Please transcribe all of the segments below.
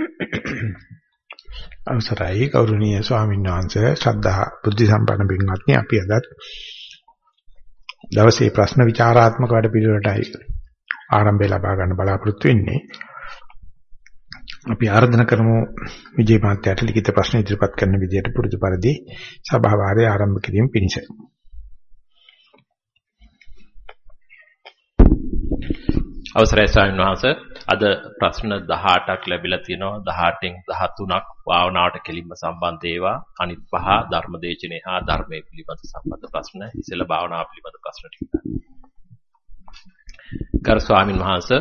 අවසරයි ගෞරවනීය ස්වාමීන් වහන්සේ ශ්‍රද්ධා බුද්ධ සම්පන්න පින්වත්නි අපි අද දවසේ ප්‍රශ්න විචාරාත්මක වැඩ පිළිවෙලටයි ආරම්භය ලබා ගන්න බලාපොරොත්තු වෙන්නේ. අපි ආරාධනා කරමු විජේ මාත්‍යට ලිඛිත ප්‍රශ්න ඉදිරිපත් කරන විදියට පුරුදු පරිදි සභාවාරය ආරම්භ කිරීම පිණිස. අවසරයි ස්වාමීන් වහන්සේ අද ප්‍රශ්න 18ක් ලැබිලා තියෙනවා 18න් 13ක් භාවනාවට කෙලින්ම සම්බන්ධ ඒවා අනිත් පහ ධර්මදේශනේ හා ධර්මයේ පිළිබඳ සම්බන්ධ ප්‍රශ්න ඉතල භාවනාව පිළිබඳ ප්‍රශ්න ටික. කර ස්වාමීන් වහන්සේ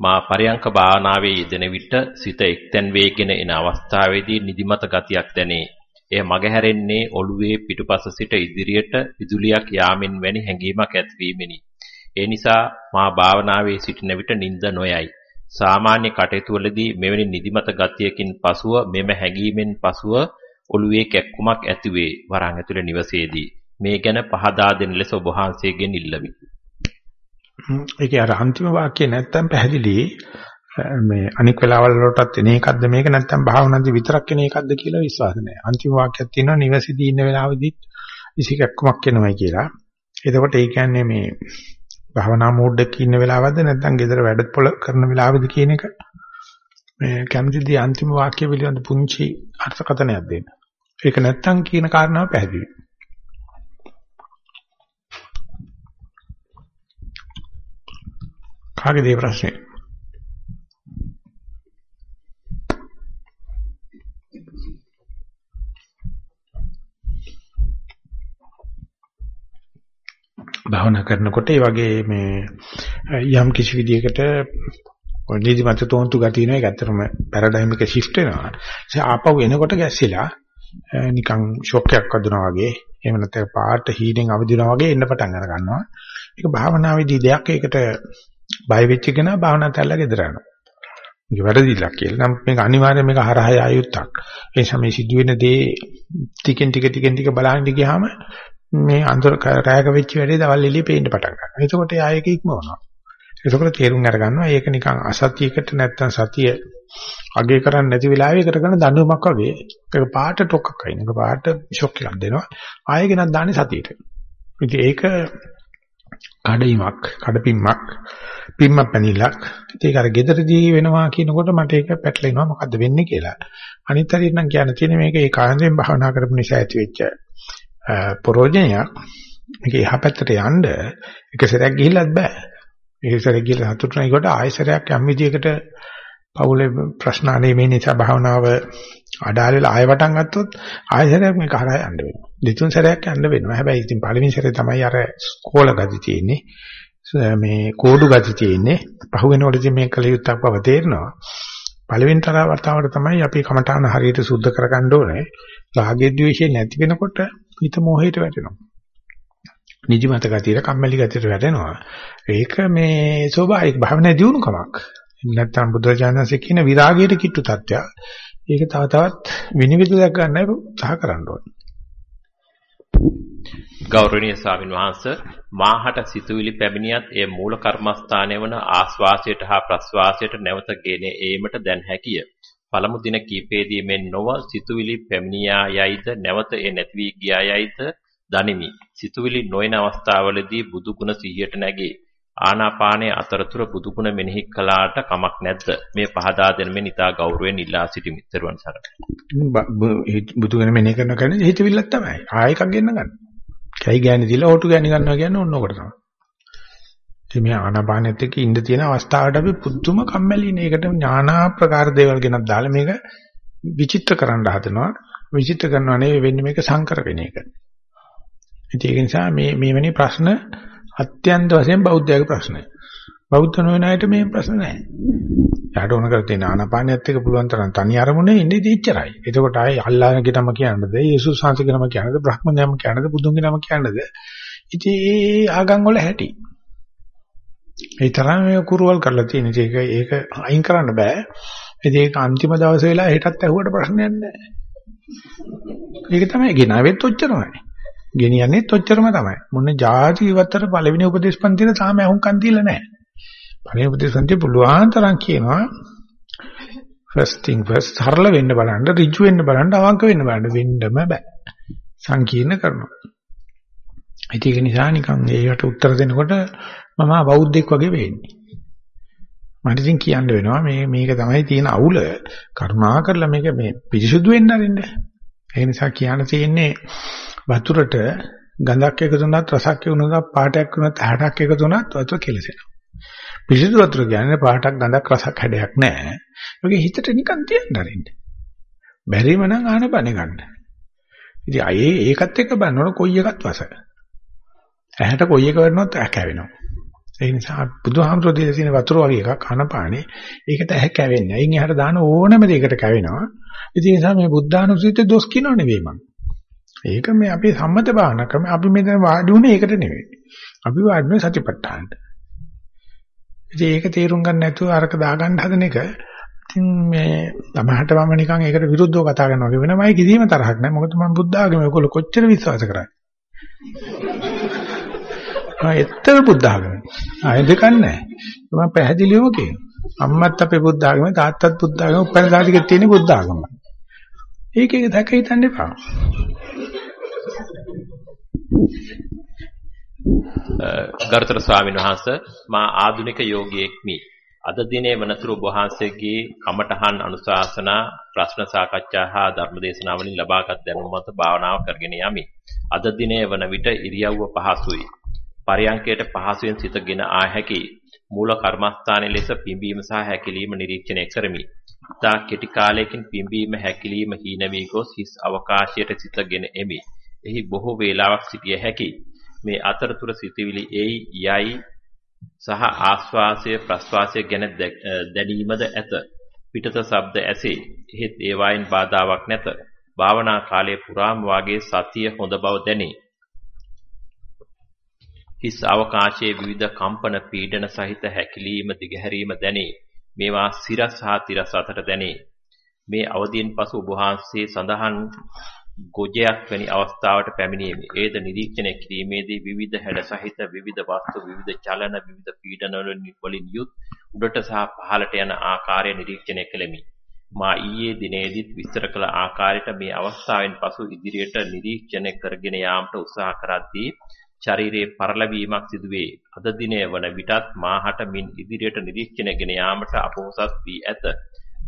මා පරයන්ක භාවනාවේ යෙදෙන විට සිත එක්තැන් වේගෙන එන අවස්ථාවේදී නිදිමත ගතියක් දැනේ. එය මගහැරෙන්නේ ඔළුවේ පිටුපස සිට ඉදිරියට විදුලියක් යාමෙන් වැනි හැඟීමක් ඇතිවීමෙනි. ඒ නිසා මා භාවනාවේ සිටින විට නිින්ද නොයයි. සාමාන්‍ය කටයුතු වලදී මෙවැනි නිදිමත ගතියකින් පසුව මෙම හැඟීමෙන් පසුව ඔළුවේ කැක්කුමක් ඇතිවේ වරන් ඇතුළේ නිවසේදී. මේ ගැන පහදා දෙන ලෙස ඔබ වහන්සේගෙන් ඉල්ලමි. ඒකේ අර අන්තිම වාක්‍යය නැත්තම් පැහැදිලි මේ අනික් වෙලාවල් වලටත් එන එකක්ද මේක නැත්තම් භාවනාදී විතරක් එන එකක්ද කියලා විශ්වාස නැහැ. අන්තිම වාක්‍යයක් තියෙනවා නිවසේදී ඉන්න වෙලාවෙදිත් ඉසිකක්කමක් එනවයි කියලා. එතකොට ඒ කියන්නේ මේ භවනා මූඩ් එකක ඉන්න වෙලාවද නැත්නම් ගෙදර වැඩ පොළ කරන වෙලාවද කියන එක මේ කැමතිදී අන්තිම වාක්‍ය පිළිබඳ පුංචි අර්ථකථනයක් දෙන්න. ඒක නැත්නම් කියන කාරණාව පැහැදිලි. කාගේද ප්‍රශ්නේ? භාවනා කරනකොට ඒ වගේ මේ යම් කිසි විදියකට ඔය නිදිමත තෝන්තු ගතිය නේ ඒක ඇත්තටම පැරඩයිම් එක shift වෙනවා. ඒ ආපහු එනකොට ගැස්සිලා නිකන් ෂොක් එකක් වදුනා වගේ එහෙම නැත්නම් පාට හීනෙන් අවදිනවා වගේ එන්න පටන් අර ගන්නවා. ඒක භාවනාවේදී දෙයක් ඒකට බය වෙච්ච කෙනා භාවනා තැල්ලා ගෙදර යනවා. මේක වැරදිලක් කියලා. නම් මේක අනිවාර්යයෙන් මේක හරහා ආයුත්තක්. ඒ සමේ සිදුවෙන දේ ටිකෙන් ටික ටිකෙන් ටික බලන්න ගියාම මේ අන්තර රැයක වෙච්ච වැඩේ දවල් එළිය පේන්න පටන් ගන්නවා. එතකොට ආයෙක ඉක්මවනවා. එතකොට තේරුම් අරගන්නවා ඒක නිකන් අසතියකට නැත්තම් සතිය අගේ කරන්නේ නැති වෙලාවෙ කරගෙන දඬුවමක් වගේ. ඒක පාට ටොක්ක්ක් අයින්. ඒක පාට ෂොක් එකක් දෙනවා. ආයෙ ගෙනත් දාන්නේ සතියට. ඉතින් ඒක කඩීමක්, කඩපින්මක්, පින්මක් පැනිලක්. ඒක අර gederදී වෙනවා කියනකොට මට ඒක පැටලෙනවා මොකද්ද වෙන්නේ කියලා. අනිත් හරියට නම් කියන්න තියෙන්නේ මේක ඒ කාන්දෙන් භාවනා කරපු නිසා ඇති වෙච්ච ප්‍රෝජනයක් මේක එහා පැත්තට යන්න එක සැරයක් ගිහිල්ලත් බෑ. එක සැරයක් ගිහලා හතුරුනා කොට ආයෙසරයක් යම් විදියකට පවුලේ ප්‍රශ්න අනේ මේ නිසා භාවනාව අඩාල වෙලා ආයෙ වටන් ගත්තොත් ආයෙසරයක් මේක හරහා යන්න වෙනවා. දෙතුන් සැරයක් යන්න වෙනවා. හැබැයි ඉතින් පළවෙනි සැරේ තමයි අර ස්කෝල ගති තියෙන්නේ. මේ කෝඩු ගති තියෙන්නේ. පහුවෙනකොට මේ කල යුත්තක් බව තේරෙනවා. පළවෙනි තරහ වතාවට තමයි අපි කමඨාන හරියට සුද්ධ කරගන්න ඕනේ. රාගය ද්වේෂය නැති වෙනකොට හිත මොහේට වැටෙනවා. නිදිමත ගතියට කම්මැලි ගතියට වැටෙනවා. ඒක මේ ස්වභාවික භාවනා දියුණුකමක්. නැත්තම් බුදුරජාණන්සේ කියන විරාගයට කිට්ටු තත්ත්වයක්. ඒක තව තවත් විනිවිද දැක් ගන්නයි සහ කරන්න ඕනේ. ගෞරවනීය ස්වාමින් වහන්සේ මාහට සිතුවිලි පැමිණියත් එය මූල කර්මස්ථානය වන ආස්වාසයට හා ප්‍රස්වාසයට නැවත ගෙන ඒමට දැන් හැකිය. පළමු දින කීපයේදී මෙන් නොව සිතුවිලි පැමිණියා යයිද නැවත ඒ නැති වී ගියා යයිද දනිමි. සිතුවිලි නොයන අවස්ථාවලදී බුදු ගුණ සිහියට නැගේ. ආනාපානයේ අතරතුර බුදු ගුණ මෙනෙහි කළාට කමක් නැද්ද? මේ පහදා දෙන මෙන් ඉතා ගෞරවයෙන් ඉල්ලා සිටිමි. ත්වන් සරණයි. බුදු ගුණ මෙනෙහි කරන කෙනේ හිතවිල්ලක් තමයි. ආයෙකක් ගෙන්න ගන්න. කයි ගෑණි දීලා ඕටු ගෑණි ගන්නවා කියන්නේ ඕන ඔකට තමයි. ඉතින් මේ ආනාපානෙත් එක්ක ඉඳ තියෙන අවස්ථාවට අපි පුදුම කම්මැලිනේ. ඒකට ඥානා ප්‍රකාර දේවල් ගෙනත් දාලා මේක විචිත්‍ර කරන්න හදනවා. විචිත්‍ර කරනවා නෙවෙයි වෙන්නේ මේක සංකර වෙන එක. ඉතින් ඒක නිසා මේ මේවැනි ප්‍රශ්න අත්‍යන්ත වශයෙන් බෞද්ධයාගේ ප්‍රශ්නයි. බෞද්ධ නොවන අයට මේ ප්‍රශ්න නැහැ. යාට ඕන කර තියෙන ආනාපානියත් එක්ක පුළුවන් තරම් තනි අරමුණේ ඉන්නේ ඉච්චරයි. එතකොට ආයේ අල්ලාහගේ නම කියන්නද, යේසුස් වහන්සේගේ නම කියන්නද, බ්‍රහ්මගේ නම කියන්නද, බුදුන්ගේ නම කියන්නද? ඉතින් ඒ ආගම් වල හැටි. ඒ තරම් මේ කුරුවල් කරලා තියෙන ඒක ඒක අයින් කරන්න බෑ. ඉතින් ඒක අන්තිම දවසේ වෙලා හෙටත් ඇහුවට ප්‍රශ්නයක් නැහැ. ඒක තමයි ගෙනාවෙත් ඔච්චරමයි. ගෙනියන්නේත් ඔච්චරම තමයි. මොන જાති ඉවතර පළවෙනි උපදේශ පන්තියේ තාම අහුම්කන් දීලා නැහැ. පළවෙනි උපදේශ පන්තියේ පුළුවන් තරම් කියනවා first thing first සරල වෙන්න බලන්න, ඍජු වෙන්න බලන්න, අවංක වෙන්න බලන්න වෙන්නම බෑ. සංකීර්ණ කරනවා. ඒක නිසා නිකන් ඒකට උත්තර දෙනකොට මම බෞද්ධෙක් වගේ වෙන්නේ. මට ඉතින් කියන්න වෙනවා මේ මේක තමයි තියෙන අවුල. කරුණා කරලා මේක මේ පිරිසුදු වෙන්න අරින්න. ඒ නිසා කියන්න තියෙන්නේ වතුරට ගඳක් එකතු වුණත් රසක් එකතු වුණත් පාටයක් වුණත් හැඩක් එකතු වුණත් වතුර කෙලසෙනවා. පිරිසුදු වතුර කියන්නේ පාටක් ගඳක් රසක් හැඩයක් නැහැ. ඒකේ හිතට නිකන් තියන්න අරින්න. බැරිම නම් ආන බණ ගන්න. ඉතින් අයේ ඒකත් එක්ක බලනකොට කොයි එකත් වස. ඇහැට කොයි එක වෙන්නවත් ඇහ කැවෙනවා. ඒ නිසා බුදුහාමුදුරෝ දීලා තියෙන වතුර වගේ එකක් කනපානේ ඒකට ඇහ කැවෙන්නේ. අයින් එහාට දාන ඕනම දෙයකට කැවෙනවා. ඉතින් ඒ නිසා මේ බුද්ධානුස්සතිය දොස් කියනව නෙවෙයි මම. ඒක මේ අපේ සම්මත භාවනා ක්‍රම අපි මෙතන වාඩි වුණේ ඒකට නෙවෙයි. අපි වාඩි වුණේ සතිපට්ඨානට. ඉතින් ඒක තේරුම් ගන්න නැතුව අරක දාගන්න හදන එක ඉතින් මේ තමහට මම නිකන් ඒකට විරුද්ධව කතා කරනවා වගේ වෙනමයි කිසිම තරහක් නැහැ. මොකද මම බුද්ධ ආගම ඔයගොල්ලෝ කොච්චර විශ්වාස කරන්නේ. ආ ඇත්තම බුද්ධ ආගම. ආයෙ දෙකක් නැහැ. මම පැහැදිලිවම කියනවා. අම්මත් අපේ බුද්ධ ආගමයි තාත්තත් බුද්ධ ආගම උපැන්න දාටිකේ තියෙන බුද්ධ ආගමයි. ඒකේ දැක හිතන්න එපා. ගරුතර ස්වාමීන් වහන්සේ මා ආධුනික යෝගියෙක්මි. අද දිනේ වනතුරු ඔබ වහන්සේගේ කමඨහන් අනුශාසනා ප්‍රශ්න සාකච්ඡා හා ධර්මදේශනා වලින් ලබාගත් දැනුම මත භාවනාව කරගෙන යමි. අද දිනේ වන විට ඉරියව්ව පහසුයි. පරයන්කයට පහසුවෙන් සිතගෙන ආ හැකි මූල කර්මස්ථානයේ ලෙස පිම්බීම සහ හැකිලිම නිරීක්ෂණය කරමි. තා කෙටි කාලයකින් පිම්බීම හැකිලිම හීන වී ගොස් හිස් අවකාශයට සිතගෙන එමි. එහි බොහෝ වේලාවක් සිටිය හැකියි. මේ අතරතුර සිතවිලි එයි යයි සහ ආස්වාසය ප්‍රස්වාසය ගැන දැනීමද ඇත. පිටත ශබ්ද ඇසේ. එහෙත් ඒවායින් බාධාවක් නැත. භාවනා කාලයේ පුරාම වාගේ සතිය හොඳ බව දැනේ. හිස් අවකාශයේ විවිධ කම්පන පීඩන සහිත හැකිලීම දිගහැරීම දැනේ. මේවා සිරස් හා තිරස් අතර දැනේ. මේ අවදියෙන් පසු ඔබ වහන්සේ සඳහන් ගොජයක් වැනි අවස්ථාවට පැමිණීමේ ඒද නිරීක්ෂණය කිරීමේදී විවිධ හැඩ සහිත විවිධ වස්තු විවිධ චලන විවිධ පීඩන වලින් යුත් උඩට සහ පහළට යන ආකාරය නිරීක්ෂණය කළෙමි. මා ඊයේ දිනේදීත් විස්තර කළ ආකාරයට මේ අවස්ථාවෙන් පසු ඉදිරියට නිරීක්ෂණය කරගෙන යාමට උත්සාහ කරද්දී ශරීරයේ පරලවීමක් සිදුවේ. අද දිනය වන විටත් මාහට මින් ඉදිරියට නිරීක්ෂණය ගෙන යාමට අපොහසත් වී ඇත.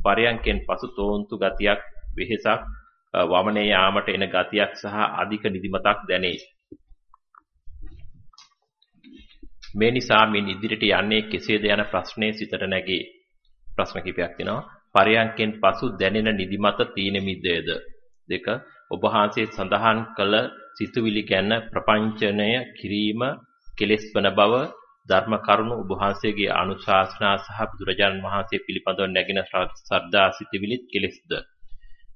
පරයන්කෙන් පසු තෝන්තු ගතියක් වෙහෙසක් වමනේ යාමට එන ගතියක් සහ අධික නිදිමතක් දැනේ. මේ නිසා මින් ඉදිරියට යන්නේ කෙසේද යන ප්‍රශ්නේ සිතට නැගේ. ප්‍රශ්න කිපයක් තියෙනවා. පරයන්කෙන් පසු දැනෙන නිදිමත තීන මිද්දේද? දෙක ඔබ වහන්සේ සඳහන් කළ සිතුවිලි ගැන ප්‍රපංචනය කිරීම කෙලෙස් වන බව ධර්ම කරුණු ඔබ වහන්සේගේ අනුශාසනා සහ බුදුරජාණන් වහන්සේ පිළිපදව නැගෙන ශ්‍රද්ධා සිතුවිලිත් කෙලෙස්ද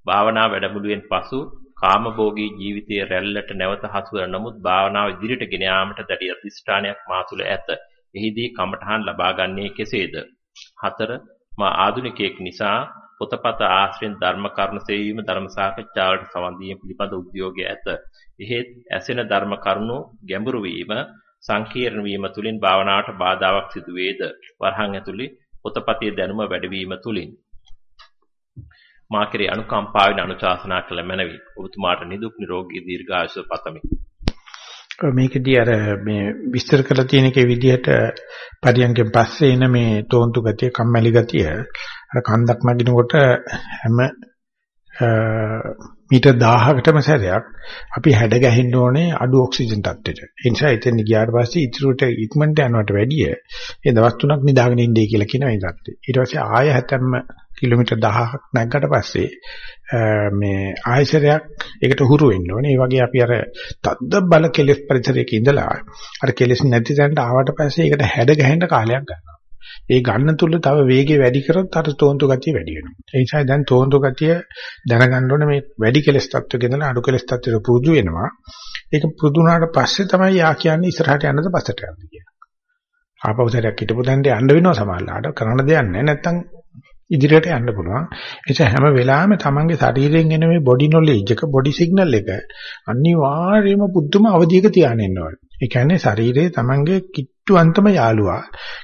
භාවනා වැඩමුළුවෙන් පසු කාමභෝගී ජීවිතයේ රැල්ලට නැවත හසු වන නමුත් භාවනාව ඉදිරියට ගෙන යාමට දැඩි අධිෂ්ඨානයක් මා තුළ ඇත. එහිදී කමඨහන් ලබා ගන්නේ කෙසේද? 4. මා ආධුනිකයෙක් නිසා පොතපත ආශ්‍රයෙන් ධර්ම කරුණ සෙවීම ධර්ම සාකච්ඡාවලට සවන් දීම පිළිබඳ උද්‍යෝගය ඇත. එහෙත් ඇසෙන ධර්ම කරුණු ගැඹුරු වීම සංකීර්ණ වීම තුලින් භාවනාවට බාධාවක් සිදු වේද? වරහන් ඇතුලේ පොතපතේ දැනුම වැඩිවීම තුලින් මා කෙරේ අනුකම්පාවෙන් අනුශාසනා කළ මැනවි. ඔබතුමාට නිදුක් නිරෝගී දීර්ඝායුෂ පතමි. මේකදී අර මේ විස්තර කරලා තියෙන එකේ විදිහට පරියන්ගෙන් පස්සේ එන මේ තෝන්තු ගතිය, කම්මැලි ගතිය අර කන්දක් නගිනකොට හැම මීටර් 1000කටම සැරයක් අපි හැඩ ගැහෙන්න ඕනේ අඩු ඔක්සිජන් තත්ත්වයට. ඒ නිසා එතන ගියාට පස්සේ ඉතුරුට ඉක්මනට යනවට වැඩිය ඒ දවස් තුනක් නිදාගෙන ඉන්නේ කියලා කියන මේ தත්ත්වය. ඊට පස්සේ ආය හැතැම්ම කිලෝමීටර් 1000ක් නැග්ගට පස්සේ මේ ආයසරයක් ඒකට හුරු වෙන්න ඕනේ. ඒ වගේ අපි අර තද්ද බල කෙලස් පරිසරයක ඉඳලා අර කෙලස් නැති තැනට ආවට පස්සේ ඒකට හැඩ ගැහෙන්න කාලයක් ගන්නවා. ඒ ගන්න තුල තව වේගය වැඩි කරොත් අර තෝන්තු ගතිය වැඩි වෙනවා. ඒ නිසා දැන් තෝන්තු ගතිය දැනගන්න ඕනේ මේ වැඩි කෙලස් තත්ත්වයක ඉඳලා අඩු කෙලස් තත්ත්වයට පුරුදු වෙනවා. ඒක පුරුදු වුණාට පස්සේ තමයි යා කියන්නේ ඉස්සරහට යන්නද පස්සට යන්නද කියලා. ආපෞසරයක් හිටපු දැන්ට යන්න වෙනවා සමහරවිට කරන්න දෙයක් නැහැ. නැත්තම් ඉදිරියට යන්න පුළුවන්. ඒ හැම වෙලාවෙම තමන්ගේ ශරීරයෙන් එන මේ බොඩි නොලෙජ් එක බොඩි සිග්නල් එක අනිවාර්යයෙන්ම පුදුම අවධියක තියාගෙන ඉන්න ඕනේ. ඒ කියන්නේ ශරීරයේ Tamange කිට්ටුවන්තම යාළුවා,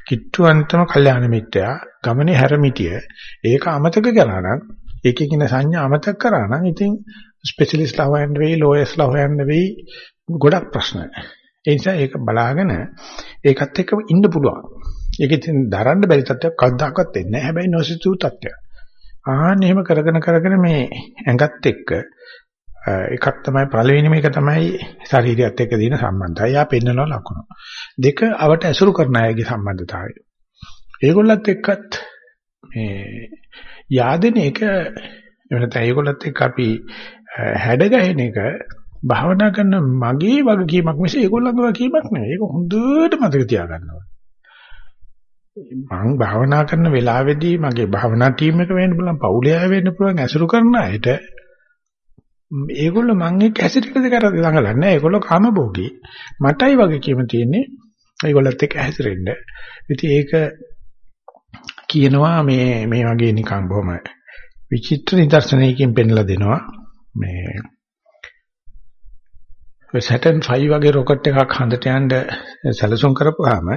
කිට්ටුවන්තම කල්යාණ මිත්‍රයා, ගමනේ හැරමිටිය. ඒක අමතක කරා නම්, ඒකේ කියන සංඥා අමතක කරා නම් ඉතින් ස්පෙෂලිස්ට්ලා හොයන්න වෙයි, ලෝයර්ස්ලා හොයන්න වෙයි ගොඩක් ප්‍රශ්න. ඒ නිසා ඒක බලාගෙන ඒකත් එක්ක ඉන්න පුළුවන්. ඒක ඉතින් දරන්න බැරි තත්ත්වයක් කවදාකවත් වෙන්නේ නැහැ. හැබැයි නොසිතූ තත්ත්වයක්. ආන්න එහෙම කරගෙන කරගෙන මේ ඇඟත් එක්ක එකක් තමයි පළවෙනිම එක තමයි ශරීරයත් එක්ක දින සම්බන්ධය. යා පෙන්නන ලකුණු. දෙක අවට ඇසුරු කරන අයගේ සම්බන්ධතාවය. ඒගොල්ලත් එක්කත් මේ yaadෙන එක එවනත ඒගොල්ලත් එක්ක අපි හැඩ ගැහෙන එක භාවනා කරන මගේ වගකීමක් මිස ඒගොල්ලන්ගේ වගකීමක් නෙවෙයි. ඒක හොඳට මතක තියාගන්න ඕනේ. මම භාවනා කරන වෙලාවේදී මගේ භාවනා ටීම් එක වෙන්න පුළුවන්, පවුලේ අය වෙන්න පුළුවන්, ඇසුරු කරන අයට ඒගොල්ලෝ මං එක්ක ඇසිරෙන්නද කරද ළඟලන්නේ. ඒගොල්ලෝ කාමභෝගී. මටයි වගකීම තියෙන්නේ ඒගොල්ලත් එක්ක ඇසිරෙන්න. ඉතින් ඒක කියනවා මේ මේ වගේ නිකන් බොහොම විචිත්‍ර නිදර්ශනයකින් පෙන්ලා දෙනවා. මේ Saturn 5 වගේ රොකට් එකක් හඳට යන්න සැලසුම් කරපුවාම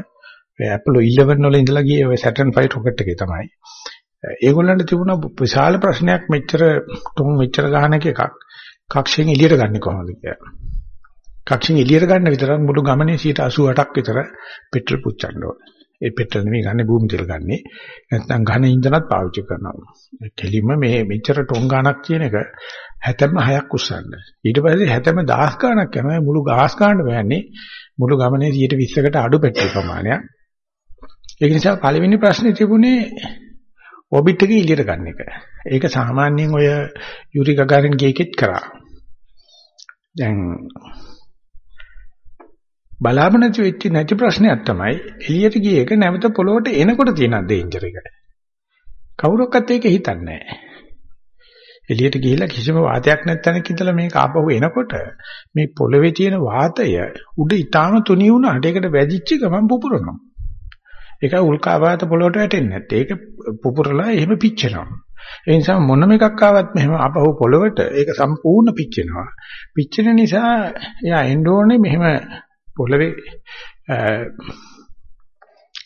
Apollo 11 වල ඉඳලා ගියේ ඔය Saturn 5 රොකට් එකේ තමයි. ඒගොල්ලන්ට තිබුණා විශාල ප්‍රශ්නයක් මෙච්චර තුන් මෙච්චර ගහන එකක් කක්ෂයෙන් එළියට ගන්න කොහොමද කියලා. කක්ෂයෙන් එළියට ගන්න විතරක් මුළු ගමනේ 88ක් විතර පෙට්‍රල් පුච්චන්න ඕනේ. ඒ පෙට්‍රල් නෙමෙයි ගන්න භූමි තෙල් ගන්නෙ. නැත්නම් ඝන ඉන්ධනත් පාවිච්චි කරනවා. කෙලින්ම මේ මෙච්චර ටොන් ගාණක් කියන එක හැතැම්ම හයක් උස්සන්න. ඊට පස්සේ හැතැම්ම 10 ගාණක් යනවා. මුළු ගාස් ගන්න බෑනේ. මුළු ගමනේ 120කට අඩු පෙට්‍රල් ප්‍රමාණයක්. ඒක නිසා පළවෙනි ප්‍රශ්නේ තිබුණේ ඔබිට් එකේ එළියට ගන්න එක. ඒක සාමාන්‍යයෙන් ඔය යුරි ගගාරින් ගේකෙත් කරා. දැන් බලාපොරොත්තු වෙච්ච නැති ප්‍රශ්නයක් තමයි එළියට ගිය එක නැවත පොළොවට එනකොට තියෙන ඩේන්ජර් එක. කවුරක්වත් ඒක හිතන්නේ නැහැ. එළියට ගිහිල්ලා කිසිම වාතයක් නැත්නම් ඉඳලා මේක ආපහු එනකොට මේ පොළවේ තියෙන වාතය උඩ ඊටාම තුනී වුණාට ඒකට වැදිච්ච ගමන් පුපුරනවා. ඒක උල්කාවාත පොළොවට වැටෙන්නේ නැත්තේ. ඒක පුපුරලා එහෙම පිච්චෙනවා. ඒ නිසා මොනම එකක් ආවත් මෙහෙම ආපහු පොළොවට ඒක සම්පූර්ණ පිච්චෙනවා. පිච්චෙන නිසා එයා එන්න ඕනේ මෙහෙම පොළවේ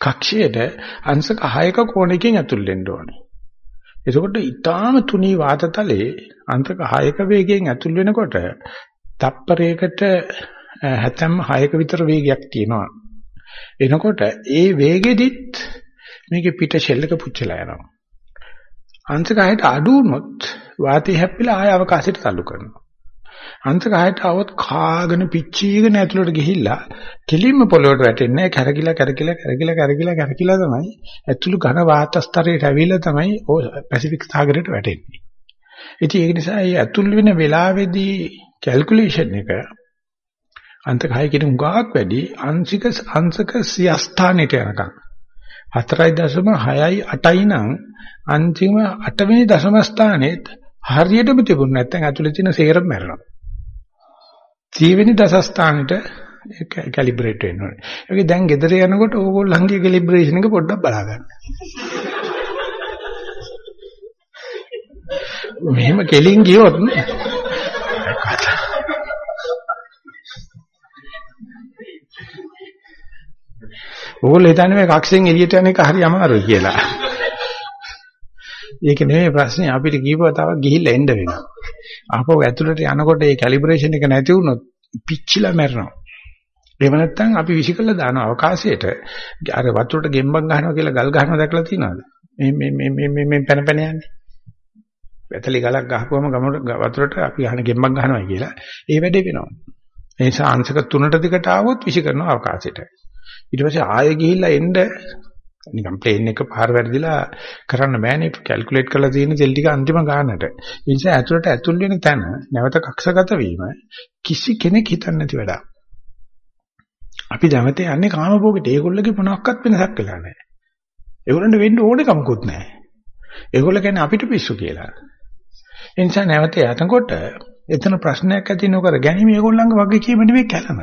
කක්ෂයට අංශක 6ක කෝණයකින් ඇතුල් වෙන්න ඕනේ. එතකොට ඊටාම තුනී වාතතලයේ අංශක 6ක වේගයෙන් ඇතුල් වෙනකොට තප්පරයකට හැතැම් 6ක විතර වේගයක් තියෙනවා. එනකොට ඒ වේගෙදිත් මේකේ පිට ෂෙල් එක පුච්චලා යනවා. අංශක 6ට අඩු වුණොත් වාතය හැප්පිලා ආය අවකාශයට තල්ලු කරනවා. අංශක 6ට આવොත් කාගෙන පිච්චීගෙන ඇතුළට ගිහිල්ලා කෙලින්ම පොළොවට වැටෙන්නේ කැරකිලා කැරකිලා කැරකිලා කැරකිලා කැරකිලා තමයි ඇතුළු ඝන වාත ස්තරයට ඇවිල්ලා තමයි ඔය පැසිෆික් සාගරයට වැටෙන්නේ. ඉතින් ඒක නිසා මේ ඇතුල් වෙන වෙලාවේදී කැල්කියුලේෂන් එක අන්තක 6 කියන උගාවක් වැඩි අංශික අංශක සියස්ථානෙට යනකම් 4.6යි 8යි නම් අන්තිම 8 වෙනි දශම ස්ථානෙත් හරියටම තිබුණ නැත්නම් ඇතුලේ තියෙන සේරම මැරෙනවා. 10 වෙනි දශ ස්ථානෙට කැලිබ්‍රේට් වෙන්න ඕනේ. ඒක දැන් ගෙදර යනකොට ඕගොල්ලන්ගේ කැලිබ්‍රේෂන් එක පොඩ්ඩක් බලා ගන්න. මෙහෙම කෙලින් ගියොත් ඕගොල්ලෝ හිතන්නේ මේ කක්ෂෙන් එළියට යන එක හරි අමාරුයි කියලා. ඒක නෙමෙයි ප්‍රශ්නේ අපිට කීපුවා තව ගිහිල්ලා එන්න වෙනවා. ආපහු ඇතුළට යනකොට මේ කැලිබ්‍රේෂන් එක නැති වුණොත් පිච්චිලා මැරෙනවා. එහෙම නැත්නම් අපි විසිකලා දාන අවකාශයට අර වතුරට ගෙම්බක් ගහනවා කියලා ගල් ගහනවා දැකලා තියෙනවද? මේ මේ මේ මේ මේ පැන පැන යන්නේ. වැතලි ගලක් ගහපුවම ගම වතුරට අපි අහන ගෙම්බක් ගහනවා කියලා ඒ වැඩේ වෙනවා. ඒ නිසා අංශක 3ට දිගට ආවොත් විසි කරනවා අවකාශයට. ඊට පස්සේ ආයෙ ගිහිල්ලා එන්න නිකන් ප්ලේන් එක පාර වැරදිලා කරන්න බෑනේ කැල්කියුලේට් කරලා තියෙන තෙල් ටික අන්තිම ගානට. ඒ නිසා ඇතුළට ඇතුල් වෙන තැන නැවත කක්ෂගත වීම කිසි කෙනෙක් හිතන්නේ නැති වැඩක්. අපි දැමතේ යන්නේ කාමභෝගයට. ඒගොල්ලෝගේ මොනක්වත් වෙනසක් වෙලා නැහැ. ඒගොල්ලන්ට වෙන්න ඕනේ කමකුත් නැහැ. ඒගොල්ලෝ කියන්නේ අපිට පිස්සු කියලා. ඒ නිසා නැවත යතකොට එතන ප්‍රශ්නයක් ඇති නොකර ගැනීම ඒගොල්ලන්ගේ වගකීම නෙවෙයි කැලම.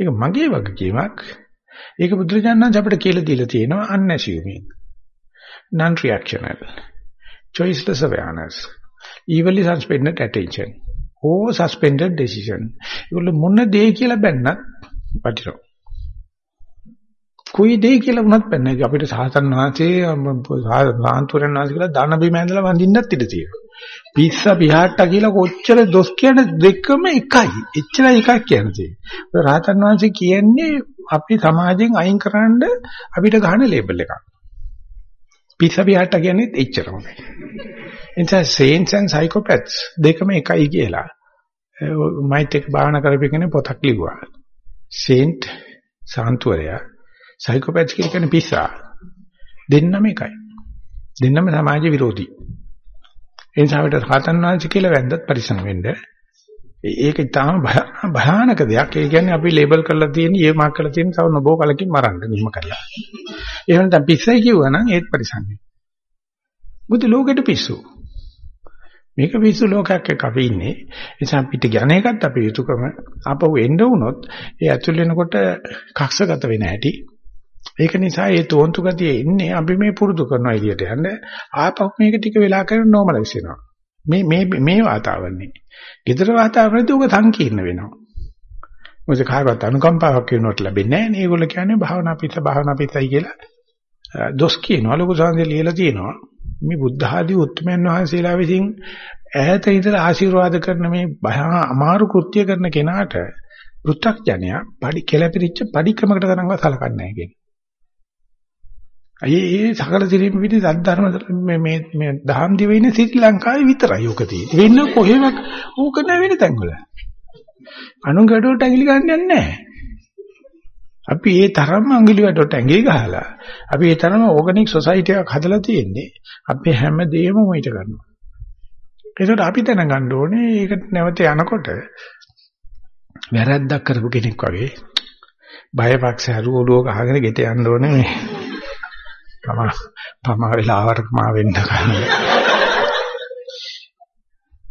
ඒක මගේ වගකීමක්. ඒක බුදුරජාණන් අපිට කියලා දීලා තියෙනවා unassuming. non reactional. choiceless awareness. evenly suspended attention. ඕ suspended decision. ඒගොල්ලෝ මොන දේ කියලා බැන්නත් වටිනවා. කොයි දේ කියලා වුණත් බැන්නේ අපිට සාසන් වහන්සේ සාන්තුරන් වහන්සේ කියලා දාන බිම ඇඳලා වඳින්නත් ඉඩ තියෙනවා. පිස්සා පිහාට්ටා කියලා කොච්චර දොස් කියන දෙකම එකයි. එච්චරයි එකක් කියන්නේ. රාතන් වහන්සේ කියන්නේ අපි සමාජයෙන් අයින් කරන්න අපිට ගහන ලේබල් එකක්. පිස්සා පිහාට්ටා කියන්නේ එච්චරමයි. එතන saints and psychopaths දෙකම එකයි කියලා. මයිත් එක්ක භාවනා කරපෙකනේ පොතක් ලිව්වා. saint සාන්තුවරයා සයිකෝපැත්ස් කියලා කියන්නේ පිස්සා. දෙන්නම එකයි. දෙන්නම සමාජ විරෝධී. ඒ නිසා අපිට රහතන් වහන්සේ කියලා වැන්දත් පරිසම් වෙන්න. ඒක ඉතාම භයානක දෙයක්. ඒ කියන්නේ අපි ලේබල් කරලා තියෙන, ඒ මාක් කරලා තියෙන තව නොබෝ කලකින් මරන්න නිම කරලා. එහෙම නැත්නම් පිස්සයි කිව්වනම් ඒත් පරිසම් වෙන්න. බුදු ලෝකෙට පිස්සු. මේක පිස්සු ලෝකයක් එක්ක අපි ඉන්නේ. ඒ නිසා පිට ගැන එකත් අපේ යුතුයකම ආපහු එන්න වුණොත් ඒ ඇතුල් වෙනකොට කක්ෂගත වෙන හැටි ඒක නිසා මේ තෝන්තු ගතිය ඉන්නේ අපි මේ පුරුදු කරන එළියට යන්න ආපහු මේක ටික වෙලා කරන නෝමලයිස් වෙනවා. මේ මේ මේ වාතාවරණේ. gedara වාතාවරණේදී උග සංකීර්ණ වෙනවා. මොකද කායවත් අනුකම්පාවක් වෙනවට ලැබෙන්නේ නැහැ නේ. ඒගොල්ලෝ කියන්නේ භාවනා පිට භාවනා පිටයි කියලා. දොස් කියනවා ලොකු සංහසේ ලියලා තියෙනවා. මේ බුද්ධ ආදී උත්මයන් වහන්සේලා විසින් ඈත ඉඳලා ආශිර්වාද කරන මේ භයා අමාරු කෘත්‍ය කරන කෙනාට පෘථග්ජනයා පඩි කෙලපිරිච්ච පඩිකමකට තරම්වත් සලකන්නේ නැහැ කියන්නේ. අයේ ඒ සකල දිරීම විදි සද්ධර්ම මේ මේ මේ දහම් දිවෙන්නේ ශ්‍රී ලංකාවේ විතරයි ඕක තියෙන්නේ. වෙන කොහෙවත් ඕක නැ වෙන තැන්වල. අනුන් ගැඩුවට ඇඟිලි ගන්න නැහැ. අපි ඒ තරම්ම ඇඟිලි ගැඩුවට ඇඟිලි ගහලා අපි ඒ තරම ඕගනික් සොසයිටි එකක් හදලා තියෙන්නේ. අපි හැම දෙයක්ම මොයිට කරනවා. ඒකට අපි දැනගන්න ඕනේ ඒකට නැවත යනකොට වැරද්දක් කරපු කෙනෙක් වගේ බයපක්ෂ හරු ඔළුව ගහගෙන ගෙට යන්න ඕනේ මේ පමා පමා වෙලාවට මා වෙන්න ගන්න.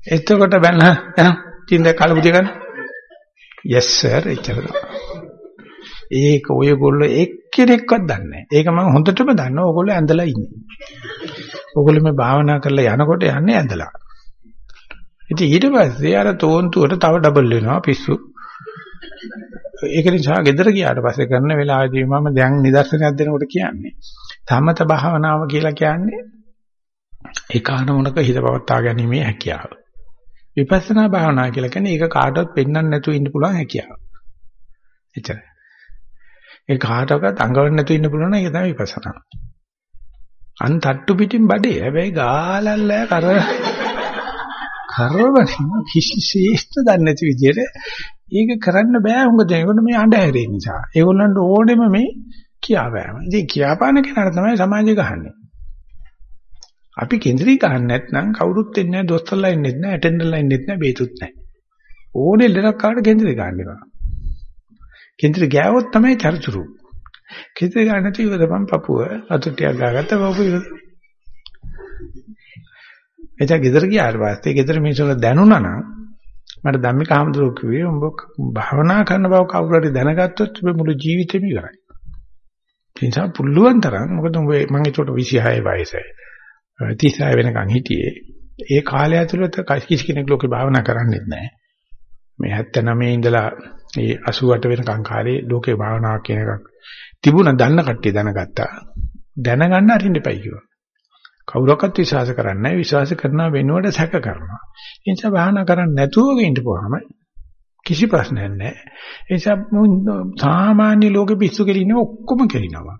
එතකොට බැලන එන චින්ද කලබුදිය ගන්න. yes sir එච්චර ඒක ඔයගොල්ලෝ එක්කෙනෙක්වත් දන්නේ නැහැ. ඒක මම හොඳටම දන්නවා. ඕගොල්ලෝ ඇඳලා ඉන්නේ. ඕගොල්ලෝ මේ භාවනා කරලා යනකොට යන්නේ ඇඳලා. ඉතින් ඊට පස්සේ අර තෝන්තුවට තව ඩබල් වෙනවා පිස්සු. ඒක නිසා ගෙදර ගියාට පස්සේ කරන වෙලාවදී මම දැන් නිදර්ශනයක් දෙනකොට කියන්නේ සමත භාවනාව කියලා කියන්නේ ඒකානමනක හිත පවත්වා ගැනීමේ හැකියාව. විපස්සනා භාවනාව කියලා කියන්නේ ඒක කාටවත් පෙන්වන්න නැතුව ඉන්න පුළුවන් හැකියාව. එච්චරයි. ඒ කාටවත් අඟවන්න නැතුව ඉන්න පුළුවන් ඒක තමයි විපස්සනා. අන් තට්ටු පිටින් බඩේ හැබැයි ගාලල්ල කර කරවන කිසිසේත් දන්නේ නැති විදිහට ඒක කරන්න බෑ උඟ දෙනකොට මේ අඬහැරේ නිසා. ඒගොල්ලන්ට ඕනෙම මේ කියාවෑම. ඉතින් කියාපාන කෙනාට තමයි සමාජය ගහන්නේ. අපි කේන්ද්‍රී ගහන්න නැත්නම් කවුරුත් එන්නේ නැහැ, දොස්තරලා එන්නේ නැහැ, ඇටෙන්ඩර්ලා එන්නේ නැහැ, බේතුත් නැහැ. ඕනේ ලෙඩක් කාට කේන්ද්‍රී ගන්න එපා. කේන්ද්‍රී ගෑවොත් තමයි චරිචුරු. කේන්ද්‍රී ගන්න නැති ඉවදපන් පපුව අතුට්ටියක් ගාගත්ත පපුව ඉවද. එතන ගෙදර ගියාට පස්සේ ගෙදර මිනිස්සුන්ට දැනුණා නම් මට ධම්මික හමුදුරුවෝ කිව්වේ උඹ භාවනා කරන බව කවුරු හරි දැනගත්තොත් ඔබ මුළු ජීවිතේම ඉවරයි. ඒ නිසා පුළුවන් තරම් මොකද මම ඒකට 26 වයසයි. 36 වෙනකන් හිටියේ. ඒ කාලය ඇතුළත කිසි කෙනෙක් ලෝකේ භාවනා කරන්නේ නැහැ. මේ 79 ඉඳලා ඒ 88 වෙනකන් කාලේ ලෝකේ භාවනාවක් කියන එකක් තිබුණා දන්න කට්ටිය දැනගත්තා. දැනගන්න අරින්න එපයි කිව්වා. කවුරක්වත් විශ්වාස කරන්නේ නැහැ. විශ්වාස කරන වෙනුවට සැක කරනවා. ඒ නිසා භාවනා කරන්නේ නැතුව ඉඳ පොවාම කිසි ප්‍රශ්නයක් නැහැ. ඒ නිසා සාමාන්‍ය ලෝකෙ පිස්සු කෙලින්නේ ඔක්කොම කෙලිනවා.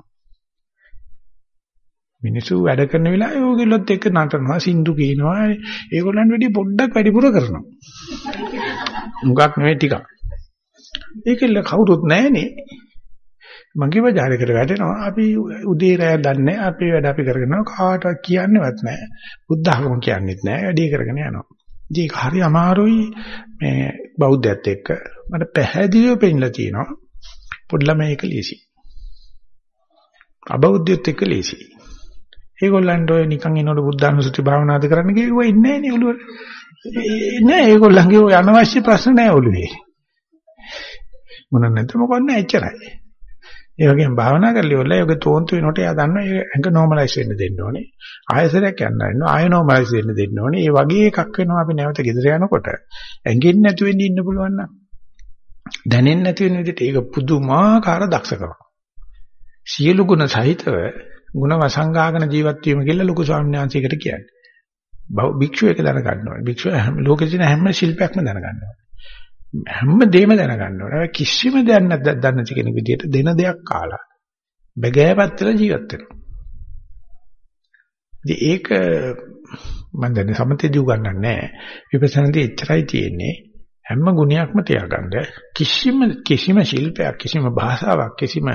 මිනිස්සු වැඩ කරන වෙලාවේ ඕගොල්ලොත් එක්ක නටනවා, සින්දු කියනවා. ඒගොල්ලන්ට වැඩි පොඩ්ඩක් වැඩිපුර කරනවා. මුගක් නෙවෙයි ටිකක්. ඒකෙල්ල කවුරුත් නැහනේ. මගේ බજારයකට වැටෙනවා. අපි උදේ රෑ දන්නේ අපේ වැඩ අපි කරගෙන කාටවත් කියන්නේවත් නැහැ. බුද්ධ ආගම කියන්නේත් නැහැ. වැඩි කරගෙන යනවා. ඉතින් ඒක හරි අමාරුයි මේ බෞද්ධයත් එක්ක. මට පැහැදිලිව පෙන්නලා තියෙනවා. පොඩි ළමයි එක ලීසි. අබෞද්ධයත් එක්ක ලීසි. ඒගොල්ලන්ට ඔය නිකන් එනකොට බුද්ධානුස්සති භාවනාද කරන්න කිව්වා ඉන්නේ නැහැ නේ ඔළුවට. නෑ ඒගොල්ලන්ගේ ඔය අනවශ්‍ය ප්‍රශ්න නෑ ඔළුවේ. මොන නැද්ද මොකක් නෑ එච්චරයි. ඒ වගේම භාවනා කරලා ඉවරලා යෝග තෝන්තු වෙනකොට එයා දන්නවා ඒක ඇඟ normalize වෙන්න දෙන්න ඕනේ. ආයසරයක් යන්න ඉන්නවා ආය normalize වෙන්න දෙන්න ඕනේ. ඒ වගේ එකක් වෙනවා අපි නැවත ගෙදර යනකොට. ඇඟෙන්නේ නැතු වෙන්න ඉන්න පුළුවන් නම්. දැනෙන්නේ නැති වෙන විදිහට ඒක පුදුමාකාර දක්ෂකමක්. සියලු ගුණ සහිතව ගුණ වසංගාගෙන ජීවත් වීම කියලා ලොකු ස්වාමීන් වහන්සේකට කියන්නේ. භික්ෂුව එක දැනගන්න ඕනේ. භික්ෂුව හැම ලෝකේ තියෙන හැම ශිල්පයක්ම දැනගන්න ඕනේ. හැම දෙයක්ම දැනගන්න ඕනේ. කිසිම දෙයක් නැද්ද දන්නේ නැති කෙනෙක් විදියට දෙන දෙයක් කාලා බගෑපත් වෙලා ජීවත් වෙනවා. ඉතින් ඒක මම දැන් සමතේදී උගන්වන්නේ නැහැ. විපස්සනාදී එච්චරයි තියෙන්නේ. හැම ගුණයක්ම තියාගන්න කිසිම කිසිම ශිල්පයක් කිසිම භාෂාවක් කිසිම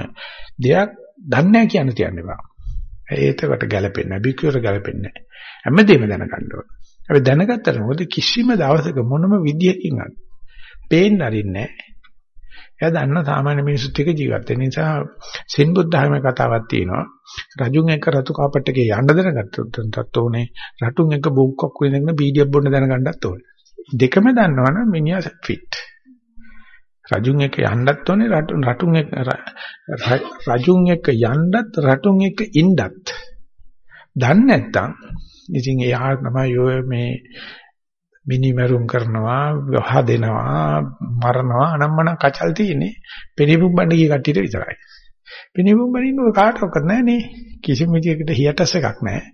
දෙයක් දන්නේ නැහැ කියන්න තියන්න එපා. ඒකට ගැලපෙන්නේ නැහැ. බික්කුවට ගැලපෙන්නේ නැහැ. හැමදේම දැනගන්න ඕනේ. අපි දැනගත්තට මොකද කිසිම දවසක මොනම විදියකින්වත් පේන්න අරින්නේ නැහැ. එයා දන්න සාමාන්‍ය මිනිසුත් එක්ක ජීවත් වෙන නිසා සෙන් බුද්ධාගමේ කතාවක් තියෙනවා. රජුන් එක්ක රතු කාපට් එකේ යන්න දැනගත්තොත් ඕනේ. රටුන් එක්ක බුක්කක් වෙනගෙන PDF බොන්න දැනගන්නත් ඕනේ. දෙකම දන්නවනම් මිනිහා ෆිට. රජුන් එක්ක යන්නත් ඕනේ රටුන් එක්ක රජුන් එක්ක යන්නත් රටුන් එක්ක ඉන්නත්. දන්නේ නැත්තම් ඉතින් එයා තමයි ඔය මේ මිනිමරුම් කරනවා වහදෙනවා මරනවා අනම්මන කචල් තියෙන්නේ පෙනිබුම් බණ්ඩ කිය කට්ටියට විතරයි. පෙනිබුම් බණින්න කාටවත් නැහැ නේ. කිසිම විදියකට හියටස් එකක් නැහැ.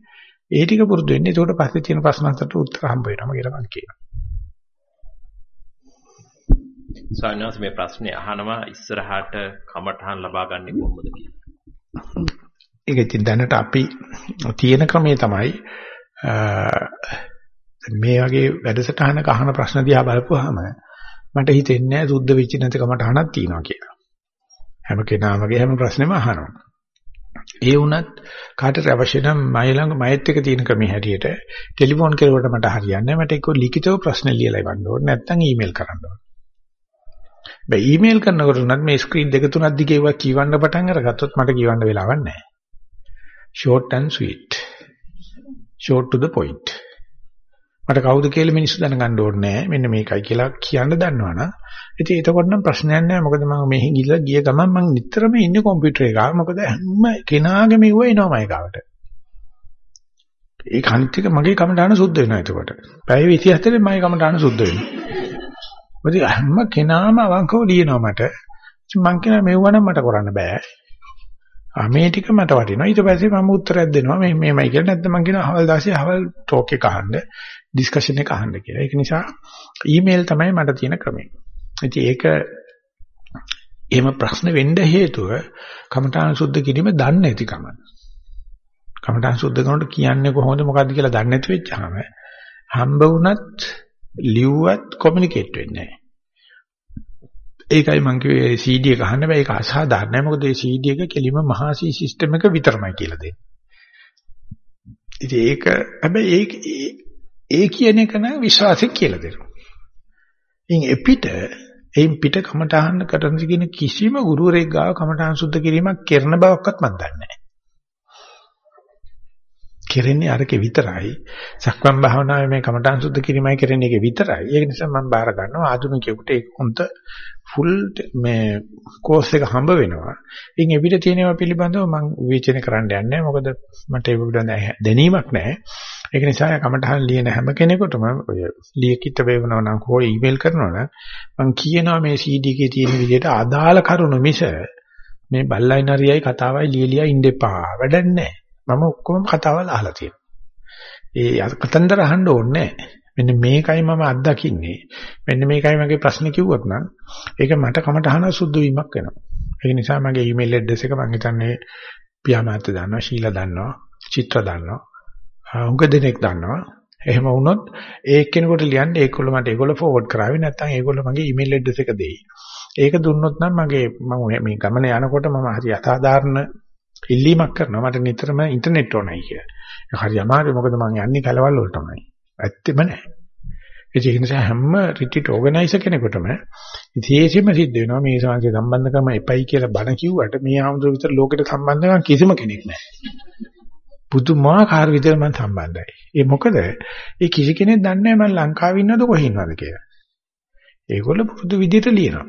ඒ ටික පුරුදු වෙන්නේ. ඒකට පස්සේ තියෙන ප්‍රශ්න අතරට උත්තර හම්බ වෙනවා කියලා මම කියනවා. සාමාන්‍යයෙන් මේ ප්‍රශ්නේ අහනවා ඉස්සරහට කමඨහන් ලබා ගන්න කොහොමද කියලා. ඒක ඉතින් දැනට අපි තියෙන ක්‍රමේ තමයි මේ වගේ වැඩසටහනක අහන ප්‍රශ්න දිහා බලපුවාම මට හිතෙන්නේ නැහැ සුද්ධ වෙච්ච නැති කමටහනක් තියෙනවා කියලා. හැම කෙනාමගේ හැම ප්‍රශ්නෙම අහනවා. ඒ වුණත් කාටට අවශ්‍ය නම් මයි ළඟ මයිත් එක තියෙන ක්‍රමයේ හැටියට ටෙලිෆෝන් කරුවට මට හරියන්නේ නැහැ. මට එක්ක ලිඛිතව ප්‍රශ්න ලියලා ඉවන්න ඕනේ. නැත්නම් ඊමේල් කරන්න ඕනේ. බෑ ඊමේල් කරනකොට උනත් මේ ස්ක්‍රීන් දෙක තුනක් දිගේ ඒවා කියවන්න පටන් අරගත්තොත් මට කියවන්න වෙලාවක් නැහැ. short and sweet. short to the point. මට කවුද කියලා මිනිස්සු දැනගන්න ඕනේ නැහැ. මෙන්න මේකයි කියලා කියන්න දන්නවනම් ඉතින් එතකොට නම් ප්‍රශ්නයක් නැහැ. මොකද මම මෙහි ගිහලා ගිය ගමන් මම නිතරම ඉන්නේ කම්පියුටර් එකක. මොකද හැම කෙනාගේම ඉව එනවා මයි ගාවට. ඒ කන්තික මගේ කමටහන සුද්ධ වෙනවා එතකොට. පැය 24 මගේ කමටහන සුද්ධ වෙනවා. මොකද හැම කෙනාම අවංකව ලියනවා මට. මං කියනවා මෙව්වනම් මට කරන්න බෑ. ආ මේ ටික මට වටිනවා. ඊට පස්සේ මම උත්තරයක් දෙනවා. මේ මේමයි කියලා. නැත්නම් මං කියනවා අවල් දාසේ අවල් ටෝක් එක අහන්න. ඩිස්කෂන් එක අහන්න කියලා. ඒක නිසා ඊමේල් තමයි මට තියෙන ක්‍රමය. ඉතින් ඒක එහෙම ප්‍රශ්න වෙන්න හේතුව කමඨාන සුද්ධ කිරීම දන්නේ නැතිකම. කමඨාන සුද්ධ කරනකොට කියන්නේ කොහොමද මොකද්ද කියලා දන්නේ නැති වෙච්චාම හම්බ වුණත් ලිව්වත් කොමියුනිකේට් වෙන්නේ නැහැ. ඒකයි මම කිව්වේ CD එක අහන්න බෑ ඒක අසාධාරණයි මොකද මේ CD එක කෙලිම මහා සී සිස්ටම් එක විතරමයි කියලා දෙන්නේ. ඉතින් ඒක හැබැයි ඒ ඒ කියන එක නම් විශ්වාසෙ කියලා දෙනවා. ඉතින් එපිට එයින් පිට කමටහන් කරන කියන කිසිම ගුරුවරයෙක් ගාව කමටහන් සුද්ධ කිරීමක් කරන බවක්වත් මම දන්නේ නැහැ. කෙරෙන්නේ අරකේ විතරයි. සක්මන් භාවනාවේ මේ කමඨාන් සුද්ධ කිරීමයි කරන්නේ ඒකේ විතරයි. ඒක නිසා මම බාර ගන්නවා ආධුනිකයෙකුට ඒක හොඳ ෆුල් මේ කෝස් එක හම්බ වෙනවා. ඉතින් එවිට තියෙනවා පිළිබඳව මම විචාරණය කරන්න යන්නේ මොකද මට ඒක පිළිබඳ දැනීමක් නැහැ. ඒක නිසා කමඨාන් ලියන හැම කෙනෙකුටම ඔය ලියකිට වේවනවා නම් හෝ ඊමේල් කරනවා නම් මම කියනවා මේ CD එකේ තියෙන විදිහට අදාළ කරුණු මිස මේ බල්ලයි නරියයි කතාවයි ලියලියා ඉන්න එපා. වැඩක් නැහැ. මම ඔක්කොම කතාවල් අහලා තියෙනවා. ඒ කතන්දර අහන්න ඕනේ මෙන්න මේකයි මම අත්දකින්නේ. මෙන්න මේකයි මගේ ප්‍රශ්නේ කිව්වොත් නම් ඒක මට කමටහන සුද්ධ වීමක් වෙනවා. ඒ නිසා මගේ ඊමේල් ඇඩ්‍රස් එක මම හිතන්නේ පියාමාත් දන්නවා, ශීලා දන්නවා, චිත්‍ර දන්නවා. උඟ දෙනෙක් දන්නවා. එහෙම වුණොත් ඒ කෙනෙකුට ලියන්න ඒගොල්ලෝ මට ඒගොල්ලෝ ෆෝවර්ඩ් කරાવી නැත්නම් ඒගොල්ලෝ මගේ ඊමේල් ඇඩ්‍රස් එක දෙයි. ඒක දුන්නොත් නම් මගේ මම මේ ගමන යනකොට මම හරි අසාධාරණ ඉල්ලීමක් කරනවා මට නිතරම ඉන්ටර්නෙට් ඕනයි කියලා. ඒක හරි අමාරුයි මොකද මම යන්නේ කලවල් වලටමයි. ඇත්තෙම නැහැ. ඒ නිසා හැම රිට්‍රීට් ඕගනයිසර් කෙනෙකුටම විශේෂයෙන්ම සිද්ධ වෙනවා මේ සමාජයේ සම්බන්ධකම එපයි කියලා බණ කිව්වට මේ ආමතුරු විතර ලෝකෙට සම්බන්ධ කිසිම කෙනෙක් නැහැ. පුදුමාකාර විදිහට මම සම්බන්ධයි. ඒ මොකද ඒ කිසි කෙනෙක් දන්නේ නැහැ මම ලංකාවේ ඉන්නවද කොහේ ඉන්නවද කියලා. ඒගොල්ලෝ පුරුදු විදිහට ලියනවා.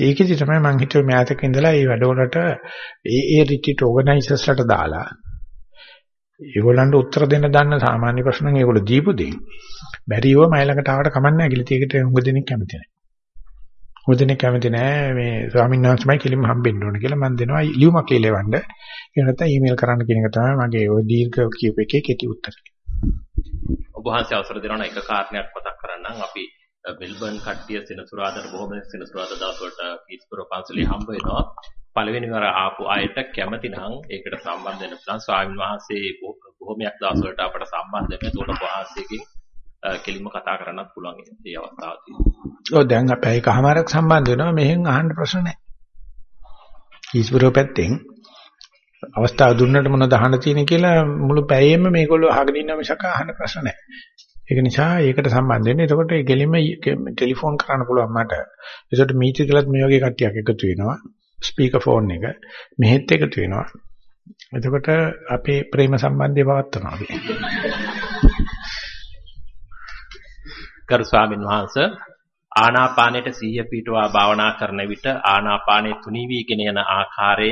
ඒකෙදි තමයි මම හිතුවේ මෑතක ඉඳලා මේ වැඩවලට ඒ ඒ රිට්‍රීට් ඕගනයිසර්ස්ලට දාලා ඒගොල්ලන්ට උත්තර දෙන්න දන්න සාමාන්‍ය ප්‍රශ්න නම් ඒගොල්ලෝ දීපු දෙයින් බැරිව මයි ළඟට ආවට කමන්නේ නැහැ කියලා ඒකට උඟ දෙනෙක් කැමති නැහැ. උඟ දෙනෙක් කැමති නැහැ මේ ස්වාමීන් වහන්සේමයි කෙලින්ම හම්බෙන්න ඕන කියලා මම දෙනවා ලියුමක් ලියලවන්න. ඒ නැත්නම් ඊමේල් කරන්න කියන එක තමයි මගේ ওই දීර්ඝ කියූප එකේ කෙටි උත්තරය. ඔබ වහන්සේ අවසර දෙනවා එක කාරණයක් මතක් කරන්නම් අපි මෙල්බර්න් කට්ටිය සෙනසුරාදාට බොහොම සෙනසුරාදා දවස් වලට කීස්පුර පන්සලේ හම්බ වෙනවා. පළවෙනි වර ආපු අයට කැමති නම් ඒකට සම්බන්ධ වෙන්න පුළුවන් ස්වාමීන් වහන්සේ බොහොමයක් දවස් වලට අපට සම්බන්ධ වෙන්න ඒතකොට වහන්සේකින් කෙලින්ම කතා කරන්නත් පුළුවන් මේ අවස්ථාවදී. ඔව් දැන් අපි එකමාරක් සම්බන්ධ වෙනවා මෙහෙන් අහන්න ප්‍රශ්න නැහැ. ඊස්බරෝ පැත්තෙන් අවස්ථාව දුන්නට මොනවද අහන්න තියෙන්නේ කියලා මුළු පැයෙම මේගොල්ලෝ අහගෙන ඉන්න මිසක අහන්න ප්‍රශ්න නැහැ. ඒක නිසා ඒකට සම්බන්ධ වෙන්න. එතකොට ඒ ගෙලින්ම ටෙලිෆෝන් කරන්න පුළුවන් මට. ඒකට මීටර් එකලත් මේ වගේ කට්ටියක් එකතු වෙනවා. ස්පීකර් ෆෝන් එක මෙහෙත් එකතු වෙනවා. එතකොට අපේ ප්‍රේම සම්බන්ධය පවත්වනවා අපි. ගරු ස්වාමීන් වහන්සේ ආනාපානයට සිහිය පිටවා භාවනා කරන විට ආනාපානයේ තුනී වීගෙන යන ආකාරය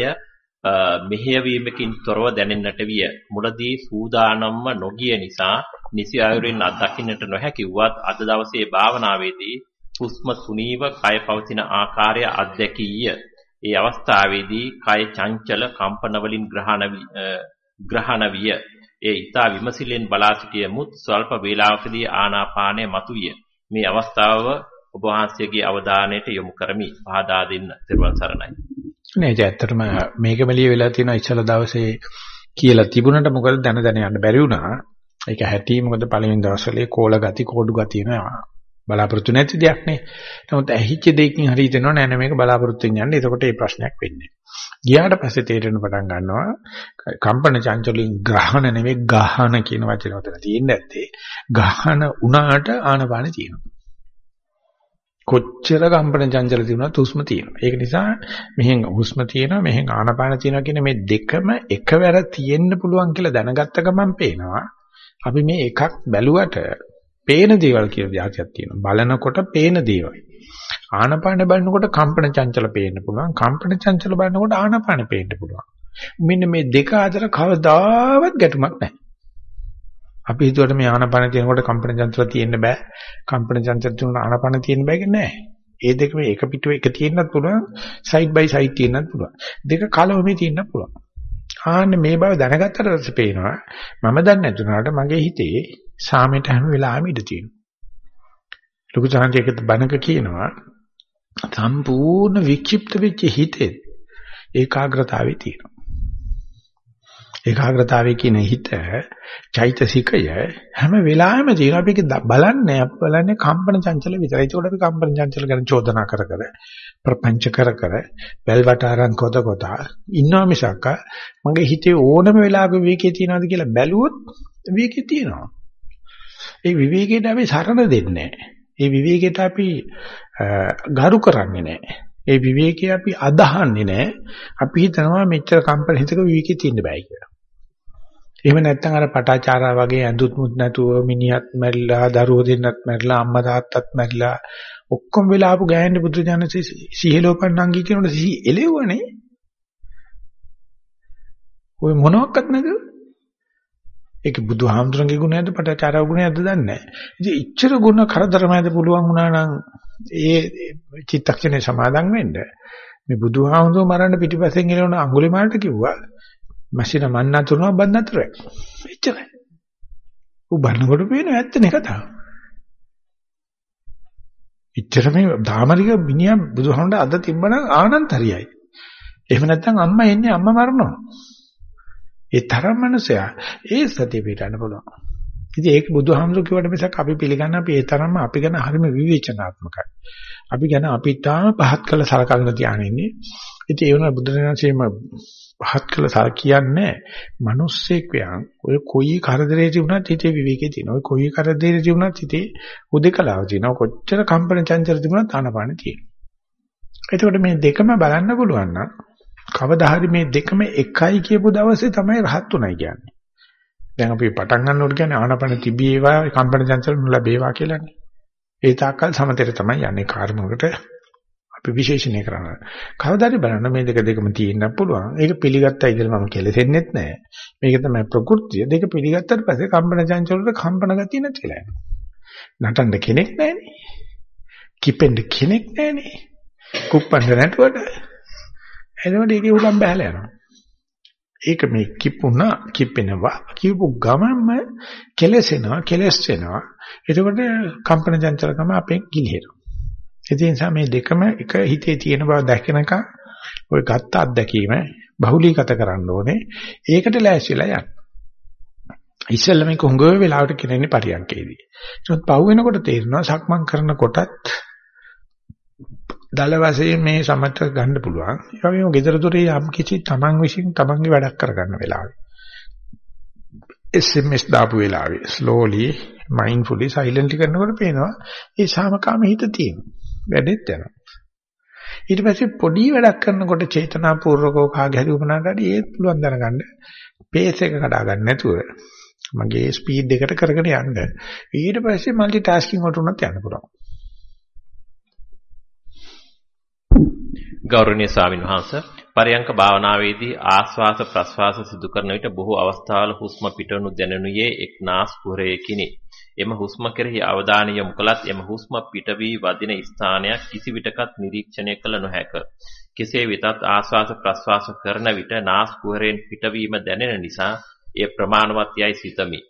මෙහෙයවීමකින් තොරව දැනෙන්නට විය. මුලදී සූදානම්ම නොගිය නිසා නිසි ආයුරින් අත්දකින්නට නොහැකි වුවත් අද දවසේ භාවනාවේදී හුස්ම තුනීව කය පවතින ආකාරය අත්දැකීය. ඒ අවස්ථාවේදී කය චංචල කම්පන වලින් ග්‍රහණ විය. ඒ ඊතා විමසිලෙන් බලා සිටියමුත් ස්වල්ප වේලාවකදී ආනාපානය මතුවිය. මේ අවස්ථාව ඔබ වහන්සේගේ අවධානයට යොමු කරමි. පහදා දෙන්න. ත්‍රිවන් සරණයි. නෑ ඒ ඇත්තටම මේකම ලිය වෙලා තියෙනවා ඉස්සල දවසේ කියලා තිබුණට මොකද දැන දැන යන්න බැරි වුණා. ඒක හැටි මොකද පළවෙනි දවස්වලේ කෝල ගති කෝඩු ගති නෑ. බලාපොරොත්තු නැති දෙයක් නේ. නමුත් ඇහිච්ච දෙයකින් හරි හිතෙනවා නෑ නෑ මේක බලාපොරොත්තුෙන් යන්නේ. එතකොට මේ ප්‍රශ්නයක් වෙන්නේ. ගියාට පස්සේ තේරෙන පටන් ගන්නවා කම්පන චංචලින් ග්‍රහණ නෙවෙයි ගහන කියන වචන උතන තියෙන්නේ නැත්තේ. ගහන උනාට ආනපාන තියෙනවා. කොච්චර කම්පන චංචල තිබුණත් හුස්ම තියෙනවා. ඒක නිසා මෙහෙන් හුස්ම තියෙනවා මෙහෙන් ආනපාන තියෙනවා කියන මේ දෙකම එකවර තියෙන්න පුළුවන් කියලා දැනගත්ත ගමන් පේනවා. අපි මේ එකක් බැලුවට පේන දේවල් කියලා જાතියක් තියෙනවා. බලනකොට පේන දේවල්. ආනපාන බලනකොට කම්පන චංචල පේන්න පුළුවන්. කම්පන චංචල බලනකොට ආනපාන පේන්න පුළුවන්. මෙන්න මේ දෙක අතර කවදාවත් ගැටුමක් නැහැ. අපි හිතුවට මේ ආනපාන තියෙනකොට කම්පන චංචල තියෙන්න බෑ. කම්පන චංචල තුන ආනපාන තියෙන්න බෑ කියන්නේ නැහැ. ඒ දෙක මේ එක පිටුව එක තියෙන්නත් පුළුවන්. සයිඩ් බයි සයිඩ් තියෙන්නත් පුළුවන්. දෙක කලවමේ තියෙන්නත් පුළුවන්. ආන්න මේ බව දැනගත්තට පස්සේ පේනවා මම දන්නේ නැතුණාට මගේ හිතේ සාමයට හැම වෙලාවෙම ඉඳ තියෙනවා. ලොකු සාන්තියකට බණක කියනවා සම්පූර්ණ වික්ෂිප්ත වෙච්ච හිතේ ඒකාග්‍රතාවේ තියෙනවා. ඒකාග්‍රතාවයේ කියන හිත චෛතසිකය හැම වෙලාවෙම තියෙනවා. අපි ඒක බලන්නේ අපි බලන්නේ කම්පන චංචල විතරයි. ඒකෝට අපි කම්පන චංචල ගැන චෝදනා කර කර ප්‍රපංච කර කර වැල්වට අරන් කොට කොට ඉන්නවා මිසක් මගේ හිතේ ඕනම වෙලාවක විවේකයේ තියනවාද කියලා බැලුවොත් විවේකයේ තියෙනවා. ඒ විවේකයට අපි සරණ දෙන්නේ ඒ විවේකයට අපි ගරු කරන්නේ නැහැ. ඒ විවේකයේ අපි අදහන්නේ නැහැ. අපි හිතනවා මෙච්චර කම්පන හිතක විවේකී තියෙන්න බෑ කියලා. එහෙම නැත්නම් අර පටාචාරා වගේ ඇඳුත් මුත් නැතුව මිනිහත් මැරිලා දරුවෝ දෙන්නත් මැරිලා අම්මා තාත්තත් මැරිලා ඔක්කොම වෙලා ආපු ගෑනි බුදු දනසේ සිහිලෝපන් නංගි කියනකොට සිහි එලෙව්වනේ. ඔය මොනවත් නැද? ඒක බුදුහාමුදුරන්ගේ ගුණයක්ද පටාචාරා ගුණයක්ද දන්නේ නැහැ. ඉතින් ඉච්ඡර ගුණ කරදරමයිද පුළුවන් වුණා නම් ඒ චිත්තක්ෂණේ සමාදන් වෙන්න මේ බුදුහාමුදුරුවෝ මරන්න පිටිපස්සෙන් එළවන අඟුලිමාලට කිව්වා මැෂින මන් නතුනවා බන් නතරයි. එච්චරයි. උ බන්නකොට පේනවා ඇත්තනේ කතාව. එච්චර මේ ධාමරික මිනිහා බුදුහාමුදුරට අද තිබ්බනම් ආනන්තරියයි. එහෙම නැත්නම් අම්මා එන්නේ අම්මා මරනවා. ඒ තරම් මනුස්සයා ඒ සතිය පිටන්න පුළුවන්. ඉතින් ඒක බුදුහාමුදුරු කිව්වට මිසක් අපි පිළිගන්න අපි ඒ තරම්ම අපි ගැන හරිම විවේචනාත්මකයි. අපි ගැන අපි තාම පහත් කළ සලකගෙන තියාගෙන ඉන්නේ. ඉතින් ඒ වුණා බුදුරජාණන්සේම පහත් කළ සල කියන්නේ මිනිස්සෙක් වයන් ඔය කොයි කරදරේ තිබුණත් හිතේ විවේකේ තියෙනවා. ඔය කොයි කරදරේ තිබුණත් හිතේ උදේකලාව තියෙනවා. කොච්චර කම්පන චංචල තිබුණත් ආනපාන තියෙනවා. එතකොට මේ දෙකම බලන්න පුළුවන් නම් කවදා හරි මේ දෙකම එකයි කියපු දවසේ තමයි රහත් උනායි කියන්නේ. දැන් අපි පටන් ගන්නකොට කියන්නේ ආනපන තිබේවා කම්පන චංචල නොලැබේවා කියලානේ. ඒ තාක්කල් සමතේට තමයි යන්නේ කර්මයකට අපි විශේෂණය කරනවා. කවදාද බලන්න මේ දෙක දෙකම තියෙන්න පුළුවන්. ඒක පිළිගත්තා ඉතින් මම කෙලෙසෙන්නෙත් නැහැ. මේක තමයි ප්‍රകൃතිය. දෙක පිළිගත්තට පස්සේ කම්පන චංචල වල කම්පන ගතිය නැතිලා යනවා. නටන්න කෙනෙක් නැහැනේ. කිපෙන්න කෙනෙක් නැහැනේ. කුප්පන්න නැටුවට. එතකොට ඒකේ උලම් බහලා යනවා. ඒක මේ කිපුණා කිපෙනවා කියපු ගමන්ම කෙලසෙනවා කෙලස් වෙනවා. එතකොට කම්පන චංචලකම අපෙන් ගිලිහෙනවා. ඒ නිසා මේ දෙකම එක හිතේ තියෙන බව දැකනකම් ඔය ගත්ත අත්දැකීම බහුලීගත කරන්න ඕනේ. ඒකට ලෑස්තිලා යන්න. ඉස්සෙල්ලා මේක හුඟ වෙලාවට කියන්නේ පරියන්කේදී. ඒත් පහු වෙනකොට තේරෙනවා සක්මන් කරනකොටත් දල වශයෙන් මේ සමත ගන්න පුළුවන්. ඒ වගේම gedara dore යම් කිසි තමන් විසින් තමන්ගේ වැඩක් කරගන්න වෙලාවේ. SMS දාපු වෙලාවේ slowly mindfully silently කරනකොට පේනවා ඒ සාමකාම හිත තියෙනවා. වැඩෙත් යනවා. ඊට පස්සේ පොඩි වැඩක් කරනකොට චේතනාපූර්වකව කාගේ හරි උපනාට හරි ඒත් පුළුවන් දැනගන්න පේස් එක කඩා ගන්න නැතුව මගේ ස්පීඩ් එකට කරගෙන යන්න. ඊට පස්සේ মালටි ටාස්කින් වලට උනත් යන්න පුළුවන්. ගෞරවනීය ස්වාමීන් වහන්ස පරයන්ක භාවනාවේදී ආස්වාස ප්‍රස්වාස සිදු කරන විට බොහෝ අවස්ථාවල හුස්ම පිටවනු දැනෙනුයේ එක් නාස් කුහරයකිනි. එම හුස්ම කෙරෙහි අවධානය යොමු කළත් එම හුස්ම පිට වී වදින ස්ථානයක් කිසි විටකත් නිරීක්ෂණය කළ නොහැක. කෙසේ වෙතත් ආස්වාස ප්‍රස්වාස කරන විට නාස් කුහරයෙන් පිටවීම දැනෙන නිසා එය ප්‍රමාණවත් යයි සිතමි.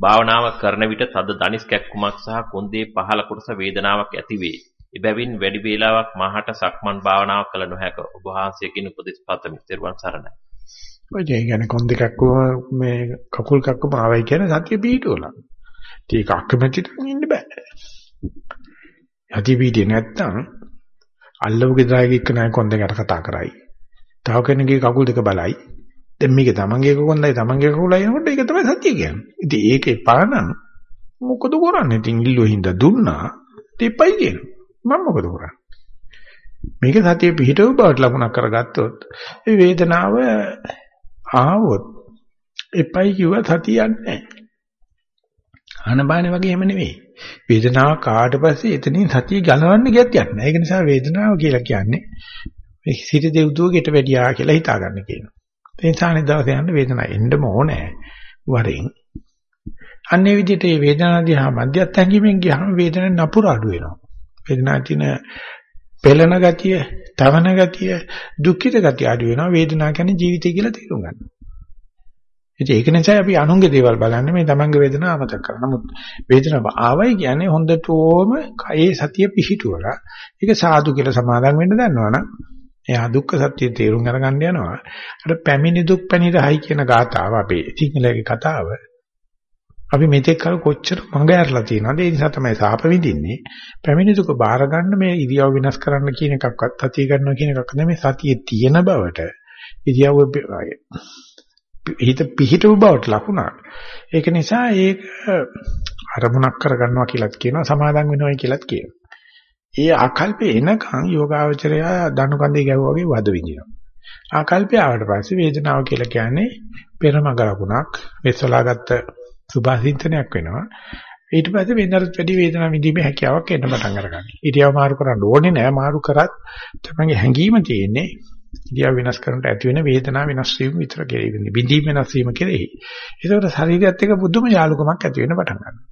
භාවනාව කරන විට තද දනිස් කැක්කුමක් සහ කොන්දේ පහළ කොටස වේදනාවක් ඇතිවේ. එබැවින් වැඩි වේලාවක් මාහට සක්මන් භාවනාව කළ නොහැක. ඔබ වහන්සේකින් උපදෙස් පතමි. ත්වන් සරණයි. ඔය කියන්නේ කොන් දෙකක් මේ කකුල් කක්කම ආවයි කියන්නේ සතිය පිහිටුවලා. ඒක අකමැතිට ඉන්න බෑ. සතිය පිහිටියේ නැත්තම් අල්ලවගේ දායක එක්ක නෑ කොන් දෙකට කතා කරයි. තව කෙනෙක්ගේ කකුල් දෙක බලයි. දැන් මේක තමන්ගේ කොන්දයි තමන්ගේ කකුලයි එනකොට ඒක තමයි සතිය කියන්නේ. ඉතින් ඒක එපා නම් මොකද කරන්නේ? ඉතින් ඉල්ලුව හින්දා දුන්නා. දෙපයි කියනවා. මම මොකද කරන්නේ? මේක සතිය පිහිටව බවට ලකුණක් කරගත්තොත් ඒ වේදනාව ආවොත් එපයි කිව්ව සතිය යන්නේ ආනබාන වගේ එහෙම නෙවෙයි. වේදනාව කාට පස්සේ එතනින් සතිය ගලවන්න ගියත් යන්නේ. ඒක නිසා වේදනාව කියලා කියන්නේ මේ සිට දෙව්දුවකට වැඩියා කියලා හිතා ගන්න කියනවා. ඒ නිසා නිදවස යන්න වේදනාව එන්නම ඕනේ වරෙන්. අන්නේ විදිහට මේ වේදනාව දිහා මධ්‍යස්ථ හැඟීමෙන් ගියාම වේදනාව නපුර අඩු වෙනවා. වේදනාව තියෙන පෙළෙන ගතිය, තවන ගතිය, දුක්ඛිත ගතිය අඩු වෙනවා. වේදනාව කියන්නේ ජීවිතය කියලා තේරුම් ගන්නවා. ඉතින් ඒක නිසා අපි අනුන්ගේ දේවල් බලන්නේ මේ තමන්ගේ වේදනාව අමතක කරන. නමුත් වේදනාව ආවයි කියන්නේ හොඳටම කයේ සතිය පිහිටුවලා ඒක සාදු කියලා සමාදන් වෙන්න දන්නවනම් එයා දුක්ඛ සත්‍ය තේරුම් අරගන්න යනවා. අර පැමිණි දුක් පැනිරහයි කියන ගාතාව අපේ සිංහලයේ කතාව අපි මෙතෙක් කල කොච්චර මඟ ඇරලා තියෙනවද? ඒ නිසා තමයි සාප විඳින්නේ. පැමිණි දුක බාර ගන්න මේ ඉරියව් වෙනස් කරන්න කියන එකක්වත් සතිය ගන්නවා කියන එකක් නෙමෙයි. සතියේ තියෙන බවට ඉරියව් හිත පිහිටව බවට ලකුණක්. ඒක නිසා ඒක අරමුණක් කරගන්නවා කියලාත් කියනවා සමාදන් වෙනවයි කියලාත් කියනවා. ඒ ආකල්පේ එනකන් යෝගාවචරය දනුකන්දේ ගැහුවා වගේ වද විඳිනවා. ආකල්පය ආවට පස්සේ වේදනාව කියලා කියන්නේ පෙරමග ලකුණක් මෙස්සලාගත්ත සුභාසින්තනයක් වෙනවා. ඊට පස්සේ වෙනතරත් වැඩි වේදනාව විඳීමේ හැකියාවක් එන්න පටන් අරගන්නවා. ඉරියව් මාරු කරන්න ඕනේ නෑ මාරු කරත් තමන්ගේ හැඟීම තියෙන්නේ ඉරියව් වෙනස් කරනට ඇති වෙන වේදනාව වෙනස් වීම විතර කෙරෙන්නේ. විඳීම වෙනස් වීම කෙරෙහි. ඒකට ශරීරයත් එක්ක බුදුම යාලුකමක් ඇති වෙන්න පටන් ගන්නවා.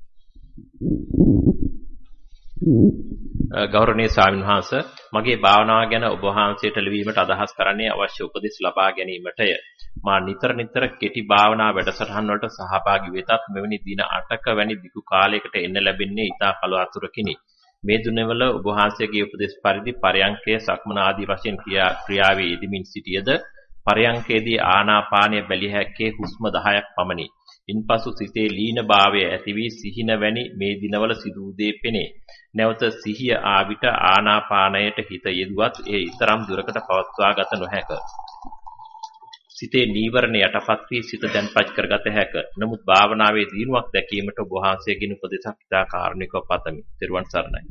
ගෞරවනීය ස්වාමීන් වහන්ස මගේ භාවනාව ගැන ඔබ වහන්සේට ලිවීමට අදහස් කරන්නේ අවශ්‍ය උපදෙස් ලබා ගැනීමටය. මා නිතර නිතර කෙටි භාවනා වැඩසටහන් වලට සහභාගී වෙතත් මෙවැනි දින 8ක වැනි දිගු කාලයකට එන්න ලැබෙන්නේ ඊටා කලවතුරකිනි. මේ දුනවල ඔබ වහන්සේගේ උපදෙස් පරිදි පරයන්කය සක්මන ආදී වශයෙන් ක්‍රියාවේ යෙදමින් සිටියද පරයන්කේදී ආනාපානය බැලිය හැක්කේ හුස්ම 10ක් පමණි. ඉන්පසු සිතේ ලීන භාවය ඇති වී සිහින වැනි මේ දිනවල සිදු වූ දේ පෙනේ. නැවත සිහිය ආවිත ආනාපානයට හිත යෙදුවත් ඒ ඊතරම් දුරකට පවත්වා ගත නොහැක. සිතේ නීවරණ යටපත් වී සිත දැන්පත් කරගත හැක. නමුත් භාවනාවේ දිනුවක් දැකීමට ඔබ වහන්සේගෙන් උපදෙසක් ඉතා කාරුණිකව පතමි. ත්වන් සරණයි.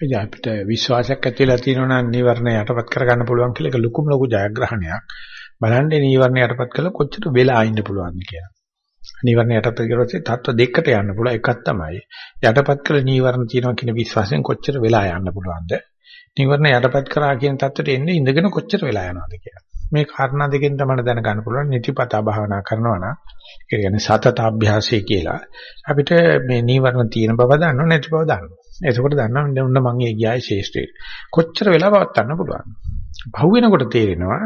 එයි අපිට විශ්වාසයක් ඇතිලා තියෙනවා නම් නීවරණ යටපත් කරගන්න පුළුවන් කියලා ඒක ලොකුම ලොකු ජයග්‍රහණයක්. බලන්නේ නීවරණ යටපත් කළා කොච්චර වෙලා ඉන්න පුළුවන්ද කියලා. නීවරණ යටපත් කරලා තත්ත්ව දෙකකට යන්න පුළුවන් එකක් තමයි යටපත් කළ නීවරණ තියෙනවා කියන විශ්වාසයෙන් කොච්චර වෙලා යන්න පුළුවන්ද නිවර්ණ යටපත් කරා කියන தත්ත්වයට එන්නේ ඉඳගෙන කොච්චර වෙලා යනවද කියලා. මේ කාරණා දෙකෙන් තමයි දැනගන්න පුළුවන් නිතිපතා භාවනා කරනවා නම් ඒ කියන්නේ සතත අභ්‍යාසය කියලා. අපිට මේ නිවර්ණ තියෙන බව දන්නව නැති බව දන්නවා. එතකොට දන්නවා මෙන්න මම ඒ ගියායි ශේෂ්ඨේ. කොච්චර වෙලා පවත්වන්න පුළුවන්. පහු වෙනකොට තේරෙනවා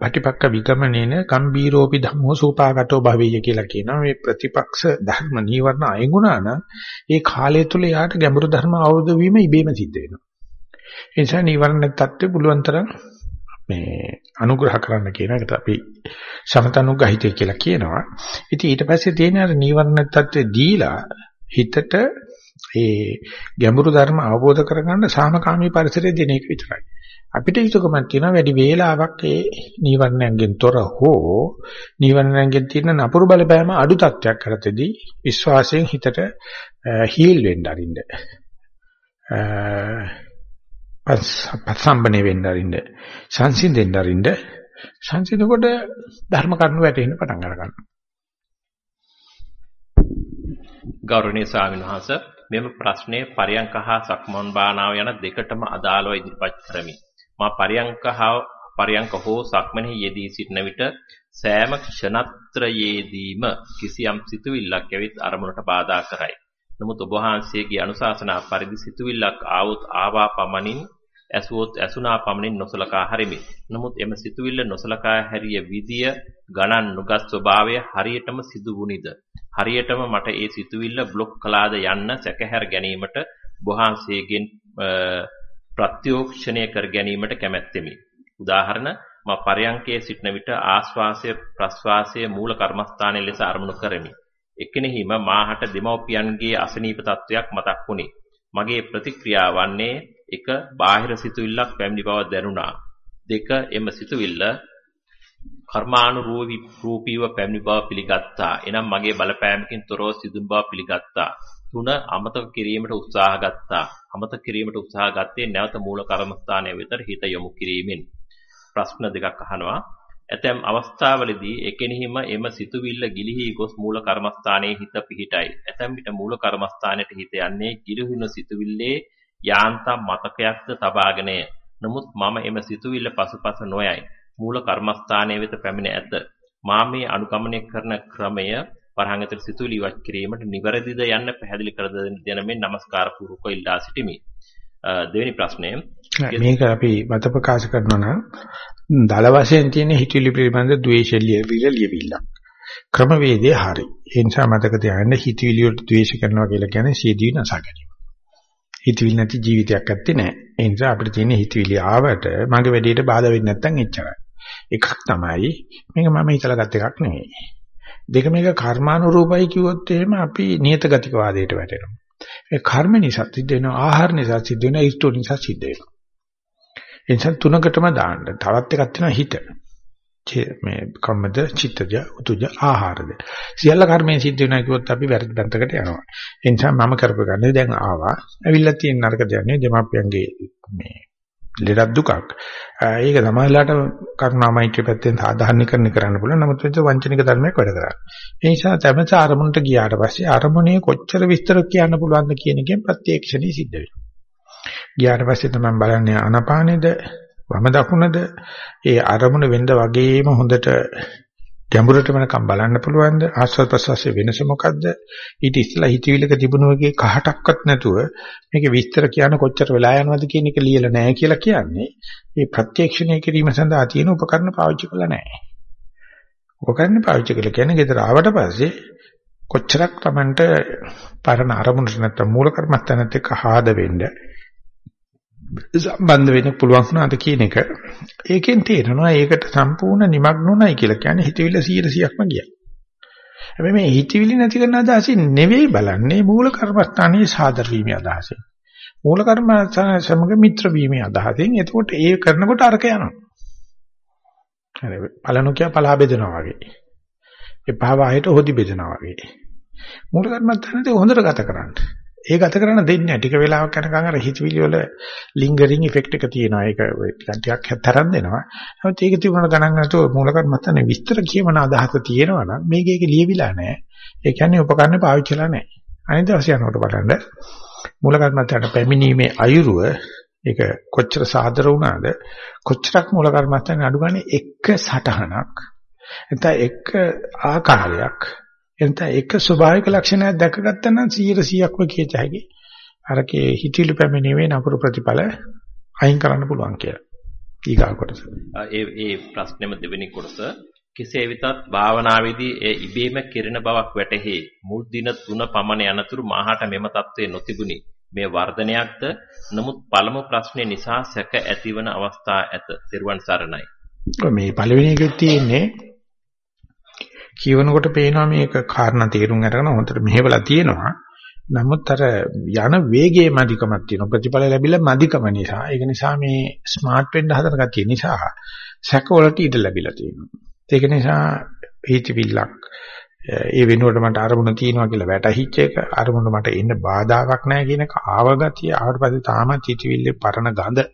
පටිපක්ක විගමනේන ගම්බීරෝපි ධම්මෝ සූපාගතෝ භවෙය කියලා කියනවා මේ ප්‍රතිපක්ෂ ධර්ම නීවරණ අයගුණා නම් ඒ කාලය තුල යාට ගැඹුරු ධර්ම අවබෝධ වීම ඉබේම සිද්ධ වෙනවා ඒ නිසා නීවරණ තත්ත්වෙ පුළුවන් තරම් මේ අනුග්‍රහ කරන්න කියන එකට අපි සමතනුග්‍රහිතය කියලා කියනවා ඉතින් ඊට පස්සේ තියෙන අර නීවරණ තත්ත්වෙ දීලා හිතට ඒ ගැඹුරු ධර්ම අවබෝධ කරගන්න සාමකාමී පරිසරය දෙන එක විතරයි අපිට යුතුයකමක් තියෙනවා වැඩි වේලාවක් ඒ නීවරණයෙන් තොර හෝ නීවරණයෙන් තියෙන නපුරු බලපෑම අඩු තත්ත්වයක් කරතේදී විශ්වාසයෙන් හිතට හීල් වෙන්න අරින්න. පස්සම්බනේ වෙන්න අරින්න. සංසිඳෙන්න අරින්න. සංසිඳනකොට ධර්ම කරුණු වැටෙන්න පටන් ගන්නවා. ගෞරවනීය ස්වාමීන් වහන්සේ මෙම ප්‍රශ්නයේ පරියංක හා සක්මන් භාවනාව යන දෙකටම අදාළව ඉදිරිපත් කරමි. මා පරියංක හා පරියංක හෝ සක්මනේ යෙදී සිටන විට සෑම ක්ෂණත්‍රයේදීම කිසියම් සිතුවිල්ලක් ඇවිත් අරමුණට බාධා කරයි. නමුත් ඔබ වහන්සේගේ අනුශාසනා පරිදි සිතුවිල්ලක් ආවොත් ආවා පමණින් ඇසුවොත් ඇසුනා පමණින් නොසලකා හරිමි. නමුත් එම සිතුවිල්ල නොසලකා හැරිය විදිය ගණන් නුගත් ස්වභාවය හරියටම සිදු වුනිද? හරියටම මට ඒ සිතුවිල්ල බ්ලොක් කළාද යන්න සැකහැර ගැනීමට වහන්සේගෙන් ප්‍රත්‍යෝක්ෂණය කර ගැනීමට කැමැත්තෙමි. උදාහරණ මා පරයන්කේ සිටන විට ආස්වාසය ප්‍රස්වාසය මූල කර්මස්ථානයේ ලෙස අරමුණු කරමි. එකිනෙහිම මාහට දෙමව්පියන්ගේ අසනීප තත්වයක් මතක් වුණි. මගේ ප්‍රතික්‍රියාව වන්නේ එක බාහිර සිතුවිල්ලක් පැමිණි බව දැනුණා. දෙක එම සිතුවිල්ල කර්මානුරූපීව පැමිණි බව පිළිගත්තා. එනම් මගේ බලපෑමකින් තොරව සිදුන් බව පිළිගත්තා. තුන අමතක කිරීමට උත්සාහ ගත්තා. අමතක කිරීමට උත්සාහ ගත්තේ නැවත මූල කර්මස්ථානයේ වෙතට හිත යොමු කිරීමෙන්. ප්‍රශ්න දෙකක් අහනවා. ඇතැම් අවස්ථාවලදී එකෙනෙහිම එම සිතුවිල්ල ගිලිහි ගොස් මූල කර්මස්ථානයේ හිත පිහිටයි. ඇතැම් විට මූල කර්මස්ථානයට හිත යන්නේ ගිලිහුණු සිතුවිල්ලේ යාන්තම් මතකයක්ද තබාගෙනය. නමුත් මම එම සිතුවිල්ල පසුපස නොයයි. මූල කර්මස්ථානයේ වෙත පැමිණ ඇත. මා මේ අනුගමනය කරන ක්‍රමය වරහන් ඇතුළත සිතුවිලි ඉවත් කිරීමට නිවැරදිද යන්න පැහැදිලි කර දෙන මෙන් নমස්කාර පූර්වක ඉල්ලා සිටිමි. දෙවෙනි ප්‍රශ්නය මේක අපි මත ප්‍රකාශ කරනවා නම් දල වශයෙන් තියෙන හිතවිලි පිළිබඳ ද්වේෂලිය විරලියවිල්ල. ක්‍රමවේදය හරි. ඒ නිසා මතක තියාගන්න හිතවිලි වලට ද්වේෂ කරනවා කියලා කියන්නේ සියදී නසා ගැනීම. හිතවිලි නැති ජීවිතයක් ඇත්තේ නැහැ. ඒ නිසා අපිට තියෙන හිතවිලි ආවට මගේ වැඩේට බාධා වෙන්නේ නැත්නම් එච්චරයි. එකක් තමයි මේක මම හිතලා ගත් එකක් නෙවෙයි. දෙක මේක කර්මානුරූපයි කිව්වොත් එහෙම අපි නියත ගතික වාදයට වැටෙනවා. ඒ කර්ම නිසා සිද්ධ වෙනවා ආහාර නිසා සිද්ධ වෙනවා ඊට නිසා සිද්ධ වෙනවා. ඒ නිසා තුනකටම දාන්න. තවත් එකක් තියෙනවා හිත. මේ කම්මද චිත්තජ උතුජ ආහාරද. සියල්ල කර්මයෙන් සිද්ධ වෙනවා කිව්වොත් අපි වැරදි පැත්තකට යනවා. ඒ නිසා මම කරපගන්නේ දැන් ආවා. ඇවිල්ලා තියෙන නරක දෙන්නේ දෙමාපියන්ගේ මේ ලෙඩක් දුකක්. ඒක සමාජලාට කරුණාමෛත්‍රී පැත්තෙන් සාධාරණීකරණය කරන්න පුළුවන්. නමුත් ඒක වංචනික ධර්මයක් වැඩ කරන්නේ. ඒ නිසා තමස ආරමුණට ගියාට පස්සේ ආරමුණේ කොච්චර විස්තර කියන්න පුළුවන්ද කියන එකෙන් ප්‍රත්‍යක්ෂණී සිද්ධ වෙනවා. ගියාට පස්සේ තමයි බලන්නේ ආනපානෙද වම දකුණද ඒ අරමුණ වෙන්න වගේම හොඳට ගැඹුරට වෙනකම් බලන්න පුළුවන්ද? ආස්වාද ප්‍රසවාසයේ වෙනස මොකද්ද? ඊට ඉස්සලා හිතවිලක තිබුණ වගේ කහටක්වත් නැතුව මේක විස්තර කියන කොච්චර වෙලා යනවද කියන එක ලියලා නැහැ කියලා කියන්නේ මේ ප්‍රත්‍යක්ෂණය කිරීම සඳහා තියෙන උපකරණ පාවිච්චි කළා නැහැ. උපකරණ පාවිච්චි කළා කියන්නේ ගෙදර ආවට පස්සේ කොච්චරක් Tamanට පරණ අරමුණට නැත්තම් මූල කර්මස්ථානත් එක්ක ආද වෙන්න සම්බන්ධ වෙන්න පුළුවන් වුණාද කියන එක ඒකෙන් තේරෙනවා ඒකට සම්පූර්ණ නිමග්නුණයි කියලා කියන්නේ හිතවිල්ල 100%ක්ම ගියා. හැබැයි මේ හිතවිලි නැති කරන අදහසින් නෙවෙයි බලන්නේ මූල කර්මස්ථානයේ සාදර වීමේ අදහසින්. මූල කර්මස්ථාන සමග මිත්‍ර වීමේ අදහසින්. එතකොට ඒ කරනකොට අරක යනවා. හරි පළනු කිය පලා බෙදනවා වගේ. එපා වායට හොදි බෙදනවා වගේ. මූල කර්මස්ථානයේ හොඳට ගත කරන්න. ඒ ගත කරන්න දෙන්නේ නැහැ. ටික වෙලාවක් යනකම් අර හිතවිලි වල ලින්ගරින් ඉෆෙක්ට් එක තියෙනවා. ඒක ටිකක් තරම් දෙනවා. නමුත් ඒක තිබුණ ගණන් නැතුව මූල කර්මස්ථානේ විස්තර කියවන අදහස තියෙනවා නම් මේක ඒක ලියවිලා නැහැ. ඒ කියන්නේ උපකරණ පාවිච්චිලා නැහැ. අනිත් දවසේ යනකොට බලන්න මූල කර්මස්ථානට පැමිණීමේ අයුරුව ඒක කොච්චර සාදර වුණාද කොච්චරක් මූල කර්මස්ථානේ අඩු ගන්න එක සටහනක් එතන එක ආකාරයක් එතන එක ස්වභාවික ලක්ෂණයක් දැකගත්තා නම් 100%ක්ම කියත හැකි. අරකේ හිතිලි පැමිණීමේ නපුරු ප්‍රතිඵල අයින් කරන්න පුළුවන් කියලා. ඊගා කොටස. ඒ ඒ ප්‍රශ්නෙම දෙවෙනි කොටස. කෙසේ වෙතත් භාවනාවේදී ඒ ඉබේම කෙරෙන බවක් වැටහි. මුල් දින 3 පමණ යනතුරු මාහට මෙම தત્ත්වය නොතිබුණි. මේ වර්ධනයක්ද? නමුත් පළමු ප්‍රශ්නේ නිසා සැක ඇතිවන අවස්ථා ඇත. ත්‍රිවන් සරණයි. මේ පළවෙනි එකෙත් තියෙන්නේ කියවනකොට පේනවා මේක කාරණා තේරුම් අරගෙන හොඳට මෙහෙवला තියෙනවා. නමුත් අර යන වේගයේ මදිකමක් තියෙනවා. ප්‍රතිඵල ලැබිලා මදිකම නිසා. ඒක නිසා මේ ස්මාර්ට් වෙන්න හදන කතිය නිසා සැකවලට ඉඩ ලැබිලා තියෙනවා. ඒක නිසා හිතවිල්ලක් ඒ වෙනුවට මට අරමුණ තියෙනවා කියලා වැටහිච්ච එක අරමුණ මට එන්න බාධාවක් නැහැ කියන එක ආව ගතිය ආවට පස්සේ තාමත් හිතවිල්ලේ පරණ ගඳ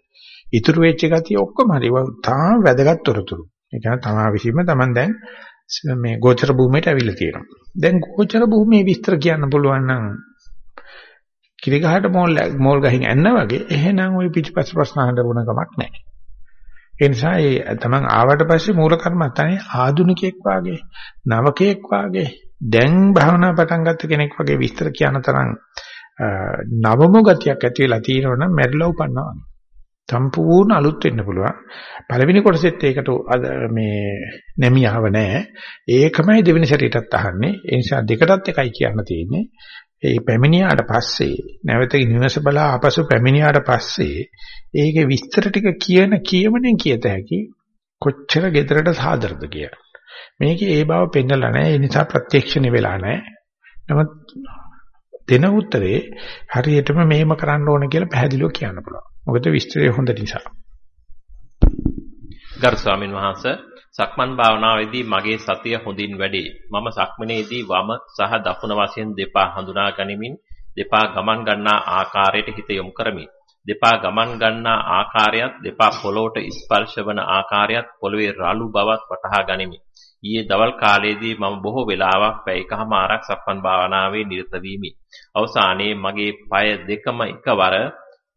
ඉතුරු වෙච්ච ගතිය ඔක්කොම හරි තාම වැදගත් තොරතුරු. ඒ කියන්නේ තමා විසීම තමන් දැන් මේ ගෝචර භූමියට ඇවිල්ලා තියෙනවා. දැන් ගෝචර භූමියේ විස්තර කියන්න පුළුවන් නම් කිරිගහට මෝල් මෝල් ගහින් ඇන්න වගේ එහෙනම් ওই පිටිපස්ස ප්‍රශ්න අහන්න ඕන කමක් නැහැ. ඒ නිසා ඒ තමන් ආවට පස්සේ මූල කර්මත්තානේ ආදුනිකෙක් වාගේ නවකෙක් වාගේ දැන් භාවනා පටන් ගත්ත කෙනෙක් වගේ විස්තර කියන තරම් නවම ගතියක් ඇති වෙලා තියෙනවනම් මැරිලා උපන්නවා. සම්පූර්ණ අලුත් වෙන්න පුළුවන්. පළවෙනි කොටසෙත් ඒකට මේ නැමියාව නැහැ. ඒකමයි දෙවෙනි සැරේටත් අහන්නේ. ඒ නිසා දෙකටත් එකයි කියන්න තියෙන්නේ. ඒ පැමිණියාට පස්සේ නැවත නිවස බලා ආපසු පැමිණියාට පස්සේ ඒකේ විස්තර ටික කියන කියමනේ කියත හැකි කොච්චර gedarata සාදරද කියලා. මේකේ ඒ බව පෙන්නලා නැහැ. ඒ නිසා ප්‍රත්‍යක්ෂණේ වෙලා නැහැ. නමුත් දෙන උත්තරේ හරියටම මෙහෙම කරන්න ඕන කියලා පැහැදිලිව කියන්න පුළුවන්. මොකද විස්තරය හොඳ නිසා. ගරු ස්වාමින් වහන්සේ සක්මන් භාවනාවේදී මගේ සතිය හොඳින් වැඩි. මම සක්මනේදී වම සහ දකුණ වශයෙන් දෙපා හඳුනා ගනිමින් දෙපා ගමන් ගන්නා ආකාරයට හිත යොමු කරමි. දෙපා ගමන් ගන්නා ආකාරයත් දෙපා පොළොවට ස්පර්ශ වන ආකාරයත් පොළවේ රළු බවත් වටහා ගනිමි. ඊයේ දවල් කාලයේදී මම බොහෝ වෙලාවක් පැය එකමාරක් සක්මන් භාවනාවේ නිරත වීමි. අවසානයේ මගේ পায় දෙකම එකවර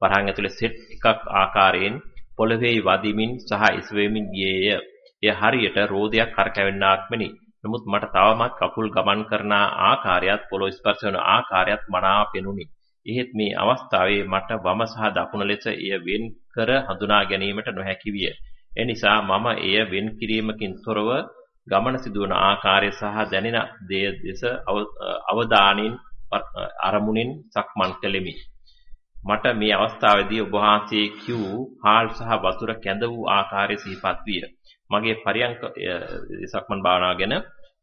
වරහන් ඇතුලේ සෙට් එකක් ආකාරයෙන් පොළවේ වදිමින් සහ ඉස්වෙමින් ගියේය. එය හරියට රෝදයක් කරකැවෙන්නාක් මෙනි. නමුත් මට තවමත් කකුල් ගමන් කරන ආකාරයත් පොළොව ස්පර්ශ වන ආකාරයත් මනාව පෙනුනි. එහෙත් මේ අවස්ථාවේ මට වම සහ දකුණ ලෙස එය වෙන් කර හඳුනා ගැනීමට නොහැකි විය. ඒ නිසා මම එය වෙන් කිරීමකින් තොරව ගමන සිදුවන ආකාරය සහ දැනෙන දේ දෙස අවධානයෙන් අරමුණින් සක්මන් කෙලෙමි. මට මේ අවස්ථාවේදී ඔබ වහන්සේ කිව් හාල් සහ වතුර කැඳ වූ ආකාරය සිහිපත් විය. මගේ පරියංක සක්මන් භාවනාව ගැන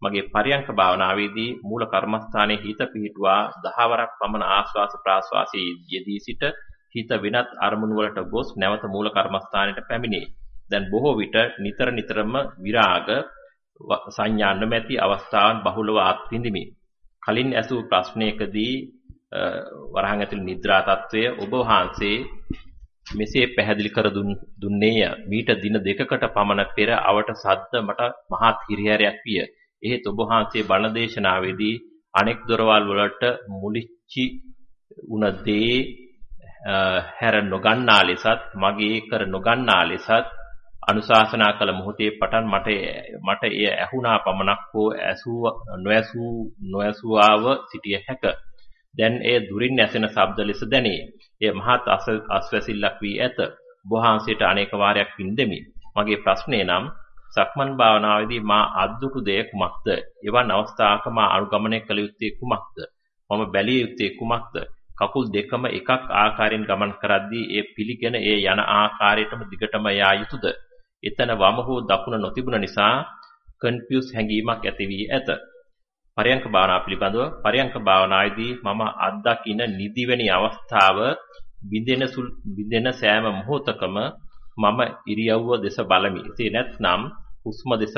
මගේ පරියංක භාවනාවේදී මූල කර්මස්ථානයේ හිත පිහිටුවා දහවරක් පමණ ආශ්වාස ප්‍රාශ්වාසයේ යෙදී සිට හිත වෙනත් අරමුණු වලට ගොස් නැවත මූල කර්මස්ථානයට පැමිණේ. දැන් බොහෝ විට නිතර නිතරම විරාග සංඥා නොමැති අවස්ථාවන් බහුලව අත්විඳිමි. කලින් ඇසූ ප්‍රශ්නයකදී වරහන් ඇතුළේ නිද්‍රා తත්වය ඔබ වහන්සේ මෙසේ පැහැදිලි කර දුන්නේය මීට දින දෙකකට පමණ පෙර අවට සද්ද මට මහත් හිරිහැරයක් විය. එහෙත් ඔබ වහන්සේ බණ දේශනාවේදී අනෙක් දොරවල් වලට මුලිච්චි උන දේ හැර නොගන්නා ලෙසත් මගේ කර නොගන්නා ලෙසත් අනුශාසනා කළ මොහොතේ පටන් මට මට එය ඇහුණා පමණක් හෝ ඇසූ නොඇසූ නොඇසුවාව සිටිය හැකිය. දැන් එය දුරින් ඇසෙන ශබ්ද ලෙස දැනේ. එය මහත් අස්වැසිල්ලක් වී ඇත. වහන්සේට අනේක වාරයක් පින්දෙමි. මගේ ප්‍රශ්නේ නම් සක්මන් භාවනාවේදී මා අද්දුටු දෙය කුමක්ද? එවන් අවස්ථාවක මා අනුගමනය කළ යුත්තේ කුමක්ද? මම බැලිය යුත්තේ කුමක්ද? කකුල් දෙකම එකක් ආකාරයෙන් ගමන් කරද්දී ඒ පිළිගෙන ඒ යන ආකාරයටම දිගටම යා යුතුයද? එතන වම හෝ දකුණ නොතිබුණ නිසා කන්ෆියුස් හැඟීමක් ඇති වී ඇත. පරයන්ක භාවනාව පිළිබඳව පරයන්ක භාවනාවේදී මම අත්දකින නිදිවෙනි අවස්ථාව බින්දෙන බින්දෙන සෑම මොහොතකම මම ඉරියව්ව දෙස බලමි. එසේ නැත්නම් හුස්ම දෙස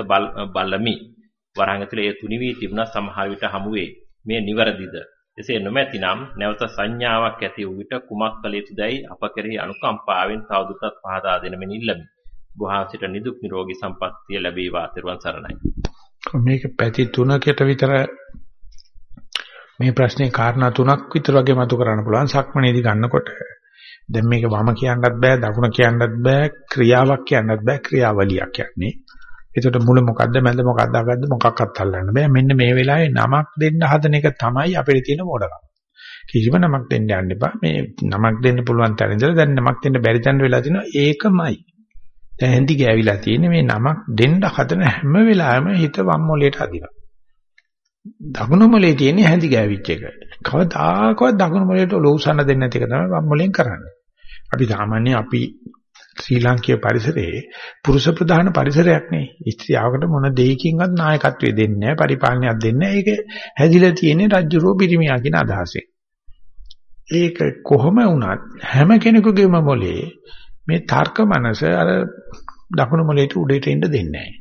බලමි. වරහන් ඇතුලේ ඒ තුනි වී තිබුණා සමහර විට හමු වේ. මේ නිවැරදිද? එසේ නොමැතිනම් නැවත සංඥාවක් ඇති වූ විට කුමක් කළ යුතුදයි අප කෙරෙහි අනුකම්පාවෙන් තවදුරටත් පහදා දෙනමින් ඉල්ලමි. වහන්සේට නිදුක් නිරෝගී සම්පන්නිය ලැබේවා ත්වන් සරණයි. මේක පැති තුනකට විතර මේ ප්‍රශ්නේ කාරණා තුනක් විතර වගේ මතු කරන්න පුළුවන් සක්මනේදී ගන්නකොට දැන් මේක වම කියන්නත් බෑ දකුණ කියන්නත් බෑ ක්‍රියාවක් කියන්නත් බෑ ක්‍රියාවලියක් කියන්නේ. එතකොට මුල මොකද්ද මැද මොකද්ද අගද්ද මොකක්වත් අල්ලන්න බෑ. මෙන්න මේ වෙලාවේ නමක් දෙන්න හදන එක තමයි අපිට තියෙන මොඩකම. කිසිම නමක් දෙන්න යන්න එපා. මේ නමක් දෙන්න පුළුවන් තැන ඉඳලා දැන් නමක් දෙන්න බැරි තැන වෙලා තිනවා ඒකමයි. දැන් හැඳි ගෑවිලා තියෙන්නේ මේ නමක් දෙන්න හදන හැම වෙලාවෙම හිත වම් මොලේට අදිනවා. දකුණු මොලේ තියෙන හැඳි ගෑවිච්ච එක. කවදාකවත් දකුණු මොලේට ලෝසන්න දෙන්නේ නැති එක තමයි වම් මොලෙන් කරන්නේ. අපි සාමාන්‍ය අපි ශ්‍රී ලාංකීය පරිසරයේ පුරුෂ ප්‍රධාන පරිසරයක් නේ. ස්ත්‍රියකට මොන දෙයකින්වත් නායකත්වය දෙන්නේ නැහැ, පරිපාලනයක් දෙන්නේ නැහැ. ඒක හැදිලා තියෙන්නේ රජ්ජුරෝ පිරිමියා කියන අදහසෙන්. ඒක කොහොම වුණත් හැම කෙනෙකුගේම මොලේ මේ තර්ක මනස අර දකුණු මොලේට උඩට එන්න දෙන්නේ නැහැ.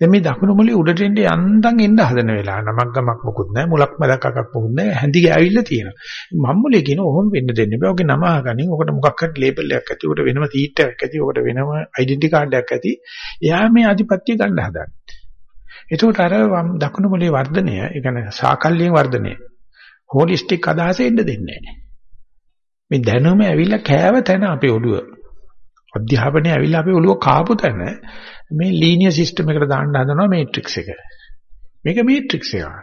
දැන් මේ දකුණු මොලේ උඩට එන්න යන්තම් එන්න හදන වෙලාව නමක් ගමක් මොකුත් නැහැ. මුලක් මැදක් අකක් මොකුත් නැහැ. හැඳි ගෑවිල්ලා තියෙනවා. මම මොලේ කියන ඔහොම වෙන්න දෙන්න බෑ ඔගේ නම අහගනින්. ඔකට මොකක් හරි ලේබල් එකක් ඇති. ඔකට වෙනම සීට් එකක් ඇති. ඔකට වෙනම ඩෙන්ටි කාඩ් එකක් ඇති. එයා මේ අධිපත්‍ය ගන්න හදන්නේ එතකොට අර දකුණු මොලේ වර්ධනය ඒ කියන්නේ සාකල්යෙන් වර්ධනය හෝලිස්ටික් අදහස එන්න දෙන්නේ නැහැ. මේ දැනුම ඇවිල්ලා කෑව තැන අපේ ඔළුව. අධ්‍යාපනය ඇවිල්ලා අපේ ඔළුව කාපු තැන මේ ලීනියර් සිස්ටම් එකට දාන්න හදනවා මේට්‍රික්ස් එක. මේක මේට්‍රික්ස් එකක්.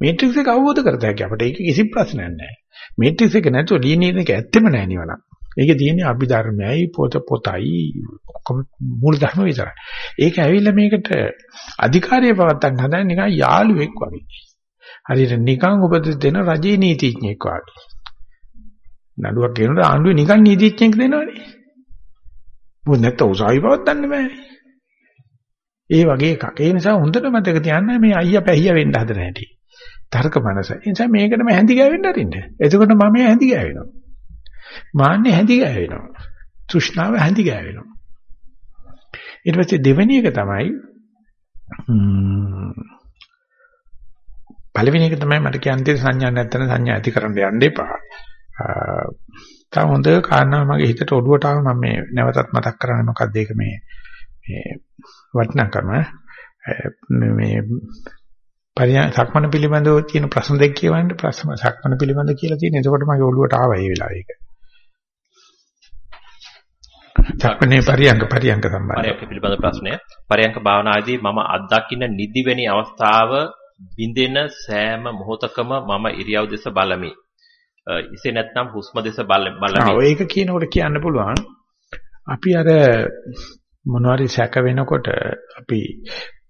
මේට්‍රික්ස් එක අවබෝධ කරගත්තා අපිට ඒක කිසි ප්‍රශ්නයක් නැහැ. මේට්‍රික්ස් එක නැතුව ලීනියර් එක ඇත්තෙම නැහැ නිවන. ඒකේ තියෙන්නේ අභිධර්මයයි පොත පොතයි මූල ධර්ම විතරයි. ඒක ඇවිල්ලා මේකට අධිකාරිය පවත්තන්න හදන නිකන් යාළුවෙක් වගේ. හරියට නිකන් උපදෙස් දෙන රජේ නීතිඥයෙක් වගේ. නඩුවක් කියනකොට ආණ්ඩුවේ නිකන් නීතිඥයෙක් දෙනවනේ. මොකද නැත්නම් උසාවි පවත්තන්න බෑනේ. ඒ වගේ එකක්. ඒ නිසා හොඳට මතක තියාගන්න මේ අයියා පැහිය වෙන්න හදන හැටි. තර්ක මනස. ඒ නිසා මේකටම හැඳි ගෑවෙන්න අරින්න. එතකොට මම හැඳි ගෑවෙනවා. මාන්නේ හැඳි ගෑවෙනවා. තෘෂ්ණාව හැඳි ගෑවෙනවා. ඊට පස්සේ දෙවෙනි එක තමයි පළවෙනි එක තමයි මට කියන්නේ සංඥා නැත්තන සංඥා ඇති කරන්න යන්න එපා. තව හොඳ කාරණා මගේ හිතට ඔළුවට ආව මම මේ නැවතත් මතක් කරන්නේ මොකක්ද ඒක මේ මේ වටිනාකම මේ පරිය සක්මන පිළිබඳව තියෙන ප්‍රශ්න දෙක කියවන්න ප්‍රශ්න සක්මන පිළිබඳ කියලා තියෙන. එතකොට මගේ ඔළුවට ආවා මේ වෙලාවේ ඒක. සක්මනේ පරියංග පරියංග සම්බන්ධ. පරියංග පිළිබඳ ප්‍රශ්නය. පරියංග භාවනාදී මම අත්දකින්න නිදිවෙනි අවස්ථාව බින්දෙන සෑම මොහොතකම මම ඉරියව් දෙස බලමි. ඉසේ නැත්නම් හුස්ම දෙස බලමි. ආ ඒක කියනකොට කියන්න පුළුවන්. අපි අර මොනවාරි සැක වෙනකොට අපි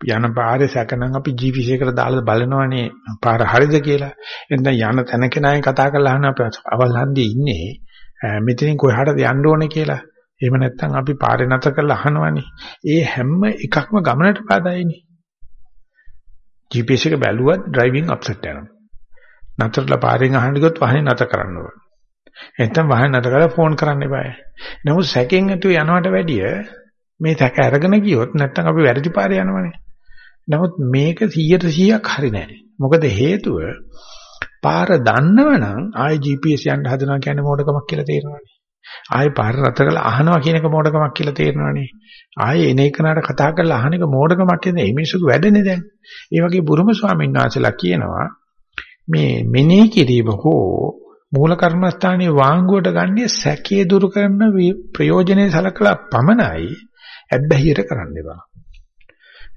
යන පාරේ සැකනම් අපි ජීවිතයකට දාලා බලනවනේ පාර හරිද කියලා. එතන යන තැන කෙනාගෙන් කතා කරලා අහන අපි අවල් හන්දියේ ඉන්නේ මෙතනින් කොහාටද යන්න ඕනේ කියලා. එහෙම නැත්නම් අපි පාරේ නැත කරලා අහනවනේ. ඒ හැම එකක්ම ගමනට බාධායිනේ. GPS එක බැලුවත් ඩ්‍රයිවිං අප්සෙට් යනවා. නතරලා පාරෙන් අහන්න ගියොත් වාහනේ නැත කරන්න ඕන. එතෙන් වාහනේ නැත කරලා ෆෝන් කරන්න එපායි. නමුත් සැකෙන් ඇතුව යනවට වැඩිය මේ තැක අරගෙන ගියොත් නැත්තම් අපි වැරදි පාරේ යනවනේ. නමුත් මේක 100%ක් හරි නෑ. මොකද හේතුව පාර දන්නවනම් ආයි GPS යන්න හදනවා කියන්නේ මොඩකමක් කියලා තේරෙනවනේ. ආයි පාර රත කරලා අහනවා කියන එක මොඩකමක් කියලා තේරෙනවනේ. ආයි එන එකනට කතා කරලා අහන එක මොඩකමක් කියන්නේ මේ මිනිස්සුගේ වැඩනේ දැන්. ඒ වගේ බුරුම ස්වාමීන් වහන්සේලා කියනවා මේ මෙනෙහි කිරීම හෝ මූල කර්මස්ථානයේ වාංගුවට ගන්නේ සැකේ දුරු කරන ප්‍රයෝජනේ සලකලා පමණයි ඇබ්බැහියට කරන්න එපා.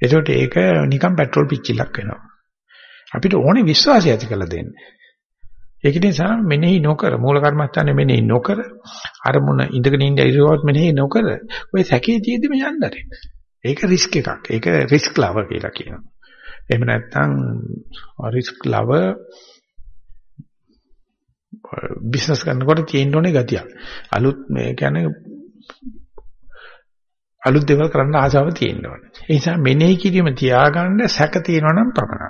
එතකොට ඒක නිකන් පෙට්‍රල් පිච්චිලක් වෙනවා. අපිට ඕනේ විශ්වාසය ඇති කරලා දෙන්න. ඒක නිසා මෙනෙහි නොකර මූල කර්මස්ථානේ මෙනෙහි නොකර අරමුණ ඉඳගෙන ඉන්න ඉරියව්වත් මෙනෙහි නොකර ඔය සැකේ තියෙද්දි මේ යන්න ආරෙන්න. ඒක රිස්ක් එකක්. ඒක රිස්ක් ලව කියලා කියනවා. එහෙම නැත්නම් රිස්ක් ලව බිස්නස් කරනකොට තියෙන්න ඕනේ ගතියක්. අලුත් මේ කියන්නේ අලුත් දේවල් කරන්න ආසාව තියෙන්න ඕනේ. ඒ නිසා මෙනෙහි කිරීම තියාගන්න සැක තියෙනවා නම් පමණයි.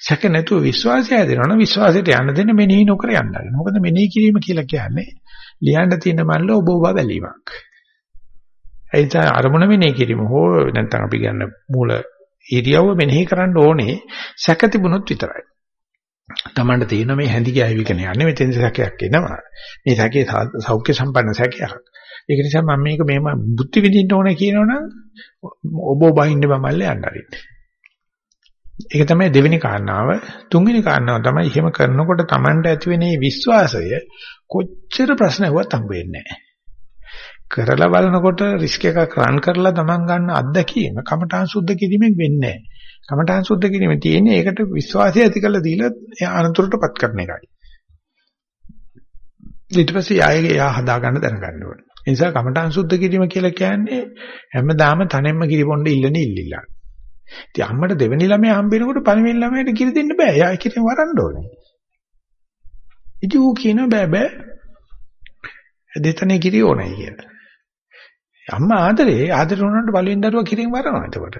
සැක නැතුව විශ්වාසය හැදෙනවා නම් විශ්වාසයට යන්න දෙන්න මෙනෙහි නොකර යන්න ආරින්න. මොකද මෙනෙහි කිරීම කියලා කියන්නේ ලියන්න තියෙන මල්ල ඔබ ඔබ බැලීමක්. ඒ නිසා අරමුණ මෙනෙහි කිරීම හෝ නැත්නම් අපි ගන්න මූල ඉරියව්ව මෙනෙහි කරන්න ඕනේ සැක තිබුණොත් විතරයි. තමන්ට තියෙන මේ හැඳි ගෑවිකන යන්නේ මෙතෙන් සැකයක් එනවා. මේ සැකේ සෞඛ්‍ය සම්පන්න සැකයක්. ඒක නිසා මම මේක මෙහෙම බුද්ධි විඳින්න ඕන කියනවනම් ඔබ ඔබ ඉන්න බමල්ල යන්න හරින්න. ඒක තමයි දෙවෙනි කාරණාව. තුන්වෙනි කාරණාව තමයි එහෙම කරනකොට Tamanට ඇති වෙන විශ්වාසය කොච්චර ප්‍රශ්න ඇහුවත් හම්බ වෙන්නේ නැහැ. කරලා බලනකොට රිස්ක් එකක් රන් කරලා Taman ගන්න අත්දැකීම කමඨාන් සුද්ධ කිරීමෙන් වෙන්නේ නැහැ. කමඨාන් සුද්ධ කිරීමේ තියෙන්නේ ඒකට විශ්වාසය ඇති කරලා දීලා අනතුරටපත් කරන එකයි. ඊට පස්සේ ආයේ යා හදා ගන්න දැනගන්න ඕනේ. ඒ නිසා කමඨාන් සුද්ධ කිරීම කියලා කියන්නේ හැමදාම තනෙම්ම කිරිපොණ්ඩ ඉල්ලන ඉල්ලිලා. ඉතින් අම්මට දෙවෙනි ළමයා හම්බෙනකොට පළවෙනි ළමයාට කිරි දෙන්න බෑ. එයා කිරින් වරන්න ඕනේ. ඉතින් ඌ කියන බෑ බෑ. දෙතනේ කිරි ඕනයි කියලා. අම්මා ආදරේ ආදර වුණාට පළවෙනි දරුවා කිරින් වරනවා එතකොට.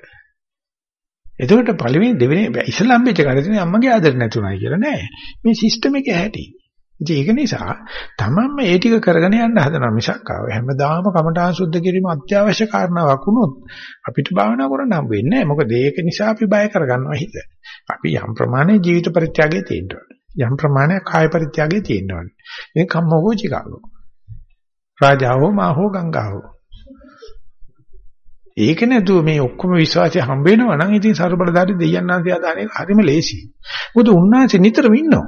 එතකොට පළවෙනි දෙවෙනි ඉස්ලාම් වෙච්ච කාලේ අම්මගේ ආදර නැතුණයි කියලා නෑ. මේ සිස්ටම් එක හැටි. ඉතින් ඒක නිසා තමන්ම ඒ ටික කරගෙන යන්න හදනවා මිසක් ආව හැමදාම කමඨාන් සුද්ධ කිරීම අත්‍යවශ්‍ය කාරණාවක් වුණොත් අපිට භාවනා කරන්න හම්බ වෙන්නේ නැහැ. මොකද ඒක නිසා අපි බය කරගන්නවා හිත. අපි යම් ප්‍රමාණයේ ජීවිත පරිත්‍යාගයේ තියෙනවා. යම් ප්‍රමාණයක් කාය පරිත්‍යාගයේ තියෙනවා. මේ කම්මෝගෝ චිකාගෝ. රාජාවෝ මාහෝ ගංගාවෝ. ඒක නැතුව මේ ඔක්කොම විශ්වාසය හම්බ වෙනවා නම් ඉතින් ਸਰබලදාරි දෙයයන් ආන්සේ අදාන එක හරිම ලේසි. මොකද උන්වහන්සේ නිතරම ඉන්නවා.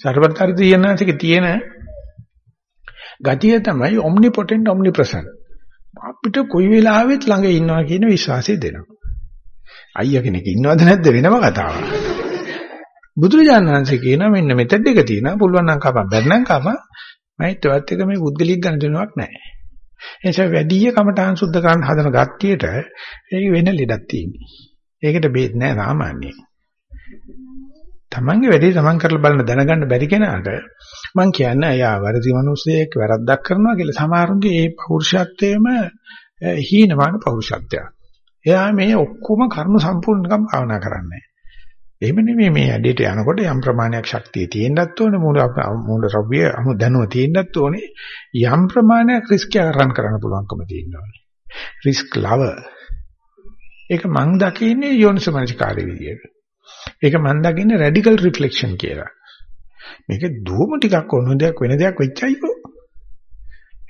සර්වතරි දියනාසික තියෙන ගතිය තමයි omnipotent omnipresent. අපිට කොයි වෙලාවෙත් ළඟ ඉන්නවා කියන විශ්වාසය දෙනවා. අයියා කෙනෙක් ඉන්නවද නැද්ද වෙනම කතාවක්. බුදුරජාණන් වහන්සේ කියනවා මෙන්න මෙතෙඩ් එක තියෙනවා පුළුවන් නම් කපන් බැරි නම් කපන් මෛත්‍රියවත් එක මේ පුද්ගලික ගණ දෙනවක් නැහැ. ඒ නිසා වැඩි කමඨාන් සුද්ධ කරන්න හදන ගතියට ඒක වෙන ලෙඩක් තියෙනවා. ඒකට බේත් නැහැ සාමාන්‍යයෙන්. තමන්ගේ වැඩේ තමන් කරලා බලන්න දැනගන්න බැරි කෙනාට මම කියන්නේ එයා වැරදි මිනිස්සෙක් වැරද්දක් කරනවා කියලා සමහරුන්ගේ ඒ පෞරුෂත්වයේම හීනමාන පෞරුෂත්වයක්. එයා මේ ඔක්කොම කරුණු සම්පූර්ණකම් භාවනා කරන්නේ. එහෙම නෙමෙයි මේ ඇඩේට යනකොට යම් ප්‍රමාණයක් ශක්තිය තියෙන්නත් ඕනේ මූල මූල ද්‍රව්‍ය අමු දැනුව තියෙන්නත් ඕනේ යම් ප්‍රමාණයක් රිස්ක් රන් කරන්න පුළුවන්කම තියෙන්න ඕනේ. රිස්ක් ලව. ඒක මං දකින්නේ යෝනිසමනසිකාරී විදියට. ඒක මම දකින්නේ රැඩිකල් රිෆ්ලෙක්ෂන් කියලා. මේක දුවම ටිකක් ඕන දෙයක් වෙන දෙයක් වෙච්චයිකෝ.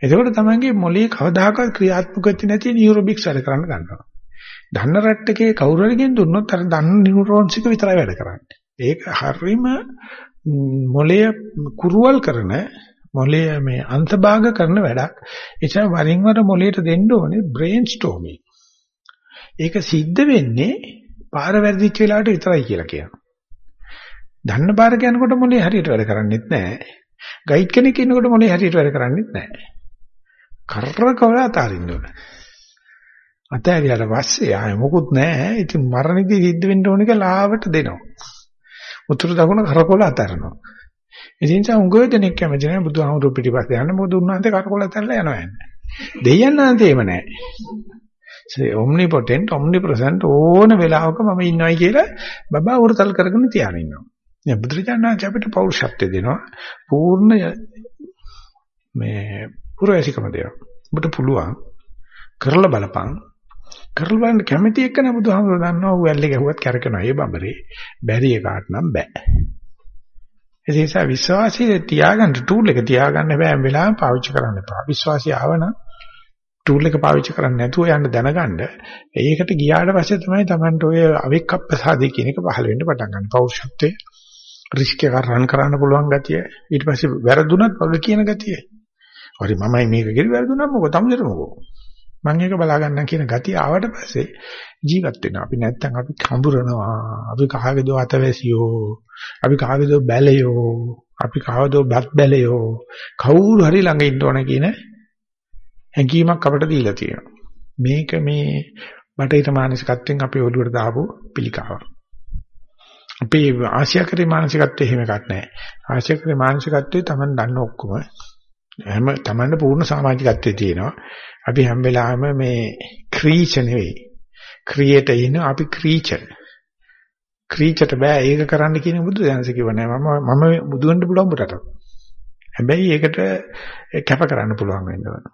එතකොට තමයිගේ මොළේ කවදාකවත් ක්‍රියාත්මක වෙච්ච නැති නියුරොබික්ස් වැඩ කරන්න ගන්නවා. ධන්න රට්ටකේ කවුරු හරිගෙන් දුන්නොත් අර ධන්න නියුරෝන්ස් එක විතරයි වැඩ කරන්නේ. ඒක හරීම මොළය කුරුවල් කරන මොළය මේ අන්තභාග කරන වැඩක්. ඒ නිසා වරින් වර මොළයට දෙන්න ඕනේ බ්‍රේන් ස්ටෝමින්. ඒක සිද්ධ වෙන්නේ පාර වැරදිච්ච වෙලාවට විතරයි කියලා කියනවා. දන්න පාර යනකොට මොලේ හරියට වැඩ කරන්නේත් නැහැ. ගයිඩ් කෙනෙක් ඉන්නකොට මොලේ හරියට වැඩ කරන්නේත් නැහැ. කරකවල අතාරින්න ඕන. අතෑරියට පස්සේ ආය මොකුත් නැහැ. ඉතින් මරණදී සිද්ධ වෙන්න ඕන එක ලාවට දෙනවා. උතුරු දකුණ කරකවල අතාරනවා. ඉතින් සා උගව දෙනෙක් කැමති නැහැ බුදුහාමුදුරු පිටිපස්සේ යන්න මොකද උන්වහන්සේ කරකවල අතල්ලා යනවා යන්නේ. දෙයයන් නැන්තේ එහෙම නැහැ. omnipotent omnipresent ඕන වෙලාවක මම ඉන්නවයි කියලා බබා උරතල් කරගෙන තියාගෙන ඉන්නවා. දැන් බුදුරජාණන් අපිට පෞරුෂත්වය දෙනවා. පූර්ණ මේ පුරවැසිකම දෙනවා. ඔබට පුළුවන් කරලා බලපන්. කරලා බලන්න කැමති එක්ක නේ බුදුහාමුදුරුවෝ දන්නවා ඌ ඇල්ලේ ගැහුවත් කැරකෙනවා. ඒ බඹරේ බැරි එකාට නම් බෑ. ඒ නිසා විශ්වාසය තියාගන්න ටූල් එක තියාගන්න බෑ හැම වෙලාවෙම පාවිච්චි කරන්න එපා. විශ්වාසය ආවනම් ටූල් එක පාවිච්චි කරන්නේ නැතුව යන්න දැනගන්න. ඒකට ගියාට පස්සේ තමයි Tamanට ඔය අවික්කප්පසාදී කියන එක පහළ වෙන්න පටන් ගන්න. පෞරුෂත්වයේ රිස්ක් එක රන් කරන්න පුළුවන් ගතිය. ඊට පස්සේ වැරදුනත් වග කියන ගතිය. හරි මමයි මේක කිරි වැරදුනම මොකද තමුදෙට මොකෝ. මම ඒක බලා ගන්න කියන ගතිය ආවට පස්සේ ජීවත් වෙනවා. අපි නැත්තම් අපි කඹරනවා. අපි කහගේදෝ අතවැසියෝ. අපි කහගේදෝ බැලයෝ. අපි කහගේදෝ බත් බැලයෝ. කවුරු හරි ළඟ ඉන්න ඕන කියන හැඟීමක් අපට දීලා තියෙනවා. මේක මේ බටහිර මානසිකත්වයෙන් අපේ ඔළුවට දාපු පිළිකාවක්. අපේ ආශ්‍යාකරී මානසිකත්වයේ එහෙම එකක් නැහැ. ආශ්‍යාකරී මානසිකත්වයේ Taman දන්න ඔක්කොම හැම Tamanට පූර්ණ සමාජිකත්වයේ තියෙනවා. අපි හැම වෙලාවෙම මේ ක්‍රීචර් නෙවෙයි. ක්‍රියේටර් ඉන්න අපි ක්‍රීචර්. ක්‍රීචර්ට බෑ ඒක කරන්න කියන බුදු දහමස කිව්ව නෑ මම මම බුදු වෙන්න පුළුවන් බුටට. හැබැයි ඒකට කැප කරන්න පුළුවන් වෙන්න ඕන.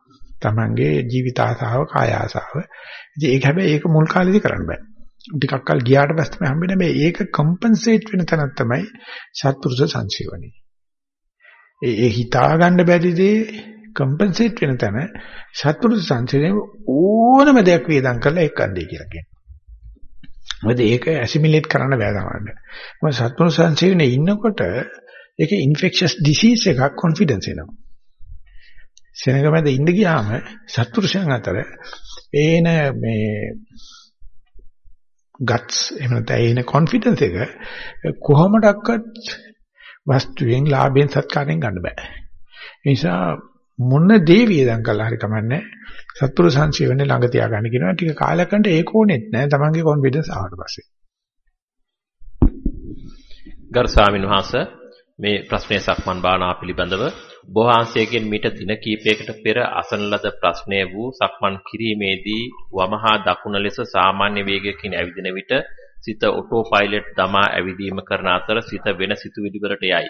තමන්ගේ ජීවිත ආසාව, කාය ආසාව. ඉතින් ඒක හැබැයි ඒක මුල් කාලේදී කරන්න බෑ. ටිකක් කල් ගියාට පස්සේ තමයි හම්බෙන්නේ මේ ඒක කම්පෙන්සේට් වෙන තැනක් තමයි සත්පුරුෂ සංසීවණී. ඒ ඒ හිතා ගන්න බැරි දේ කම්පෙන්සේට් වෙන තැන සත්පුරුෂ සංසීවණී ඕනම දෙයක් වේදම් කරලා එක්කන්නේ කියලා කියනවා. මොකද ඒක ඇසිමිලේට් කරන්න බෑ තමයි. මොකද සත්පුරුෂ සංසේවනේ ඉන්නකොට ඒකේ ඉන්ෆෙක්ෂස් ඩිසීස් එකක් කොන්ෆිඩන්ස් එනවා. සෙනඟ මැද ඉඳ ගියාම සත්පුරුෂයන් අතර ඒන මේ ගට්ස් එහෙම නැත්නම් ඒන කොන්ෆිඩන්ස් එක කොහොමඩක්වත් වස්තුවෙන් ලාභයෙන් සත්කාරයෙන් ගන්න බෑ. ඒ නිසා මොන දේ වියදම් කළා හරි කමන්නේ සත්පුරුෂ සංසීවනේ ළඟ තියාගන්න කියනවා ටික කාලයකට ඒක ඕනෙත් නෑ තමන්ගේ කොන්ෆිඩන්ස් ආවට පස්සේ. ගරු ස්වාමීන් වහන්සේ මේ ප්‍රශ්නය සක්මන් භාවනාව පිළිබඳව බොහාංශයෙන් මීට දින කිහිපයකට පෙර අසන ලද ප්‍රශ්නය වූ සක්මන් කිරීමේදී වමහා දකුණ ලෙස සාමාන්‍ය වේගයකින් ඇවිදින විට සිත ඔටෝ පයිලට් දමා ඇවිදීම කරන අතර සිත වෙන සිතුවිලි වලට යයි.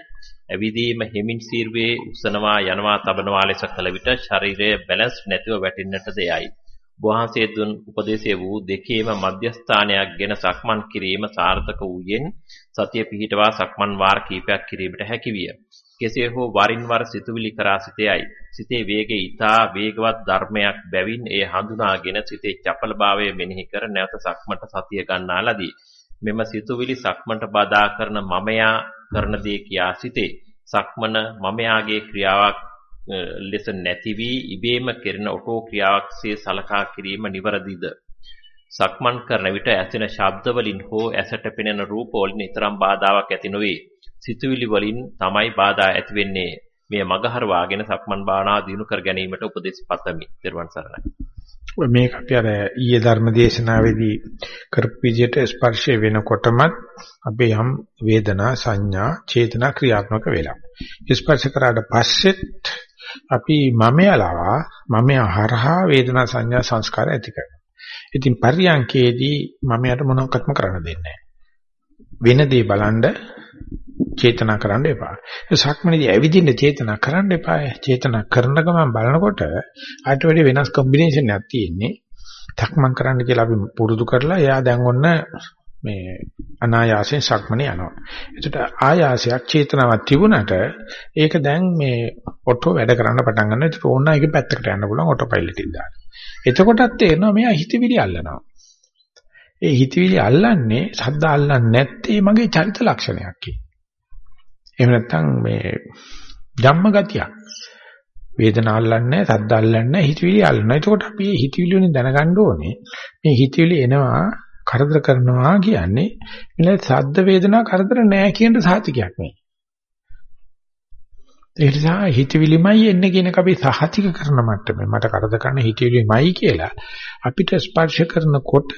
ඇවිදීම හිමින් සීර්වේ උසනවා යනවා තබනවා ලෙස කළ විට ශරීරයේ බැලන්ස් නැතිව වැටෙන්නටද යයි. වහන්සේ දුන් උපදේශය වූ දෙකේම මධ්‍යස්ථානයක්ගෙන සක්මන් කිරීම සාර්ථක වූයෙන් සතිය පිහිටවා සක්මන් වාර කීපයක් කිරීමට හැකි විය. කෙසේ හෝ වරින් වර සිතුවිලි කරා සිටයයි. සිතේ වේගය ඊතා වේගවත් ධර්මයක් බැවින් එය හඳුනාගෙන සිතේ චපලභාවය මෙනෙහි කර නැවත සක්මට සතිය ගන්නා ලදී. මෙම සිතුවිලි සක්මන්ට බාධා කරන මමයා කරන දේ කියා සිටේ. සක්මන මමයාගේ ක්‍රියාවක් ලෙස නැති වී ඉබේම කෙරෙන ඔටෝ ක්‍රියාවක්සේ සලකා කිරීම නිවරදිද සක්මන් කරන විට ඇසෙන ශබ්ද වලින් හෝ ඇසට පෙනෙන රූප වලින් තරම් බාධාවක් ඇති නොවේ සිතුවිලි වලින් තමයි බාධා ඇති වෙන්නේ. මේ මගහරවාගෙන සක්මන් භාවනාව දිනු කර ගැනීමට උපදෙස් පතමි. ත්වන් සරණයි. මේක අපි අර ඊයේ ධර්ම දේශනාවේදී කරපු විදිහට ස්පර්ශය වෙනකොටම අපේ යම් වේදනා සංඥා චේතනා ක්‍රියාත්මක වෙලා. ස්පර්ශ කරාට පස්සෙත් අපි මමයලවා මමයා හරහා වේදනා සංඥා සංස්කාර ඇති කරනවා. ඉතින් පරියන්කේදී මමයට මොනවත්ක්ම කරන්න දෙන්නේ වෙන දේ බලන්න චේතනා කරන්න එපා. සක්මනේදී ඇවිදින්න චේතනා කරන්න එපා. චේතනා කරන ගමන් බලනකොට ආට වැඩි වෙනස් කොම්බිනේෂන් එකක් තියෙන්නේ. තක්මන් කරන්න කියලා අපි පුරුදු කරලා එයා දැන් ඔන්න මේ අනායාසයෙන් සක්මනේ යනවා. ඒකට ආයාසයක් චේතනාවක් තිබුණට ඒක දැන් මේ ඔටෝ වැඩ කරන්න පටන් ගන්නවා. ඒක ඕන එක පැත්තකට යන්න පුළුවන් ඔටෝ පයිලට් එක දාන්න. එතකොටත් තේරෙනවා මෙයා හිතවිලි අල්ලනවා. ඒ හිතවිලි අල්ලන්නේ ශබ්ද අල්ලන්නේ නැත්තේ මගේ චරිත ලක්ෂණයක් කි. එහෙම නැත්නම් මේ ධම්ම ගතියක්. වේදනාව අල්ලන්නේ ශබ්ද අල්ලන්නේ හිතවිලි අල්ලනවා. එතකොට අපි හිතවිලි වලින් දැනගන්න ඕනේ මේ හිතවිලි එනවා කරදර කරනවා කියන්නේ මෙන්න සද්ද වේදනා කරදර නෑ කියන සාතිකයක් නේ. ඒ නිසා හිතවිලිමයි එන්නේ කියන එක අපි සහතික කරන මට්ටමේ. මට කරදර කරන හිතවිලිමයි කියලා අපිට ස්පර්ශ කරනකොට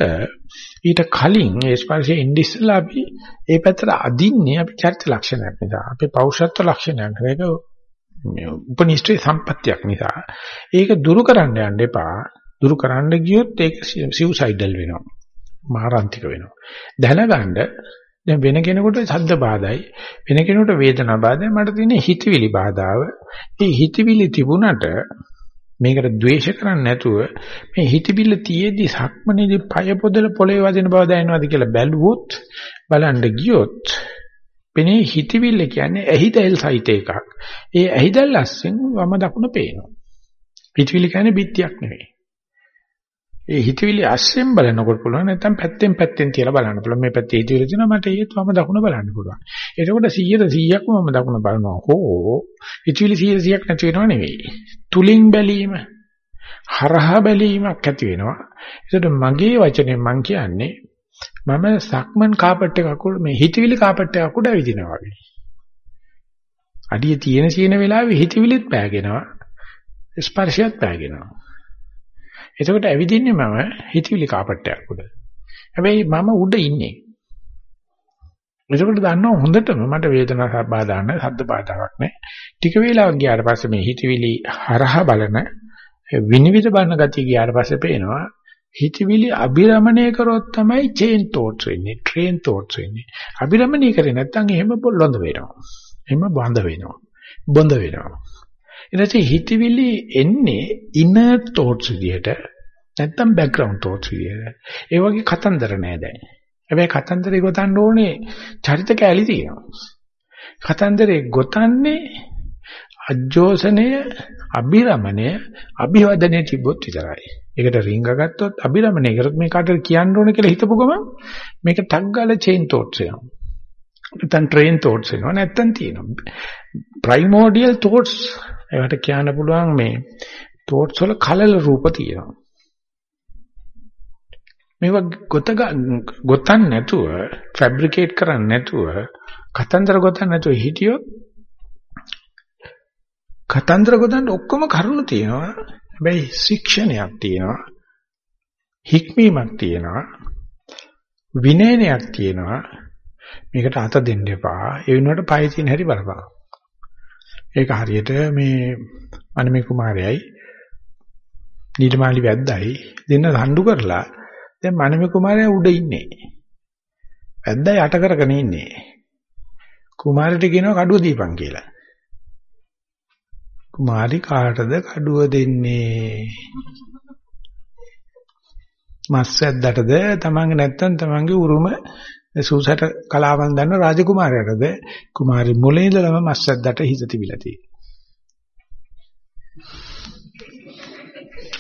ඊට කලින් ඒ ස්පර්ශයේ ඉන්නේ ඉස්සලා අපි ඒ පැත්තට අදින්නේ අපි චරිත ලක්ෂණයක් නිසා. අපේ පෞෂත්ව ලක්ෂණයක් ඒක උපනිෂ්ඨේ සම්පත්තියක් නිසා. ඒක දුරු කරන්න යන්න එපා. දුරු කරන්න ගියොත් ඒක සිව්සයිඩල් වෙනවා. මාරාන්තික වෙනවා. දැනගන්න දැන් වෙන කෙනෙකුට ශබ්ද බාධායි වෙන කෙනෙකුට වේදනා බාධායි මට තියෙන හිතවිලි බාධාව. මේ හිතවිලි තිබුණට මේකට ද්වේෂ කරන්නේ නැතුව මේ හිතවිල්ල තියේදී සක්මනේදී පය පොදල පොළවේ වදින බව දැනනවාද කියලා බැලුවොත් බලන්න ගියොත් පෙනේ හිතවිල්ල කියන්නේ ඇහිදල් සහිත එකක්. ඒ ඇහිදල් අස්සෙන් වම දකුණ පේනවා. හිතවිලි කියන්නේ බිත්තියක් නෙවෙයි. ඒ හිතවිලි අස්සෙන් බලනකොට පුළුවන් නැත්නම් පැත්තෙන් පැත්තෙන් තියලා බලන්න පුළුවන්. මේ පැත්තේ හිතවිලි තියෙනවා මට ඒත් වම දකුණ බලන්න පුළුවන්. එතකොට 100ට 100ක්ම මම දකුණ බලනවා. හෝ හිතවිලි 100 100ක් නැති වෙනව නෙවෙයි. තුලින් බැලීම හරහා බැලීමක් ඇති වෙනවා. ඒකට මගේ වචනේ මම කියන්නේ මම සක්මන් කාපට් එකක් උඩ මේ හිතවිලි කාපට් එකක් උඩ ඇවිදිනවා වගේ. අඩිය තියෙන සීන වෙලාවේ හිතවිලිත් පෑගෙනවා. ස්පර්ශයත් පෑගෙනවා. එතකොට ඇවිදින්නේ මම හිතවිලි කාපට්ටයක් උඩ. හැබැයි මම උඩ ඉන්නේ. එතකොට දන්නවා හොඳටම මට වේදනාවක් බාධා නැහැ, ශබ්ද බාධාවක් නැහැ. ටික වේලාවක් ගියාට පස්සේ මේ හිතවිලි හරහා බලන විනිවිද බලන ගතිය ගියාට පස්සේ පේනවා හිතවිලි අබිරමණය කරොත් තමයි චේන් තෝට්ස් වෙන්නේ, ට්‍රේන් තෝට්ස් වෙන්නේ. අබිරමණය කරේ නැත්නම් එහෙම බොළඳ වෙනවා. එහෙම බඳ වෙනවා. බොඳ වෙනවා. ඊට හිතවිලි එන්නේ inner thoughts විදියට නැත්තම් background thoughts විදියට. ඒ වගේ කතන්දර නෑ දැන්. හැබැයි කතන්දරේ ගොතන්න ඕනේ චරිත කැලි තියෙනවා. කතන්දරේ ගොතන්නේ අජෝසනය, අභිරමණය, අභිවදනය තිබ්බොත් විතරයි. ඒකට රිංග ගත්තොත් අභිරමණය කරොත් මේ කාටද කියන්න ඕන කියලා හිතපු ගමන් මේක ටක් ගාලා චේන් තෝට්ස් එනවා. නැත්නම් ට්‍රේන් තෝට්ස් එනවා නැත්නම් තියෙනවා. ප්‍රයිමෝඩියල් තෝට්ස් ඒකට කියන්න පුළුවන් මේ තෝට්ස් වල කලල රූප තියෙනවා. මේවා ගොත ගොතන්න නැතුව ෆැබ්‍රිකේට් කරන්න නැතුව කතන්දර ගොතන්න නැතුව හිටියොත් කතන්දර ගොතන්න ඔක්කොම කරුණු තියෙනවා. හැබැයි ශික්ෂණයක් තියෙනවා. හික්මීමක් තියෙනවා. විනයනයක් තියෙනවා. මේකට අත දෙන්න එපා. ඒ වෙනුවට පය තියෙන හැටි බලපන් ඒක හරියට මේ අනමේ කුමාරයයි නීලමාලි වැද්දයි දෙන්න රණ්ඩු කරලා දැන් මනමේ කුමාරයා උඩ ඉන්නේ. වැද්දා යට කරගෙන ඉන්නේ. කුමාරිට කියනවා කඩුව දීපන් කියලා. කුමාරි කාටද කඩුව දෙන්නේ? මස් වැද්දටද තමන්ගේ නැත්තම් තමන්ගේ උරුම සූසට කලාවන් දන්න රාජකුමාරයාටද කුමාරි මුලින් ඉඳලම මස් වැද්දට හිත තිබිලා තියෙනවා.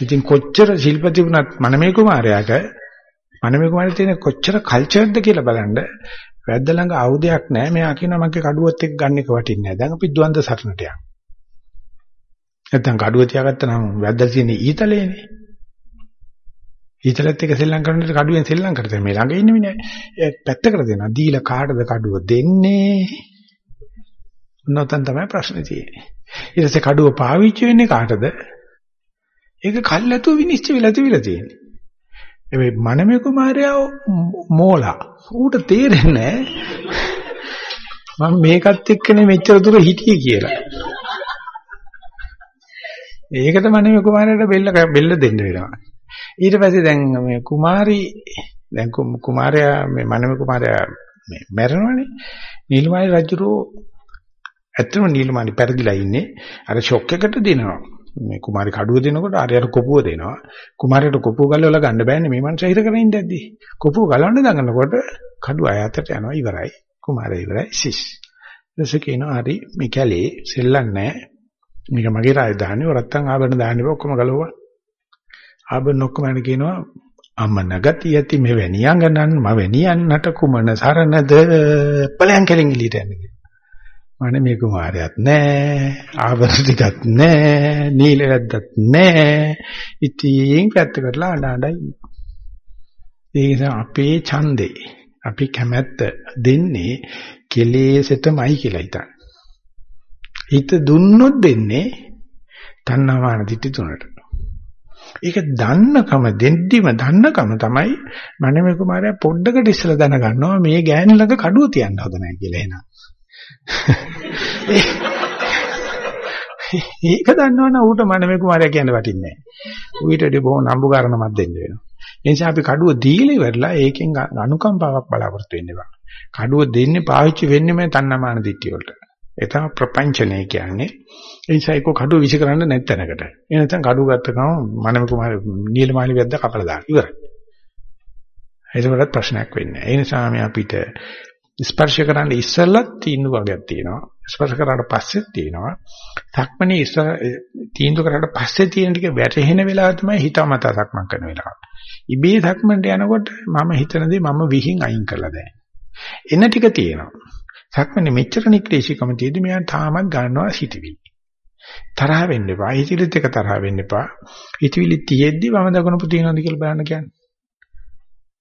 ඉතින් කොච්චර ශිල්ප තිබුණත් මනමේ කුමාරයාට මනමේ කුමාරට තියෙන කොච්චර කල්චර්ද කියලා බලන්න වැද්ද ළඟ ආයුධයක් නැහැ. මෙයා කියනවා මගේ කඩුවත් එක්ක ගන්න එක වටින්නේ නැහැ. දැන් අපි ද්වන්ද සරණට යනවා. නැත්තම් කඩුව තියාගත්තා නම් වැද්දා තියෙන ඊතලේනේ. ඊතලෙත් එක සෙල්ලම් කරනකොට කඩුවෙන් සෙල්ලම් කරතේ මේ ළඟ ඉන්නේ නේ. ඒ පැත්තකට දෙනවා. දීලා කාටද කඩුව දෙන්නේ? නොතන් තමයි ප්‍රශ්නේ තියෙන්නේ. ඊට පස්සේ කඩුව පාවිච්චි වෙන්නේ කාටද? ඒක කල්ැතුව විනිශ්චය වෙලා තිබිලා තියෙන්නේ. මේ මනමේ කුමාරයා මෝලා. ඌට තේරෙන්නේ මම මේකත් එක්කනේ මෙච්චර දුර හිටියේ කියලා. ඒකට මනමේ කුමාරයාට බෙල්ල බෙල්ල දෙන්න වෙනවා. ඊට පස්සේ දැන් මේ කුමාරි දැන් කුමාරයා මේ මනමේ කුමාරයා මේ මැරෙනවනේ. නීලමාලි රජුරෝ ඇත්තම නීලමාලි පෙරදිලා ඉන්නේ. අර ෂොක් එකට දෙනවා. මේ කුමාරි කඩුව දෙනකොට ආරයට කොපුව දෙනවා. කුමාරයට කොපුව ගලවලා ගන්න බෑනේ මේ මනුස්සයා හිර කරගෙන ඉඳද්දි. කොපුව ගලවන්න දඟනකොට කඩුව අයතට යනවා ඉවරයි. කුමාරය ඉවරයි සිස්. ඊටසේ කියනවා හරි මේ කැලේ සෙල්ලන්නේ මේක මගේ රාජධානිය වරත්තන් ආභරණ දාන්නේ ඔක්කොම ගලවුවා. ආභරණ ඔක්කොම යන කියනවා අම්ම නගති යති මෙවැනියන් ගන්නන් මවැනියන්නට කුමන සරණද? පලයන් කෙලින් එළියට යන්නේ. මම මේ කුමාරයාත් නැහැ ආවරණ ටිකක් නැහැ නීල වැද්දත් නැහැ ඉතින් පැත්ත කරලා අඬ අඬ ඉන්නවා. ඒ අපේ ඡන්දේ අපි කැමැත්ත දෙන්නේ කෙලෙසටමයි කියලා හිතන්න. හිත දුන්නොත් දෙන්නේ තණ්හාමාන දිටි තුනට. ඒක දන්නකම දෙද්දිම දන්නකම තමයි මනමේ කුමාරයා පොඩ්ඩකට ඉස්සලා දැනගන්නවා මේ ගෑණි ළඟ කඩුව තියන්න හොඳ නැහැ කියලා එහෙනම් ඒක දන්නවනම් ඌට මනමේ කුමාරයා කියන්න වටින්නේ නැහැ. ඌ ඊට වඩා බොහොම නම්බුකාරණමක් දෙන්න වෙනවා. ඒ නිසා අපි කඩුව දීලා ඉවරලා ඒකෙන් අනුකම්පාවක් බලාපොරොත්තු වෙන්න එපා. කඩුව දෙන්නේ පාවිච්චි වෙන්නේ මේ තණ්හාමාන දිට්ඨිය වලට. ඒ තමයි ප්‍රපංචනය කියන්නේ. ඒ නිසා ඒක කඩුව විශ් කරන්න නැත්ැනකට. ඒ නැත්නම් කඩුව ගත්ත ගමන් මනමේ කුමාරයා නීලමාලි වැද්දා කපලා දාන්න ඉවරයි. ඒකවලත් ප්‍රශ්නයක් වෙන්නේ නැහැ. ඒ නිසා මේ අපිට ස්පර්ශ කරන්න ඉස්සෙල්ලත් තීන්දුව වර්ගයක් තියෙනවා. ස්පර්ශ කරාට පස්සෙත් තියෙනවා. සක්මණේ ඉස්සර තීන්දුව කරාට පස්සේ තියෙන ටික වැටහෙන වෙලාව තමයි හිතමතා සක්මන් කරන වෙලාව. ඉබේ සක්මන්ට යනකොට මම හිතන දේ මම විහිං අයින් කරලා දැන්. එන ටික තියෙනවා. සක්මණේ මෙච්චර නික්ලේශිකම තියෙදි මෙයා තාමත් ගන්නවා හිතවිලි. තරහ වෙන්න එපා. හිතවිලිත් එක තරහ වෙන්න එපා. හිතවිලි තියෙද්දි වම දකුණු පුතිනවද කියලා බලන්න කියන්නේ.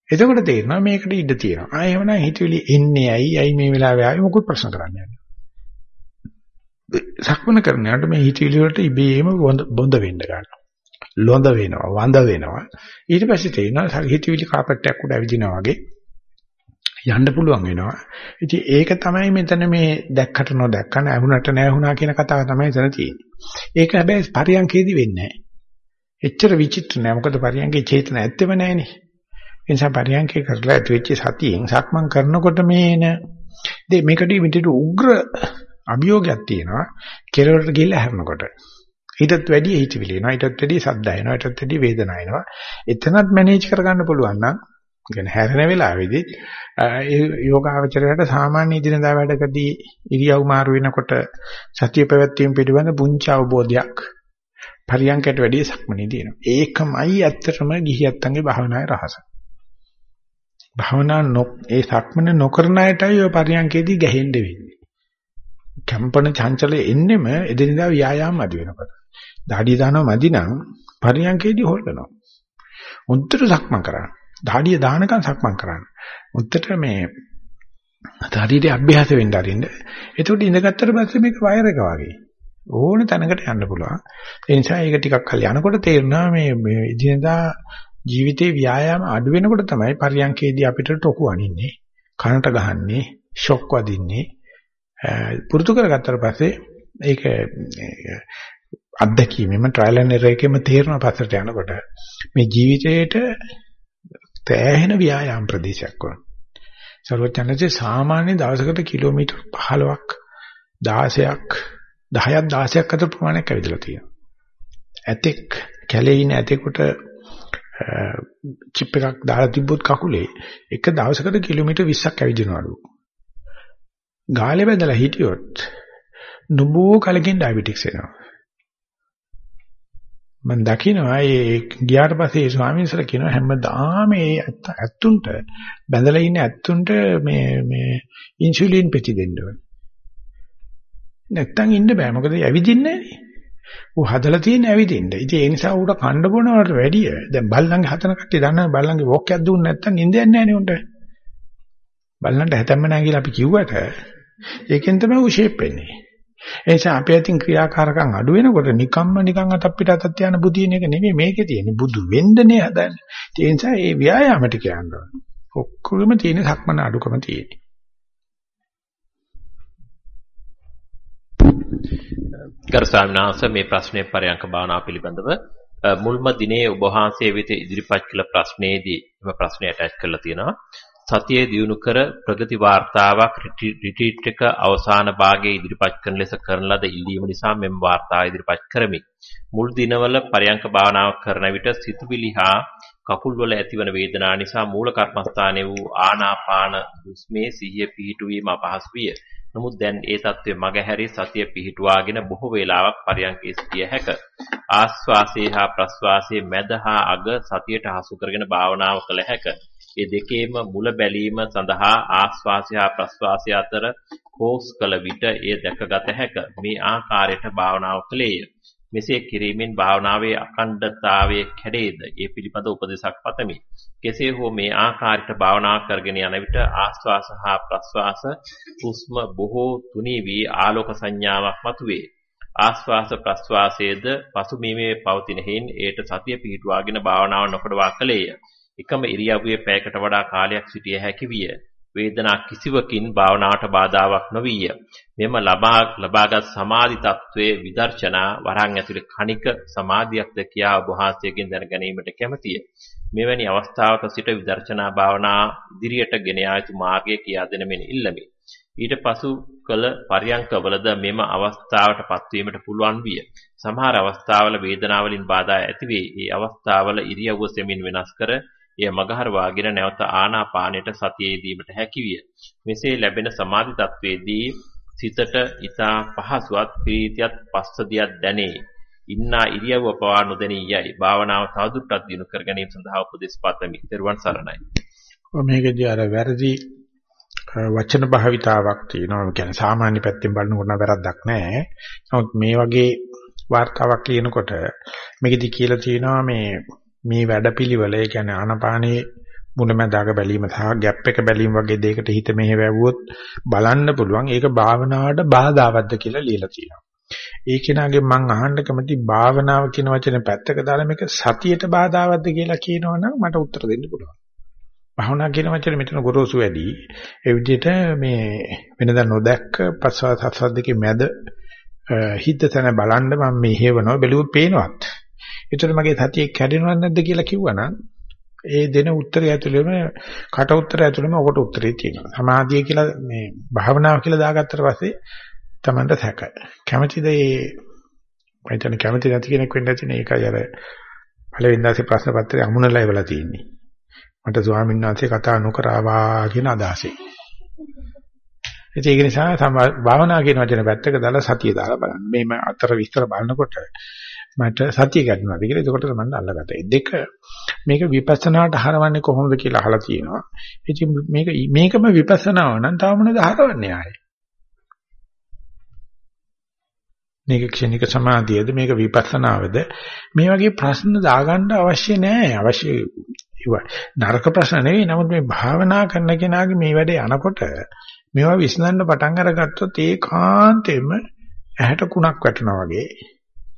එතකොට තේරෙනවා මේකට ඉඩ තියෙනවා. ආ එහෙමනම් හිතවිලි එන්නේ ඇයි? ඇයි මේ වෙලාවේ ආවේ? මොකුත් ප්‍රශ්න කරන්න යන්නේ. සක්මන කරනකොට මේ හිතවිලි වලට ඉබේම බොඳ වෙන්න ගන්නවා. ලොඳ වෙනවා, වඳ වෙනවා. ඊට පස්සේ තේරෙනවා හිතවිලි කාපට්ටයක් උඩ ඇවිදිනා වගේ යන්න පුළුවන් වෙනවා. ඉතින් ඒක තමයි මෙතන මේ දැක්කට නොදැක්ක නැහුණට නැහුණා කියන කතාව තමයි එතන තියෙන්නේ. ඒක හැබැයි පරියන්කේදී වෙන්නේ නැහැ. එච්චර විචිත්‍ර නෑ. මොකද පරියන්කේ චේතන ඇත්තෙම නෑනේ. ඒ නිසා පරියන්කේ කරලා ඇතිවෙච්ච සතියෙන් සක්මන් කරනකොට මේන දෙ මේකට මිටට උග්‍ර අභියෝගයක් තියෙනවා කෙලවරට ගිහිල්ලා හැරෙනකොට ඊටත් වැඩි හිතවිලි එනවා ඊටත් වැඩි සද්ද එනවා ඊටත් වැඩි වේදනාව එනවා එතනත් මැනේජ් කරගන්න පුළුවන් නම් කියන්නේ හැරෙන වෙලාවේදී ඒ යෝගාවචරයට සාමාන්‍ය දිනදා වැඩකදී ඉරියව් මාරු වෙනකොට සතිය පැවැත්වීම පිළිබඳ පුංචි අවබෝධයක් පරියන්කට වැඩිය සක්මනේ තියෙනවා. ඒකමයි ඇත්තටම ගිහියත්තන්ගේ භාවනාවේ රහස. භාවනා නො ඒ සක්මන නොකරන අයටයි ඔය පරියන්කේදී ගැහෙන්න වෙන්නේ. කම්පන චංචලෙ එන්නෙම එදිනදා ව්‍යායාම අඩු වෙනකොට. দাঁඩිය දානවා මදි නම් පරියන්කේදී හොල්ලනවා. උන්ටට සක්මන් කරන්න. দাঁඩිය දානකම් සක්මන් කරන්න. උන්ටට මේ ශරීරයේ අභ්‍යාස වෙන්න අරින්න. එතකොට ඉඳගත්තට පස්සේ මේක වයර් එක වගේ. ඕන තැනකට යන්න පුළුවන්. ඒ නිසා ඒක ටිකක් කල් යනකොට තේරෙනවා මේ මේ ඉදිනදා ජීවිතේ ව්‍යායාම අඩු වෙනකොට තමයි පරියන්කේදී අපිට ටොකු අනින්නේ, කනට ගහන්නේ, ෂොක් වදින්නේ. පුරුදු කරගත්තට පස්සේ ඒක අත්දැකීමෙම ට්‍රයිල් ඇන්ඩ් එරර් එකෙම තේරෙන පස්සට යනකොට මේ ජීවිතේට සෑහෙන ව්‍යායාම ප්‍රදේශයක් වුණා. සර්වඥාන්සේ සාමාන්‍ය දවසකට කිලෝමීටර් 15ක් 16ක් 10ක් 16ක් අතර ප්‍රමාණයක් ඇවිදලා තියෙනවා. ඇතෙක් කැලේ ඉන්න ඇතෙකුට චිප් එකක් දාලා තිබ්බොත් කකුලේ එක දවසකට කිලෝමීටර් 20ක් ඇවිදිනවලු. ගාලේ බඳලා හිටියොත් නුඹෝ කලකින් ඩයබටික්ස් එනවා. මම දකිනවා ඒ ගියාට පස්සේ ඒ ස්වාමීන් වහන්සේලා කියනවා හැමදාම මේ ඇත්තුන්ට බැඳලා ඉන්න ඇත්තුන්ට මේ මේ ඉන්සුලින් පෙති දෙන්න ඕනේ. නැත්තම් ඉන්න බෑ මොකද ඇවිදින්නේ නැහැ. ඌ හදලා තියෙන ඇවිදින්න. ඉතින් ඒ නිසා ඌට කණ්ඩ බොනවට වැඩිය දැන් බල්ලන්ගේ හතන කට්ටිය දන්නා බල්ලන්ගේ වොක් එකක් දුන්නේ නැත්තම් නිින්දයක් නැහැ නේ උන්ට. බල්ලන්ට හැතැම්ම නැහැ කියලා අපි කිව්වට ඒකෙන් තමයි ඌ ෂේප් වෙන්නේ. ඒ නිසා අපේ අතින් ක්‍රියාකාරකම් අඩු වෙනකොට නිකම්ම නිකන් අතක් පිට අතක් තියන බුදින එක නෙමෙයි මේකේ තියෙන්නේ. බුදු වෙන්නනේ හදන්නේ. ඒ නිසා ඒ ව්‍යායාමයට කියනවා. ඔක්කොගෙම තියෙන සක්මන අඩුකම තියෙන්නේ. ගරු ස්වාමීන් වහන්සේ මේ ප්‍රශ්නේ පරයන්ක භාවනාව පිළිබඳව මුල්ම දිනේ ඔබ වහන්සේ වෙත ඉදිරිපත් කළ ප්‍රශ්නයේදී එම ප්‍රශ්නය ඇටච් කරලා තියෙනවා. සතියේ දිනු කර ප්‍රගති වාර්තාවක් රිට්‍රීට් එක අවසාන භාගයේ ඉදිරිපත් කරන ලෙස කරන ලද ඉල්ලීම නිසා මෙම වාර්තාව ඉදිරිපත් කරමි. මුල් දිනවල පරයන්ක භාවනාවක් කරන විට සිතුවිලි හා කකුල් වල ඇතිවන වේදනා නිසා මූල කර්මස්ථානයේ වූ ආනාපාන දුස්මේ සිහිය පිහිටුවීම අපහසු විය. නමුත් දැන් ඒ தત્ත්වය මගහැරී සතිය පිහිටුවාගෙන බොහෝ වේලාවක් පරයන්කේ සිටිය හැක. ආස්වාසේ හා ප්‍රස්වාසයේ මැද හා අග සතියට හසු කරගෙන භාවනාව කළ හැක. ඒ දෙකේම මුල බැලීම සඳහා ආස්වාසය හා ප්‍රස්වාසය අතර කෝස් කළ විට එය දැකගත හැක. මේ ආකාරයට භාවනාව කළේය. මෙසේ කිරීමෙන් භාවනාවේ අඛණ්ඩතාවයේ කැඩේද? ඒ පිළිබඳ උපදේශක් පතමි. කෙසේ හෝ මේ ආකාරයට භාවනා කරගෙන යන විට ආස්වාස හා ප්‍රස්වාස හුස්ම බොහෝ තුනී වී ආලෝක සංඥාවක් මතුවේ. ආස්වාස ප්‍රස්වාසයේද පසුබිමේ පවතින හේන් ඒට සතිය පිහිටුවාගෙන භාවනාව නොකඩවා කලේය. එකම ඉරියව්වේ පැයකට වඩා කාලයක් සිටිය හැකි විය. වේදනා කිසිවකින් භාවනාවට බාධාවක් නොවිය. මෙම ලබා ලබාගත් සමාධි තත්වයේ විදර්ශනා වරහන් ඇතුලේ කණික සමාධියක්ද කියා ඔබ වහන්සේගෙන් දැන ගැනීමට කැමැතිය. මෙවැනි අවස්ථාවක සිට විදර්ශනා භාවනා ඉදිරියට ගෙන යා යුතු මාර්ගය කියා දෙන මෙන් ඉල්ලමි. ඊට පසු කළ පරියංකවලද මෙම අවස්ථාවට පත්වීමට පුළුවන් විය. සමහර අවස්ථාවල වේදනාවලින් බාධා ඇති වේ. ඒ අවස්ථාවල ඉරියව්ව සෙමින් වෙනස් කර එය මගහරවාගෙන නැවත ආනාපානයට සතිය යෙදීමට හැකියිය. මෙසේ ලැබෙන සමාධි තත්වයේදී සිතට ඊතා පහසුවත් ප්‍රීතියත් පස්සදියක් දැනේ. ඉන්නා ඉරියව්ව පවා නොදෙනී යයි. භාවනාව තවදුරටත් දියුණු කර ගැනීම සඳහා උපදෙස් පතමි. ත්වන් සරණයි. මේකදී අර වැරදි වචන භාවිතාවක් තියෙනවා. ඒ කියන්නේ සාමාන්‍ය පැත්තෙන් බලනකොට නම් වැරද්දක් නැහැ. නමුත් මේ වගේ වார்த்தාවක් කියනකොට මේකදී කියලා තියෙනවා මේ මේ වැඩපිළිවෙල ඒ කියන්නේ ආනපානේ මුලමඳාක බැලීම සහ ગેප් එක බැලීම වගේ දෙයකට හිත මෙහෙවුවොත් බලන්න පුළුවන් ඒක භාවනාවට බාධාවත්ද කියලා ලියලා තියෙනවා. ඒ කෙනාගේ මං අහන්න කැමති භාවනාව කියන වචනේ පැත්තක දාලා මේක සතියට බාධාවත්ද කියලා කියනවනම් මට උත්තර දෙන්න පුළුවන්. භාවනා කියන වචනේ මෙතන ගොරෝසු වැඩි. ඒ විදිහට මේ වෙනදා නොදැක්ක පස්වාස හස්වත් දෙකේ මැද හිත තන බලන්න මම මේ හේවනවා බැලුවොත් පේනවත්. ඒතර මගේ සතිය කැඩෙනවද නැද්ද කියලා කිව්වනම් ඒ දෙන උත්තරය ඇතුළේම කට උත්තරය ඇතුළේම ඔකට උත්තරේ තියෙනවා. සමාධිය කියලා මේ භාවනාව කියලා දාගත්තට පස්සේ Tamanට සැක. කැමැතිද ඒ මම කැමැති නැති කෙනෙක් වෙන්න ඇති නේ ඒකයි අර පළවෙනි දාසේ ප්‍රශ්න පත්‍රය අමුණලා ඉවලා තියෙන්නේ. මට ස්වාමීන් වහන්සේ කතා නොකරවා කියන අදහසෙන්. ඒක නිසා භාවනා කියන වචන පැත්තක දාලා සතිය දාලා බලන්න. මේ අතර විස්තර බලනකොට මට සතිය ගන්නවා කියලා. ඒකට මම අල්ලගත්තා. ඒ දෙක මේක විපස්සනාට හරවන්නේ කොහොමද කියලා අහලා තියෙනවා. ඉතින් මේක මේකම විපස්සනාව නම් තව මොනවද හරවන්නේ ආයේ? මේක ක්ෂණික සමාධියද මේක විපස්සනාවද මේ වගේ ප්‍රශ්න දාගන්න අවශ්‍ය නැහැ. අවශ්‍ය නරක ප්‍රශ්න නෙවෙයි. නමුත් මේ භාවනා කරන කෙනාගේ මේ වැඩේ යනකොට මේවා විශ්ලන්න පටන් අරගත්තොත් ඒකාන්තයෙන්ම ඇහැට කුණක් වැටෙනවා වගේ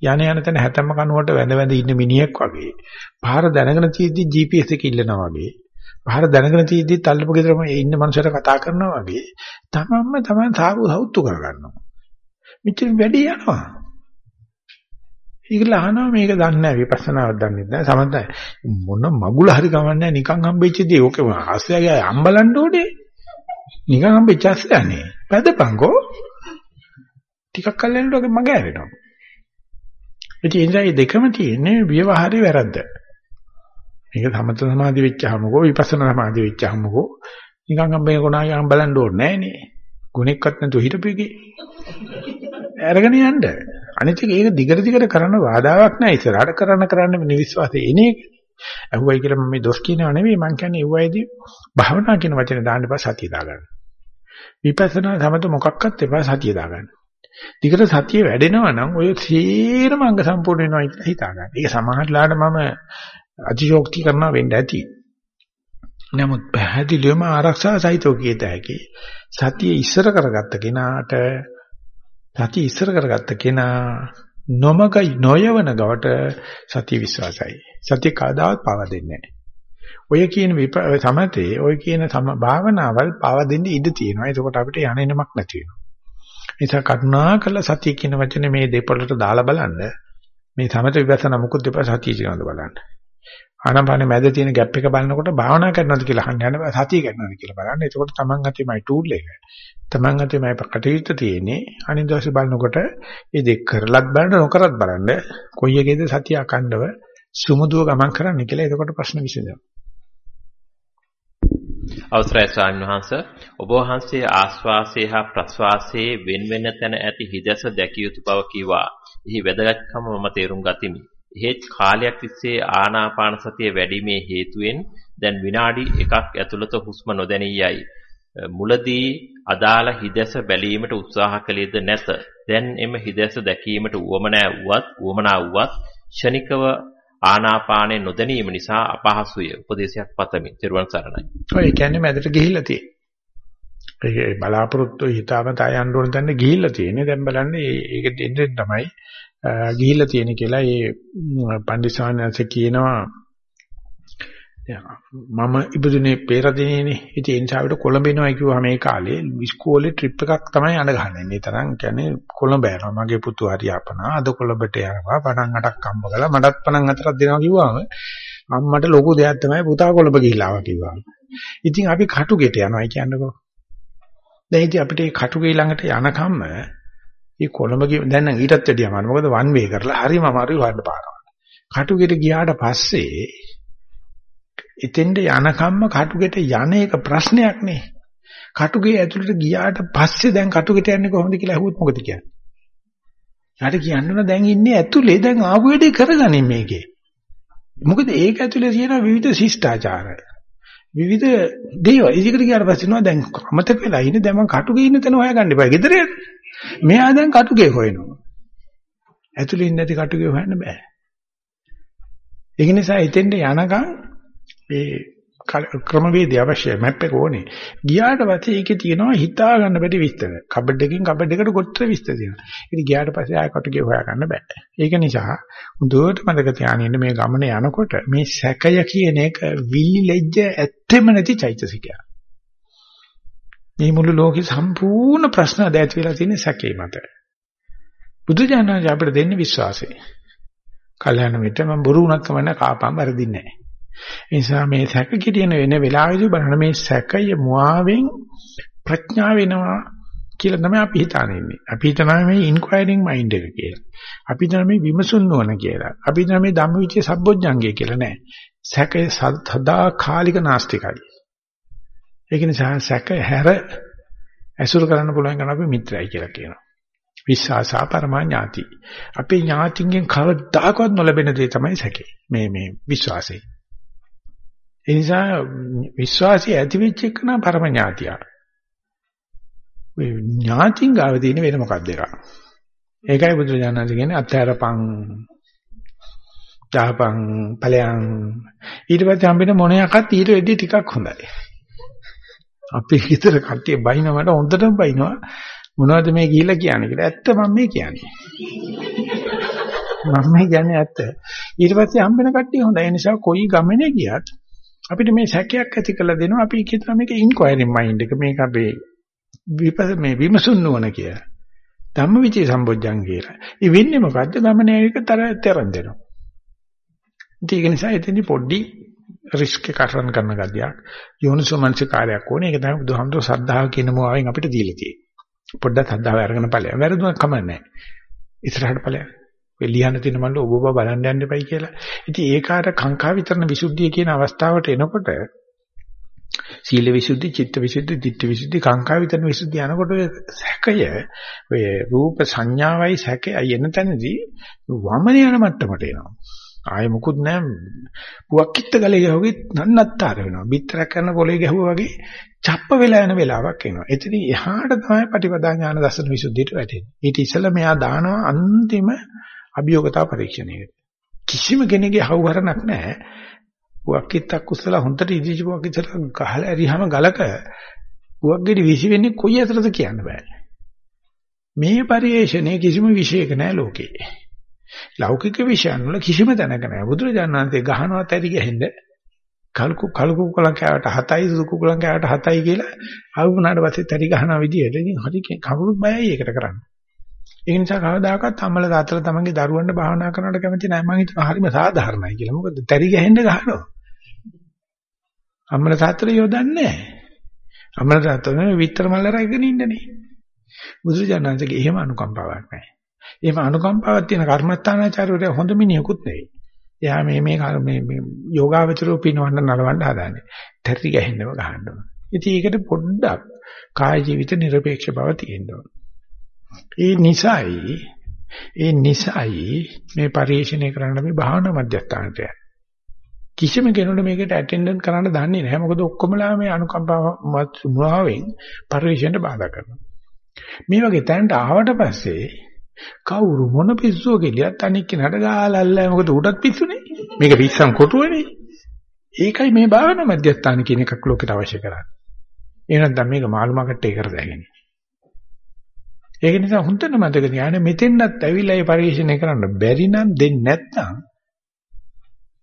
යන යන තැන හැතැම්ම කනුවට වැඳ වැඳ ඉන්න මිනිහෙක් වගේ. පහර දැනගෙන තියෙද්දි GPS එක ඉල්ලනවා වගේ. පහර දැනගෙන තියෙද්දි තල්ලපු ගෙදරම ඉන්න මනුස්සයට කතා කරනවා වගේ. තමන්ම තමන් සාරු සෞතු කරගන්නවා. මෙච්චර වැඩි යනවා. ඒකල අහනවා මේක දන්නේ නැහැ විපස්සනාවක් දන්නේ නැහැ සමන්තයි මොන මගුල හරි කමන්නේ නිකන් හම්බෙච්ච දේ ඕක ආස්යගේ අම්බලන්න ඕනේ නිකන් හම්බෙච්ච ආස්යනේ පැදපංකෝ ටිකක් කල්ලෙන්නට මගේ ඇරෙනවා ඉතින් ඒ දෙකම තියෙන්නේ ව්‍යවහාරේ වැරද්ද. මේක සමත සමාධි වෙච්චාමකෝ විපස්සනා සමාධි වෙච්චාමකෝ නිකන් අම්බේ කොනාගේ අම් බලන්න ඕනේ නෑනේ. ගුණෙක්වත් නැතුව හිටපෙකේ. අරගෙන යන්න. අනිත් එක ඒක දිගට දිගට කරන වාදාවක් නෑ ඉස්සරහට කරන්න කරන්න නිවිශ්වාසය එන එක. අහුවයි කියලා මම මේ දොස් කියනව නෙවෙයි මං කියන්නේ එව්වයිදී භාවනා කියන වචනේ දාන්න එපා සතිය දාගන්න. විපස්සනා සමත මොකක්වත් එපා සතිය දාගන්න. දිගට සතිය වැඩෙනවා නම් ඔය සීරම අංග සම්පූර්ණ වෙනවා කියලා හිතා ගන්න. ඒක සමහරట్లాට මම අතිශෝක්ති කරනවා වෙන්න ඇති. නමුත් පැහැදිලිවම ආරක්ෂා සහිතව කියත හැකි. සතිය ඉස්සර කරගත්ත කෙනාට සතිය ඉස්සර කරගත්ත කෙනා නොමගයි නොයවන ගවට සතිය විශ්වාසයි. සතිය කවදාවත් පාව දෙන්නේ නැහැ. ඔය කියන සමතේ ඔය කියන භාවනාවල් පාව දෙන්න ඉඩ තියෙනවා. එතකොට අපිට යන්නේමක් නැති වෙනවා. නිසා කරුණා කළ සතිය කියන වචනේ මේ දෙපොළට දාලා බලන්න. මේ සමත විපස්සනා මුකුත් දෙපා සතිය කියනවාද බලන්න. ආනාපානේ මැද තියෙන ગેප් එක බලනකොට භාවනා කරනවද කියලා අහන්න යනවා සතිය කරනවද කියලා බලන්න. එතකොට Taman අතේමයි ටූල් එක. Taman අතේමයි කටයුත්ත තියෙන්නේ. අනිත් දවසේ බලනකොට මේ දෙක කරලත් බලන්න නොකරත් බලන්න කොයි එකේද සතිය අකණ්ඩව සුමුදුව ගමන් කරන්න කියලා. එතකොට ප්‍රශ්න විසඳෙනවා. අවසරයි ස්වාමීන් වහන්ස ඔබ වහන්සේ ආස්වාසයේ හා ප්‍රස්වාසයේ වෙන වෙන තැන ඇති හිදැස දැකිය යුතු බව කිව්වා. එහි වැදගත්කම මම තේරුම් ගතිමි. එහෙත් කාලයක් තිස්සේ ආනාපාන සතිය වැඩිීමේ හේතුවෙන් දැන් විනාඩි එකක් ඇතුළත හුස්ම නොදැනී යයි. මුලදී අදාළ හිදැස බැලීමට උත්සාහ කළේද නැත. දැන් එම හිදැස දැකීමට උවමනා වුවත් උවමනා වුවත් ෂණිකව ආනාපානේ නොදැනීම නිසා අපහසුය. උපදේශයක් පතමි. ත්වන් සරණයි. ඔය කියන්නේ මැදට ගිහිල්ලා තියෙන්නේ. ඒ බලාපොරොත්තු හිතාමතා යන්න ඕන තැන ගිහිල්ලා තියෙන්නේ. දැන් බලන්න ඒක දෙන්නේ තමයි ගිහිල්ලා තියෙන කියලා ඒ පන්දිසානන්සේ කියනවා මම ඉපදුනේ පෙරදිනේනේ. ඉතින් ඒ නිසා අපිට කොළඹ එනවා කිව්වම මේ කාලේ ඉස්කෝලේ ට්‍රිප් එකක් තමයි අඳ ගහන්නේ. මේ තරම් කියන්නේ කොළඹ යනවා. මගේ පුතු හරි ආපනා අද කොළඹට යනවා. පණන් අටක් හම්බ කළා. මටත් පණන් හතරක් දෙනවා කිව්වම අම්මට ලොකු දෙයක් තමයි පුතා කොළඹ ගිහිල්ලා ආවා කිව්වා. ඉතින් අපි කටුගෙට යනවා කියන්නකෝ. දැන් ඉතින් අපිට මේ කටුගේ ළඟට යනකම්ම මේ කොළඹ දැන් නම් ඊටත් වැඩිය අමාරු. මොකද වන් වේ කරලා හරිම අමාරුයි හොයන්න පාරවල්. කටුගෙට ගියාට පස්සේ එතෙන්ට යනකම්ම කටුගෙට යන එක ප්‍රශ්නයක් නේ. කටුගේ ඇතුළට ගියාට පස්සේ දැන් කටුගෙට යන්නේ කොහොමද කියලා අහුවොත් මොකද කියන්නේ? යාට කියන්න දැන් ඉන්නේ ඇතුලේ දැන් ආපු වැඩේ කරගනින් මේකේ. මොකද ඒක ඇතුලේ තියෙන විවිධ ශිෂ්ටාචාර. විවිධ දේවල්. ඉතිකට ගියාට පස්සේ නෝ දැන් අමතක වෙලා ඉන්නේ දැන් මම කටුගේ ඉන්න තැන හොයාගන්න එපා. ගෙදර යන්න. මෙයා දැන් කටුගේ හොයනවා. ඇතුලේ ඉන්නේ නැති කටුගේ හොයන්න බෑ. ඒක නිසා එතෙන්ට යනකම් ඒ ක්‍රමවේදය අවශ්‍යයි මැප් එක ඕනේ. ගියාට පස්සේ ඒකේ තියෙනවා හිතා ගන්න බැරි විස්තර. කබඩ් එකකින් කබඩ් එකට කොච්චර විස්තර තියෙනවා. ඉතින් ගියාට පස්සේ ආය කොට ගිය හොයාගන්න බෑ. ඒක නිසා හොඳට මතක තියාගන්න මේ ගමන යනකොට මේ සැකය කියන එක විලි ලැජ්ජ ඇත්තෙම නැති චෛතසිකයක්. මේ මුළු ලෝකේ සම්පූර්ණ ප්‍රශ්න දැත් වෙලා තියෙන සැකේ මත. බුදුජානක අපිට දෙන්නේ විශ්වාසය. කල්යනා මිත්‍ර මම බොරු වුණත් කමන්න කාපම් වරදින්නේ නැහැ. ඒ නිසා මේ සැක කිටින වෙන වෙලාවෙදී බලන්න මේ සැකය මුවාවෙන් ප්‍රඥා වෙනවා කියලා තමයි අපි හිතන්නේ. අපි හිතනවා මේ ඉන්ක්වයරිං මයින්ඩ් එක කියලා. අපි හිතනවා මේ විමසුන් නොවන කියලා. අපි හිතනවා මේ ධම්මවිචේ සබ්බොජ්ජංගය කියලා නෑ. සැකේ සදා කාලික නාස්තිකයි. ඒක නිසා සැක හැර ඇසුරු කරන්න පුළුවන් කෙනා අපි මිත්‍රයි කියලා කියනවා. විශ්වාසා පරමා ඥාති. අපේ ඥාතින්ගෙන් කවදාකවත් නොලැබෙන දේ තමයි සැකේ. මේ මේ විශ්වාසය. ඒ නිසා විශ්වාසය ඇති වෙච්ච එක නම් පරම ඥාතිය. ඔය ඥාතින් ගාව තියෙන වෙන මොකක්ද එක. ඒකයි බුදුරජාණන් කියන්නේ අත්‍යරපං දාපං ඵලයන් ඊට පස්සේ හම්බෙන මොන එකක් ඊට වෙඩි ටිකක් හොඳයි. අපි හිතර කට්ටිය බයිනවට හොඳටම බයිනවා මොනවද මේ ගිහිල්ලා කියන්නේ කියලා. ඇත්ත මම මේ කියන්නේ. මම මේ කියන්නේ ඇත්ත. ඊට පස්සේ හම්බෙන කට්ටිය හොඳයි. ඒ නිසා කොයි ගමනේ ගියත් අපිට මේ සැකයක් ඇති කරලා දෙනවා. අපි කියනවා මේක ඉන්ක්වයරිං මයින්ඩ් එක. මේක අපේ විපස මේ විමසුන් නුවණ කියලා. ධම්මවිචේ සම්බොජ්ජං කියලා. ඒ වෙන්නේ මොකද්ද? ගමනේ එක තර තරන් දෙනවා. ඒක නිසා එතෙන්දි පොඩ්ඩි රිස්ක් එක අරන් කරන ගතියක් යෝනිසෝ මනසිකාරයක් ඕනේ. ඒක තමයි බුදුහාමුදුර සද්ධාව කියන මොවාවෙන් අපිට දීලා තියෙන්නේ. පොඩ්ඩක් සද්ධාව අරගෙන ඵලයක්. වැරදුනක් කමන්නේ නැහැ. ඉස්සරහට ඵලයක්. ඔය ලියන්න තියෙන මල්ල ඔබ ඔබ බලන්න යන්න එපයි කියලා. ඉතින් ඒකාට කාංකා විතරන විසුද්ධිය කියන අවස්ථාවට එනකොට සීල විසුද්ධි, චිත්ත විසුද්ධි, ditthi විසුද්ධි, කාංකා විතරන විසුද්ධිය යනකොට ඔය සැකය ඔය රූප සංඥාවයි සැකයයි එන තැනදී වමන යන මට්ටමට එනවා. ආයේ මුකුත් නැහැ. පුවක් කිත්ත ගලේ ගහුවේ නන්නත්තර වෙනවා. බිත්තරක් කරන පොලේ ගැහුවා වගේ චප්ප වෙලා යන වෙලාවක් එනවා. එතනින් එහාට තමයි පටිපදා ඥාන දර්ශන විසුද්ධියට වැටෙන්නේ. ඊට ඉස්සෙල්ලා මෙයා දානවා අන්තිම අභියෝගතා පරීක්ෂණයකට. කිසිම කෙනෙකුගේ හවුහරණක් නැහැ. පුවක් කිත්තක් උස්සලා හොන්දට ඉදිරි පුවක් ඉස්සලා ගහලා ඇරිහම ගලක පුවක් ගෙඩි විසි වෙන්නේ කොයි අතරද කියන්න බෑ. මේ පරිේශණය කිසිම විශේෂක නැහැ ලෝකේ. ලෞකික විෂයන් වල කිසිම තැනක නැහැ. බුදුරජාණන් වහන්සේ ගහනවත් ඇති ගහින්ද කල්කු කල්කු කුලං කෑවට 7යි සුදු කුලං කෑවට 7යි කියලා ආවුණාට පස්සේ තරි ගහන විදියට ඉතින් හරි කවුරුත් බයයි ඒකට කරන්න. ඒ නිසා කවදාකවත් අම්මලා තාත්තලා තමන්ගේ දරුවන්ට භාවනා කරනවට කැමති නැහැ. මම හිතනවා හරිම සාධාරණයි කියලා. මොකද තරි ගහෙන්න ගහනවා. අම්මලා තාත්තලා යොදන්නේ නැහැ. අම්මලා තාත්තලා විතර මල්ල රැගෙන ඉන්නනේ. බුදුරජාණන්සේගේ එහෙම අනුකම්පාවක් නැහැ. එහෙම අනුකම්පාවක් තියෙන කර්මස්ථානාචාර්යවරයා හොඳ මිනිහෙකුත් නෙවෙයි. එයා මේ මේ මේ මේ යෝගාවචරෝ පිනවන්න නලවන්න හදාන්නේ. තරි ගහින්නව ගහන්න ඕන. ඉතින් ඒකට පොඩ්ඩක් කාය ජීවිත নিরপেক্ষ බව තියෙන්න ඕන. ඒ නිසයි ඒ නිසයි මේ පරිශ්‍රණය කරන්න මේ භාවනා මධ්‍යස්ථානට කිසිම කෙනෙකුට මේකට ඇටෙන්ඩන්ට් කරන්න දන්නේ නැහැ. මොකද ඔක්කොමලා මේ අනුකම්පාව මුලාවෙන් පරිශ්‍රණයට බාධා කරනවා. මේ වගේ තැනට ආවට පස්සේ කවුරු මොන පිස්සුව කෙලියත් අනික් කෙනාට ගාලල්ලා මොකද උඩත් පිස්සුනේ. මේක පිස්සන් කොටුවනේ. ඒකයි මේ භාවනා මධ්‍යස්ථාන කියන එකක් ලෝකෙට අවශ්‍ය කරන්නේ. එහෙනම් දැන් මේක මාළු මාකට් එකකට දැගන්නේ ඒක නිසා හුන්තන මතක තියාගන්න මෙතෙන්වත් ඇවිල්ලා ඒ පරිශ්‍රණය කරන්න බැරි නම් දෙන්නේ නැත්නම්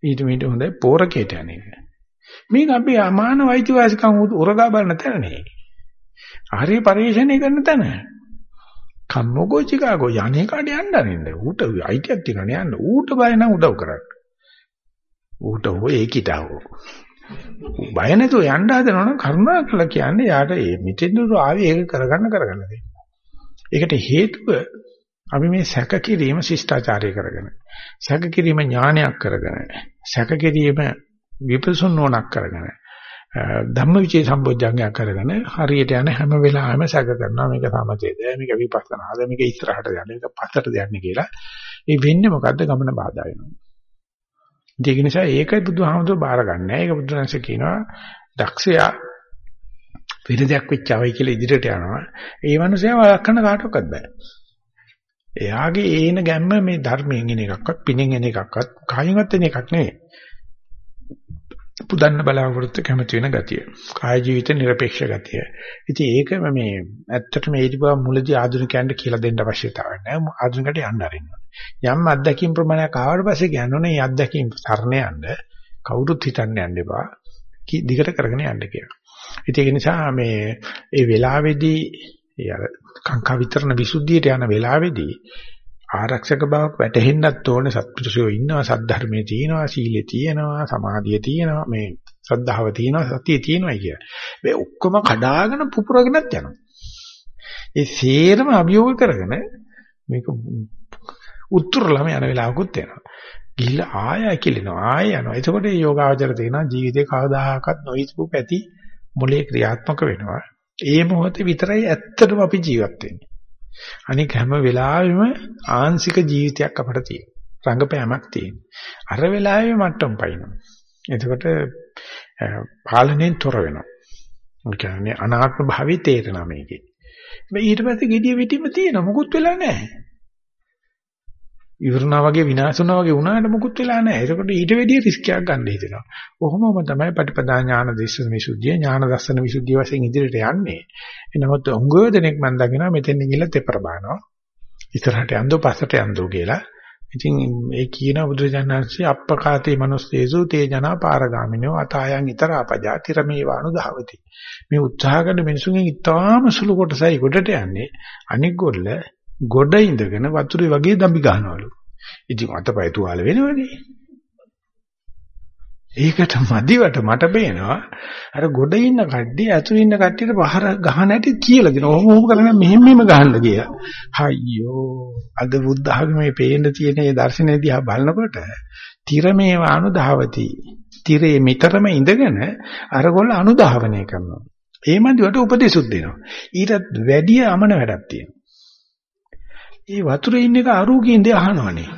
ඊට මීට හොඳයි පෝරකේට යන්නේ මේක අපි අමාන වෛද්‍යවාසිකම් උරගා බලන තැන නේ හරි පරිශ්‍රණය කරන තැන කම්මෝගෝ චිකාගෝ යන්නේ කාට යන්න අරින්න. ඌට අයිතියක් තියෙනවනේ යන්න. ඌට බය නම් උදව් කරන්න. ඌට හොය ඒකිටව. බය නැතුව යන්න හදනවනම් කරුණා කළා කියන්නේ යාට මේ මිත්‍යෙන්දුර ආවේ ඒක කරගන්න කරගන්න දෙන්න. ඒකට හේතුව අපි මේ සැක කිරීම ශිෂ්ටාචාරය කරගෙන සැක කිරීම ඥානයක් කරගෙන සැක කිරීම විපසුන් නොනක් කරගෙන ධම්මවිචේ සම්බොජ්ජංගය කරගෙන හරියට යන හැම වෙලාවෙම සැක කරනවා මේක සමතේද මේක විපස්සනාද මේක ඉස්සරහට යන්නේ මේක පස්සට යන්නේ කියලා. ඒ වෙන්නේ මොකද්ද ගමන බාධා වෙනවා. ඒක නිසා ඒකයි බුදුහාමුදුර බාර ගන්නෑ. ඒක බුදුරජාණන්සේ කියනවා දක්ෂයා විරදයක් වෙච්චවයි කියලා ඉදිරියට යනවා. ඒ මනුස්සයා වළක්වන්න කාටවත් බෑ. එයාගේ ඒන ගැම්ම මේ ධර්මයෙන් එන එකක්වත් පිනෙන් එන එකක්වත් කායින්වත් එන එකක් නෙවෙයි. පුදන්න බලාපොරොත්තු කැමති වෙන ගතිය. කාය ජීවිත নিরপেক্ষ ගතිය. ඉතින් ඒක මේ ඇත්තටම ඒ තිබා මුලදී ආධුනිකයන්ට කියලා දෙන්න අවශ්‍යතාවයක් නැහැ. ආධුනිකට යන්න අරින්න. යම් අත්දැකීම් ප්‍රමාණයක් ආවට පස්සේ කියනෝනේ මේ අත්දැකීම් සරණ යන්න කවුරුත් හිතන්න යන්න එපා. දිගට කරගෙන යන්න කියලා. ඉතින් ඒක නිසා මේ ඒ වෙලාවේදී ඒ අර කාංකා විතරන විසුද්ධියට යන වෙලාවේදී ආරක්ෂක බවක් වැටහෙන්නත් ඕනේ සත්පුරුෂයෝ ඉන්නවා සද්ධර්මයේ තියෙනවා සීලේ තියෙනවා සමාධිය තියෙනවා මේ ශ්‍රද්ධාව තියෙනවා සතිය තියෙනවා කිය. මේ ඔක්කොම කඩාගෙන පුපුරගෙනත් යනවා. ඒ සේරම අභියෝග කරගෙන මේක උත්තරලම යන වෙලාවකුත් එනවා. ගිහිල්ලා ආය ඇකිලෙනවා ආය යනවා. එතකොට මේ යෝගාවචර තේනවා ජීවිතේ කවදාහක්වත් නොහිතපු පැති මොලේ ක්‍රියාත්මක වෙනවා. ඒ මොහොතේ විතරයි ඇත්තටම අපි ජීවත් වෙන්නේ. අනික හැම වෙලාවෙම ආංශික ජීවිතයක් අපිට තියෙනවා. රංගපෑමක් තියෙනවා. අර වෙලාවේ මට්ටම් පයින්නවා. එතකොට පාලනයෙන් තොර වෙනවා. ඒ කියන්නේ අනාත්ම භාවී තේරෙනවා මේකේ. මේ ඊට පස්සේ gediya පිටින්ම තියෙන මොකුත් වෙලා නැහැ. ඉවරුණා වගේ විනාශ වුණා වගේ වුණාට මොකුත් වෙලා නැහැ. ඒකට ඊට වැඩිය රිස්ක් එකක් ගන්න හිතෙනවා. කොහොමම තමයි පටිපදා ඥාන දේශන විසුද්ධිය ඥාන දර්ශන විසුද්ධිය වශයෙන් ඉදිරියට යන්නේ. එනමුත් උංගව දෙනෙක් මම දකිනවා මෙතෙන් ගිහිල්ලා තෙපර බානවා. ඉස්සරහට යන්දෝ පස්සට යන්දෝ කියලා. ඉතින් ඒ කියන බුදුරජාණන්සේ අප්පකාතේ මනුස්සේසු තේ ජනා පාරගාමිනෝ අතායන් ඊතරාපජා තිරමේ වානු දහවති. මේ උත්සාහ කරන මිනිසුන්ගෙන් ඉතාම සුළු කොටසයි ගොඩට යන්නේ. අනික් ගොල්ල ගොඩ ඉඳගෙන වතුරේ වගේ දම්බි ගන්නවලු. ඉතින් අතපය තුවාල වෙනවනේ. ඒකට මදිවට මට පේනවා අර ගොඩ ඉන්න කට්ටිය ඇතුළේ ඉන්න කට්ටියට පහර ගහන හැටි කියලා දෙනවා. ඔහොම ඔහොම කරගෙන මෙහෙම මෙහෙම ගහන්න කියලා. අයියෝ අද බුද්ධ ආගමේ පේන්න තියෙන මේ දර්ශනය දිහා බලනකොට තිරමේ වානු දහවති. තිරේ මිතරම ඉඳගෙන අරගොල්ල අනුධාවනය කරනවා. ඒ මන්දිවට උපදේශුත් දෙනවා. ඊටත් වැඩි අමන වැඩක් තියෙනවා. ඒ වතුරේ ඉන්න එක අරූකින්ද අහනවනේ.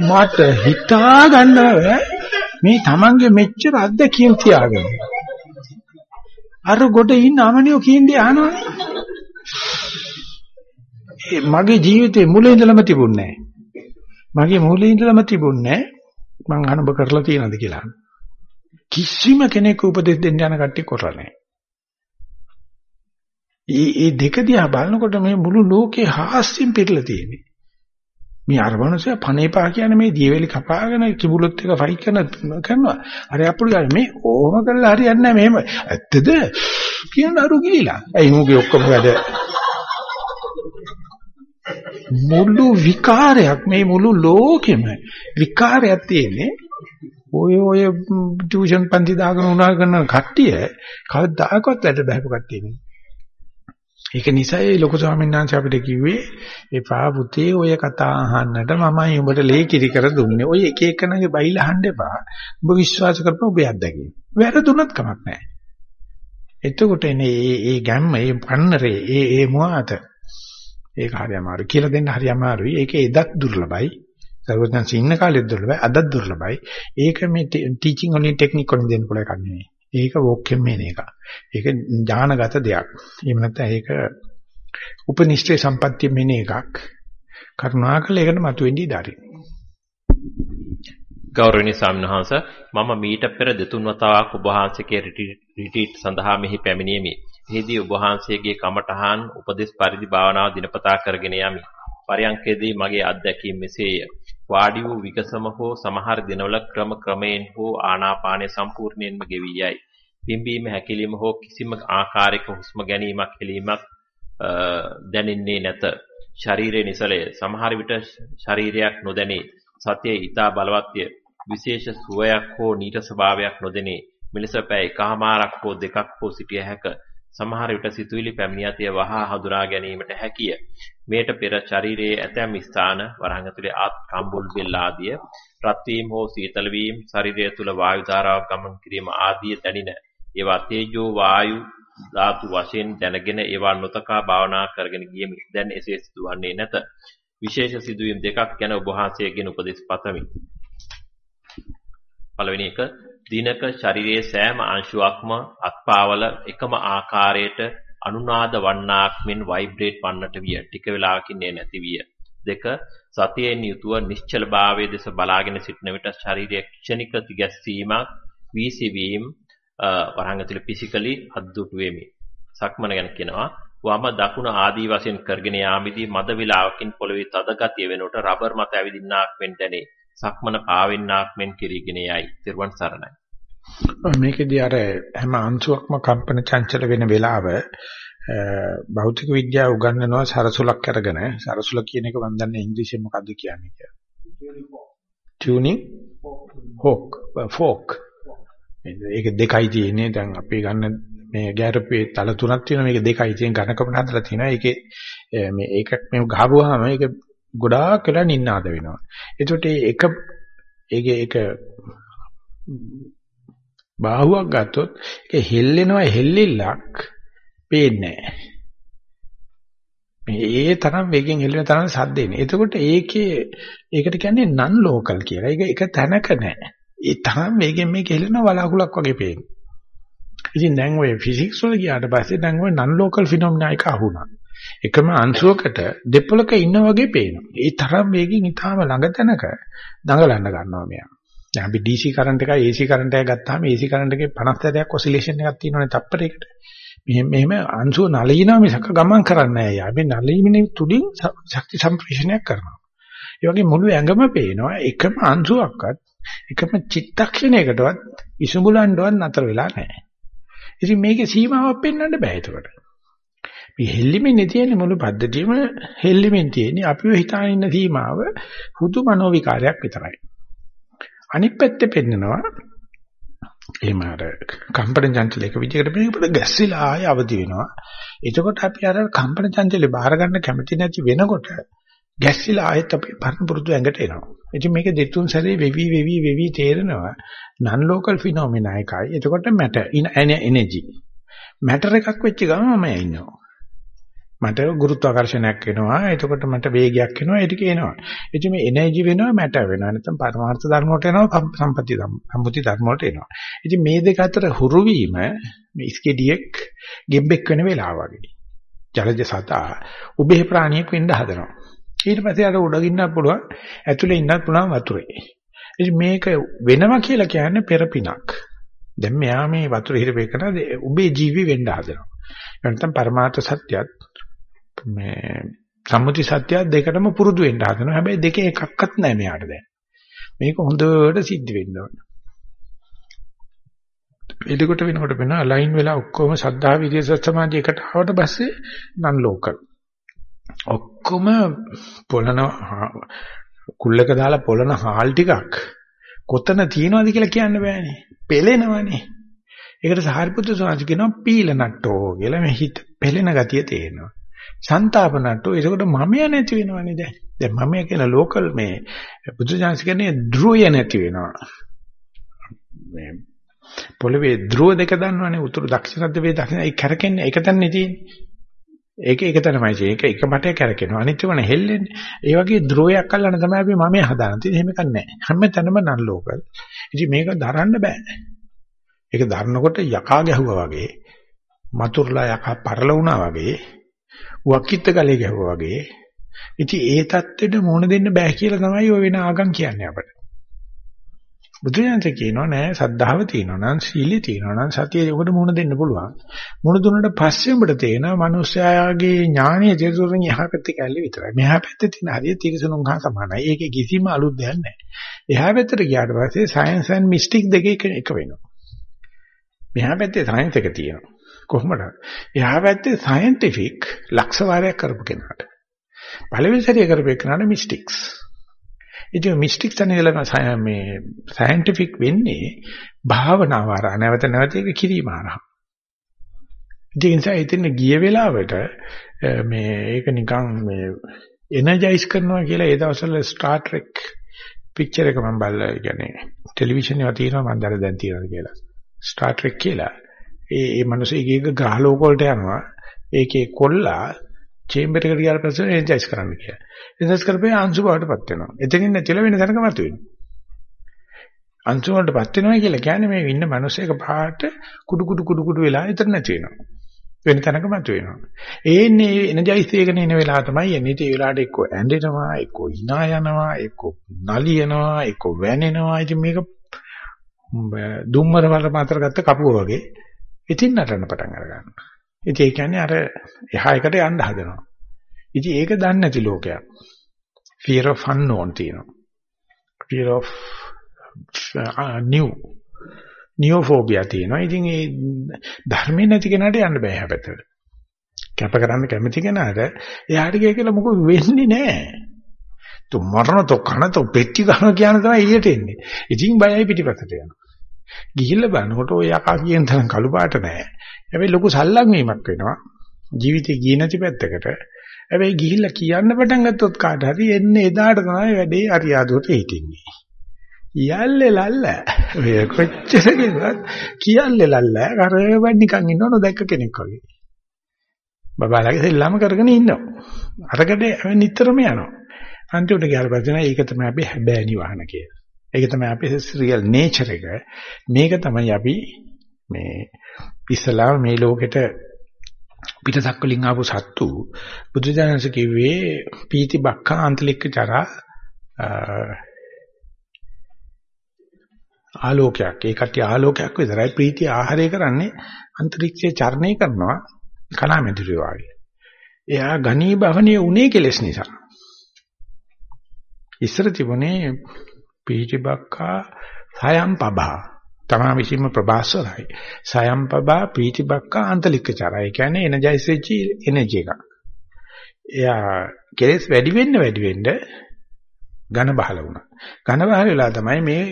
මට හිතා ගන්නව මේ Tamange මෙච්චර අත්දැකීම් තියාගෙන. අර ගොඩ ඉන්න අමනියෝ කියන්නේ අහනවනේ. මගේ ජීවිතේ මුලින් ඉඳලම තිබුණේ මගේ මුලින් ඉඳලම තිබුණේ මං අනුභව කරලා තියෙනවද කියලා. කිසිම කෙනෙක් උපදෙස් දෙන්න යන කට්ටිය කරලා නැහැ. මේ මේ දෙක දිහා බලනකොට මේ මුළු ලෝකේ හාස්‍යම් පිරලා තියෙන්නේ. මේ අරවණසය පණේපා කියන්නේ මේ දියවැලි කපාගෙන කිඹුලොත් එක ෆයිට් කරන කරනවා. අර අපුරු මේ ඕම කරලා හරියන්නේ නැහැ මෙහෙම. ඇත්තද? කියන අරු ගිලිලා. ඇයි මොකද ඔක්කොම වැඩ මුළු විකාරයක් මේ මුළු ලෝකෙම විකාරයක් තියෙන්නේ ඔය ඔය ටියුෂන් පන්ති දාගෙන උනා කරන කට්ටිය කවදාකවත් වැඩ බහපු කට්ටිය නෙවෙයි ඒක නිසා ඒ ලොකු ස්වාමීන් වහන්සේ අපිට කිව්වේ එපා පුතේ ඔය කතා අහන්නට මමයි උඹට ලේ කිරි කර දුන්නේ. ඔය එක එකනගේ බයිල අහන්න එපා. උඹ විශ්වාස කරපුවා ඔබ අත්දැකීම. වැරදුනත් කමක් නැහැ. එතකොට එනේ මේ මේ ගැම්ම, මේ පන්නරේ, මේ මේ මොහාත. ඒක හරි අමාරු. කියලා දෙන්න හරි අමාරුයි. ඒක එදත් දුර්ලභයි. සර්වඥාන්සේ ඉන්න කාලෙත් දුර්ලභයි. අදත් දුර්ලභයි. ඒක මේ ටීචින් ඔන්ලි ටෙක්නික් වලින් දෙන්න පුළුවන් එකක් නෙවෙයි. ඒක වොක්කෙන් මේන එක. ඒක ඥානගත දෙයක්. එහෙම නැත්නම් ඒක උපනිෂ්ඨේ සම්පත්තිය මේන එකක්. කරුණාකර ඒකට මතුවෙන්නේ ඉදාරි. ගෞරවනීය ස්වාමීන් මම මීට පෙර දෙතුන් වතාවක් ඔබ වහන්සේගේ රිට්‍රීට් සඳහා මෙහි පැමිණියෙමි. එහිදී ඔබ වහන්සේගේ කමඨහන් උපදේශ පරිදි භාවනාව දිනපතා කරගෙන යමි. පරයන්කේදී මගේ අත්දැකීම් මෙසේය. වාඩි වූ විකසම හෝ සමහර දිනවල ක්‍රම ක්‍රමයෙන් හෝ ආනාපානය සම්පූර්ණයෙන්ම ගෙවි යයි. පිම්බීම හැකිලිම හෝ කිසිම ආකාරයක හුස්ම ගැනීමක් හෙලීමක් දැනෙන්නේ නැත. ශරීරයේ නිසලය සමහර විට ශරීරයක් නොදැනේ. සතිය ඊතා බලවත්ය. විශේෂ සුවයක් හෝ නීට ස්වභාවයක් නොදෙනේ. මෙලෙස පැය එකහමාරක් හෝ දෙකක් හෝ සිටිය හැක. සමහර විට සිතුවිලි පැමිණියතිය වහා හඳුනා ගැනීමට හැකිය. මේට පෙර ශරීරයේ ඇතැම් ස්ථාන වරහන් ඇතුලේ ආත් කම්බුල් බෙල්ල ආදිය රත් වීම හෝ සීතල වීම ශරීරය තුල වායු ධාරාවක් ගමන් කිරීම ආදිය දැනින ඒවා තේජෝ වායු ධාතු වශයෙන් දැනගෙන ඒවා නොතකා භාවනා කරගෙන ගියමි. දැන් එසේ සිදුවන්නේ නැත. විශේෂ සිදුවීම් දෙකක් ගැන ඔබ වහන්සේගෙන් උපදෙස් පතමි. පළවෙනි එක දිනක ශරීරයේ සෑම අංශුවක්ම අත්පාවල එකම ආකාරයට අනුනාද වන්නාක් මෙන් ভাইබ්‍රේට් වන්නට විය. ටික වේලාවකින් එය නැති විය. දෙක සතියෙන් යුතුව නිශ්චලභාවයේ දෙස බලාගෙන සිටන විට ශරීරයේ ක්ෂණික තිගැස්සීමක් වීසිවීම වරහන් ඇතුලේ ෆිසිකලි අද්දුටු වෙමි. සක්මන ගැන කියනවා වම දකුණ ආදී වශයෙන් කරගෙන යාමේදී මද විලාවකින් පොළවේ තද ගතිය වෙනකොට රබර් මත ඇවිදින්නාක් මෙන් දැනේ. සක්මන පාවෙන්නාක් මෙන් කිරීගෙන යයි. ත්‍රිවන් සරණයි. මේකෙදී අර හැම අංශුවක්ම කම්පන චංචල වෙන වෙලාව භෞතික විද්‍යාව උගන්වනවා සරසුලක් අරගෙන. සරසුල කියන එක මම දන්නේ ඉංග්‍රීසියෙන් මොකද්ද කියන්නේ කියලා. tuning? Hawk. Fork. ඒක දෙකයි තියෙන්නේ. දැන් අපි ගන්න මේ ගැරපේ තල තුනක් තියෙනවා. මේක දෙකයි තියෙන ඝනකම හදලා තියෙනවා. ඒකේ මේ ඒකක් මේ ගහපුවාම ඒක ගොඩාක් වෙලා නින්නාද වෙනවා. එතකොට ඒක ඒකේ ඒක බාහුවක් ගත්තොත් ඒක හෙල්ලෙනවා හෙල්ලිල්ලක් පේන්නේ නැහැ මේ ඒ තරම් වේගෙන් හෙල්ලෙන තරම් සද්ද එන්නේ. එතකොට ඒකේ ඒකට කියන්නේ නන් ලෝකල් කියලා. ඒක එක තැනක නැහැ. ඒ තරම් වේගෙන් මේක හෙල්ලෙන වලාකුලක් වගේ පේනවා. ඉතින් දැන් ඔය ෆිසික්ස් වල ගියාට පස්සේ දැන් ඔය නන් ලෝකල් ෆිනොමිනා එක අහුණා. එකම අංශුවකට දෙපොලක ඉන්න වගේ පේනවා. ඒ තරම් වේගෙන් ඊටාම ළඟ තැනක දඟලන්න ගන්නවා මෙයා. දැන් අපි DC කරන්ට් එකයි AC කරන්ට් එකයි ගත්තාම AC කරන්ට් එකේ 50 සැරයක් ඔසිලේෂන් එකක් තියෙනවනේ තප්පරයකට. මෙහෙම මෙහෙම අංශුව නලිනවා මිසක ගමන් කරන්නේ නැහැ. අපි නලීමේ තුලින් ශක්ති සම්ප්‍රේෂණයක් කරනවා. ඒ වගේ මුළු ඇඟම පේනවා එකම අංශුවක්වත් එකම චිත්තක්ෂණයකටවත් ඉසුඹලන්නවත් නතර වෙලා නැහැ. ඉතින් මේකේ සීමාවක් පෙන්වන්න බෑ ඒකට. මේ හෙල්ලිමෙන්නේ තියෙන මුළු පද්ධතියම හෙල්ලිමෙන් තියෙන්නේ අපිව හිතාන ඉන්න සීමාව හුදු මනෝ විකාරයක් විතරයි. අනිත් පැත්තේ පෙන්නනවා එහෙම අර කම්පන චංචලයක විදිහකට මේකට ගැස්සිලා ආය අවදි වෙනවා. එතකොට අපි අර කම්පන චංචලේ බාර ගන්න කැමති නැති වෙනකොට ගැස්සිලා ආයෙත් අපි පරණ පුරුදු ඇඟට එනවා. ඉතින් මේක දෙතුන් සැරේ වෙවි වෙවි වෙවි තේරෙනවා. non local phenomena එකයි. එතකොට matter energy. matter එකක් වෙච්ච ගමන් මම ඉන්නවා. මට ගුරුත්වාකර්ෂණයක් එනවා. එතකොට මට වේගයක් එනවා. ඒ ටික එනවා. ඉතින් මේ එනර්ජි වෙනවා මැටර් වෙනවා. නැත්නම් පරමාර්ථ ධර්ම වලට එනවා සම්පත්‍ති ධර්ම. සම්පත්‍ති ධර්ම වලට එනවා. ඉතින් මේ දෙක අතර හුරු වීම මේ ස්කෙඩියෙක් ගෙම්බෙක් වෙන වෙලාව වගේ. ජලජ සතා උභේ ප්‍රාණියෙක් වෙන්න හදනවා. ඊට පස්සේ අර උඩගින්නක් පුළුවන් ඇතුලේ ඉන්නත් පුළුවන් වතුරේ. ඉතින් මේක වෙනවා කියලා කියන්නේ පෙරපිනක්. දැන් මෙයා මේ වතුර හිරපේ කරන උඹේ ජීවි වෙන්න හදනවා. නැත්නම් පරමාර්ථ සත්‍යයත් මේ සම්මුති සත්‍ය දෙකටම පුරුදු වෙන්න හදනවා. හැබැයි දෙකේ එකක්වත් නැහැ මෙයාට දැන්. මේක හොඳට සිද්ධ වෙන්න ඕන. එතකොට වෙනකොට වෙන අලයින් වෙලා ඔක්කොම සද්ධා විද්‍ය සමාධිය එකට ආවට පස්සේ නන් ලෝකල්. ඔක්කොම පොළන කුල්ලක දාලා පොළන හාල් ටිකක් කොතන තියනවද කියලා කියන්න බෑනේ. පෙලෙනවනේ. ඒකට සාරිපුත්‍ර ස්වාමීන් කියනවා පීල නට්ටෝ කියලා මේ හිත පෙලෙන ගතිය තේරෙනවා. සංతాපනට්ටෝ ඒකට මමයා නැති වෙනවනේ දැන්. දැන් මමයා කියන ලෝකල් මේ බුදුජානක කියන්නේ ධ්‍රුවය නැති වෙනවා. මේ පොළවේ ධ්‍රුව දෙක දන්නවනේ උතුරු දක්ෂිණ ද්‍රවයේ දක්ෂිණ ඒ කැරකෙන්නේ ඒක තන්නේ තියෙන්නේ. ඒක ඒක තමයි තියෙන්නේ. ඒක එක මටේ කැරකෙනවා. අනිත් ඒවා හෙල්ලෙන්නේ. ඒ වගේ ධ්‍රුවයක් අල්ලන තමයි අපි මමයා හදාගන්න තියෙන්නේ. එහෙම එකක් නැහැ. හැම තැනම නන් ලෝකල්. ඉතින් මේක දරන්න බෑ. ඒක දරනකොට යකා ගැහුවා වගේ මතුරුලා යකා පරල වුණා වගේ වක්කිට ගලේ ගැහුවා වගේ. ඉතින් ඒ தත්ත්වෙට මුහුණ දෙන්න බෑ කියලා තමයි ඔය වෙන ආගම් කියන්නේ අපිට. බුදුරජාණන් කියනවා නෑ සද්ධාව තියෙනවා නම් සීලිය තියෙනවා නම් සතිය උකට මුහුණ දෙන්න පුළුවන්. මුහුණ දුන්නට පස්සේ උඹට තේනවා මිනිස්යාගේ ඥානීය දේශුරින් එහා පැත්තේ කැල්ලේ විතරයි. මෙහා පැත්තේ තියෙන හරිය තිරසනුන් හා සමානයි. ඒකේ කිසිම අලුත් දෙයක් නෑ. එහා පැත්තට ගියාට පස්සේ සයන්ස් ඇන්ඩ් මිස්ටික් දෙකේ එක වෙනවා. මෙහා පැත්තේ සයන්ස් එක තියෙනවා. කොහොමද? එහා පැත්තේ සයන්ටිෆික් ලක්ෂ වාරයක් කරපු කෙනාට. පළවෙනි සැරේ කරපු කෙනාට මිස්ටික්ස්. ඉතින් මිස්ටික්ස් තනියලා මේ සයන්ටිෆික් වෙන්නේ භාවනාව ආරා නැවත නැවත ඒක කිරීම ආරා. ඉතින් ඒ ඉතින් ගිය වෙලාවට මේ ඒක නිකන් මේ එනර්ජයිස් කරනවා කියලා ඒ දවස්වල ස්ටාර් ට්‍රෙක් පික්චර් එක මම බලලා කියන්නේ ටෙලිවිෂන් එකේ තියෙනවා මම දැන් තියෙනවා කියලා. ස්ටාර් ට්‍රෙක් කියලා. ඒ ඒ මිනිස්සු එක එක ග්‍රහ ලෝක වලට යනවා. ඒකේ කොල්ලා චේම්බර් එකට ගියාට පස්සේ එනර්ජයිස් කරන්න කියලා. එනර්ජයිස් කරපේ අංශු බවටපත් වෙනවා. එතනින් නැතිලා වෙන තැනක මත වෙනවා. අංශු වලටපත් වෙනවා කියලා කියන්නේ මේ ඉන්න මිනිස්සෙක පාට කුඩු කුඩු කුඩු කුඩු වෙලා එතන නැති වෙනවා. වෙන තැනක මත වෙනවා. ඒන්නේ එනර්ජයිස් එකගෙන ඉන වෙලාව තමයි එන්නේ. ඒ වෙලාවට එක්ක ඇඬෙනවා, එක්ක hina යනවා, එක්ක නලියනවා, එක්ක වැනෙනවා. ඉතින් මේක දුම්මර වල මාතර ගත්ත කපුව වගේ ඉතින් නටන්න පටන් අර ගන්නවා. ඉතින් ඒ කියන්නේ අර එහා එකට යන්න හදනවා. ඉතින් ඒක දන්නේ නැති ලෝකයක්. Fear of unknown තියෙනවා. Fear of uh, new. Neophobia තියෙනවා. ඉතින් ඒ ධර්මේ නැති කෙනාට යන්න බෑ හැබැයි. කැප කරන්න කැමති කෙනාට එයාට ගිය කියලා මොකද වෙන්නේ නැහැ. තු මරණ තොකන තො පෙට්ටි ගන්න කියන තමයි එළියට එන්නේ. ඉතින් බයයි පිටිපස්සට යනවා. ගිහිල්ලා බලනකොට ඔය යකා කියන තරම් කළු පාට නැහැ. හැබැයි ලොකු සල්ලම් වීමක් වෙනවා. ජීවිතේ ගිය නැති පැත්තකට. හැබැයි ගිහිල්ලා කියන්න පටන් ගත්තොත් කාට හරි එන්නේ එදාට තමයි වැඩේ අරියාදුවට හිටින්නේ. යල්ලේ ලල්ල. ඔය කොච්චර කිව්වත් කියල්ලේ ලල්ල. කරේවත් නිකන් ඉන්නව නොදැක්ක කෙනෙක් වගේ. බබාලගේ සෙල්ලම කරගෙන ඉන්නවා. අරකට නිතරම යනවා. අන්තිමට ගියාට පස්සේ ඒක තමයි අපි හැබෑ නිවහන කියන්නේ. ඒක තමයි අපේ රියල් නේචර් එක. මේක තමයි අපි මේ ඉස්සලාම මේ ලෝකෙට පිටසක් වලින් ආපු සත්තු බුදුජානක කිව්වේ පීති බක්ඛ ආන්තලික චරා ආලෝකයක් ඒ කට්ටිය ආලෝකයක් විතරයි ප්‍රීතිය ආහාරය කරන්නේ අන්තරික්ෂයේ චර්ණය කරනවා කලාමැදිරිය වගේ. එයා ඝනී භවනීය උනේ කෙලස් නිසා. ඉස්සර තිබුණේ පීතිබක්ඛා සයම් පබා තමා විසින්ම ප්‍රබාස්වරයි. සයම් පබා පීතිබක්ඛා අන්තලිකචරය. ඒ කියන්නේ එනර්ජයිස් වෙච්ච එනර්ජි එක. එයා කෙලස් වැඩි වෙන්න වැඩි වෙන්න ඝන බහල වුණා. ඝන බහල වෙලා තමයි මේ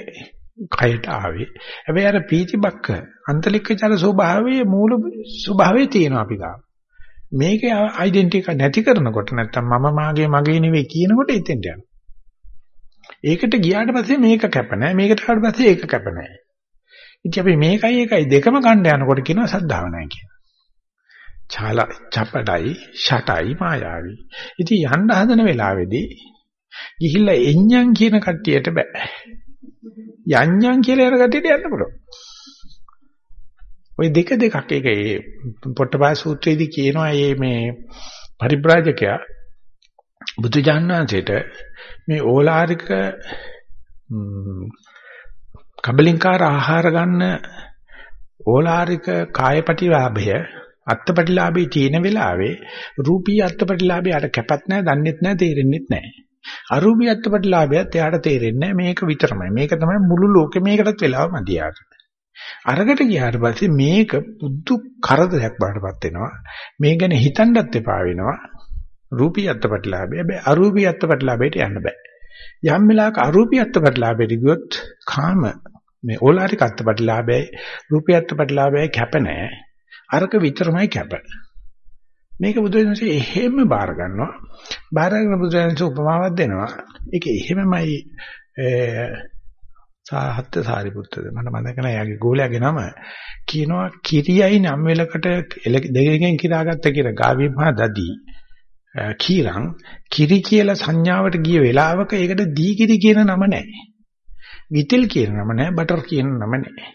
කයට ආවේ. හැබැයි අර පීතිබක්ක අන්තලිකචර ස්වභාවයේ මූල ස්වභාවය තියෙනවා අපි ගාව. මේකේ ඩෙන්ටිටි එක නැති කරනකොට නැත්තම් මම මාගේ මගේ නෙවෙයි කියනකොට එතෙන්ට යනවා. ඒකට ගියාට පස්සේ මේක කැප නැහැ. මේකට ආවට පස්සේ ඒක කැප නැහැ. ඉතින් අපි මේකයි ඒකයි දෙකම ගන්න යනකොට කියනවා සද්ධාව නැහැ කියලා. ඡාල චපඩයි ෂටයි මායාවි. ඉතින් යන්න හදන වෙලාවේදී ගිහිල්ලා එඤ්ඤං කියන කට්ටියට බෑ. යඤ්ඤං කියලා යන කට්ටියට යන්න පුළුවන්. ওই දෙක දෙකක් ඒක ඒ පොට්ටපාය සූත්‍රයේදී කියනවා මේ පරිබ්‍රාජකයා බුදුජානනාංශයට මේ ඕලාරික කබලින්කාර ආහාර ගන්න ඕලාරික කායපටිලාභය අත්පටිලාභේ තියෙන වෙලාවේ රූපී අත්පටිලාභය අර කැපත් නැහැ දන්නෙත් නැහැ තේරෙන්නෙත් නැහැ. අරූපී අත්පටිලාභයත් එයාට තේරෙන්නේ මේක විතරමයි. මේක තමයි මුළු ලෝකෙ මේකටත් වෙලාව මදියාට අරකට ගියාට පස්සේ මේක පුදු කරදරයක් බාටපත් වෙනවා. මේ ගැන හිතන්නත් එපා වෙනවා. රූපී අත්පටිලාභය හැබැයි අරූපී අත්පටිලාභයට යන්න බෑ යම් වෙලාවක අරූපී අත්පටිලාභයට ගියොත් කාම මේ ඕලාරික අත්පටිලාභයයි රූපී අත්පටිලාභයයි කැප නැහැ. අරක විතරමයි කැප. මේක බුදුරජාණන්සේ එහෙම බාර ගන්නවා. බාර ගන්න බුදුරජාණන්සේ උපමාවක් දෙනවා. ඒක එහෙමමයි සාහත් සාරිපුත්තද මට මතක නැහැ යාගේ ගෝලයාගේ නම කියනවා කිරියයි නම් වෙලකට දෙකකින් කිරාගත්ත කියලා ගාවි මහා දදී කීරං කිරි කියලා සංඥාවට ගිය වෙලාවක ඒකට දී කිරි කියන නම නැහැ. ගිතෙල් කියන නම නැහැ, බටර් කියන නම නැහැ.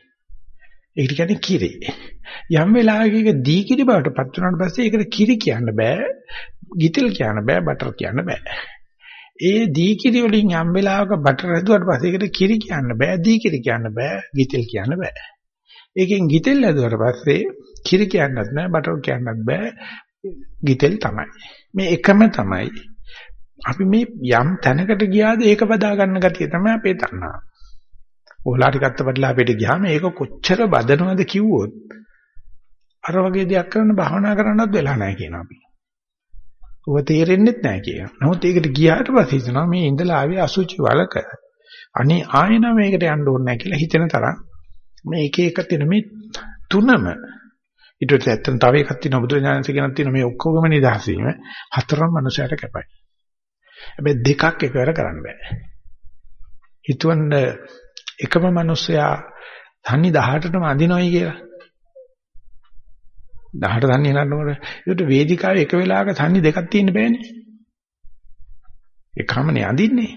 ඒකට කියන්නේ කිරි. යම් වෙලාවක දී කිරි බවට පත් වුණාට පස්සේ ඒකට කිරි කියන්න බෑ, ගිතෙල් කියන්න බෑ, බටර් කියන්න බෑ. ඒ දී කිරි වලින් යම් වෙලාවක බටර් හැදුවට පස්සේ ඒකට කිරි කියන්න බෑ, දී කිරි කියන්න බෑ, ගිතෙල් කියන්න බෑ. ඒකෙන් ගිතෙල් හැදුවට පස්සේ කිරි කියන්නත් නෑ, බටර් කියන්නත් බෑ, ගිතෙල් තමයි. මේ එකම තමයි. අපි මේ යම් තැනකට ගියාද ඒක බදා ගන්න ගතිය තමයි අපේ තණ්හාව. ඕලාටි ගත්ත බඩලාපෙට ගියාම ඒක කොච්චර බදනවද කිව්වොත් අර වගේ දෙයක් කරන්න භාවනා කරන්නත් වෙලා නැහැ කියන අපි. ඔබ තේරෙන්නේ නැහැ කියන. නමුත් ඒකට ගියාට පස්සේ හිතනවා මේ ඉඳලා ආවේ අසුචි වලක. අනේ ආයෙන මේකට යන්න ඕනේ නැහැ කියලා හිතෙන තරම් මේ එක එක තියෙන මේ තුනම ඊට පස්සේ ඇත්තට තව එකක් තියෙනවා බුදුරජාණන් ශ්‍රී කියනක් තියෙනවා මේ ඔක්කොගම නිදහස් වීම හතරම මනුස්සයට කැපයි. හැබැයි දෙකක් එකවර කරන්න බෑ. හිතවන්න එකම මනුස්සයා තනි 18ටම අඳිනවයි කියලා. 18 තනි නන්නකොට ඒකට වේදිකාවේ එක වෙලාවක තනි දෙකක් තියෙන්න බෑනේ. එකමනේ අඳින්නේ.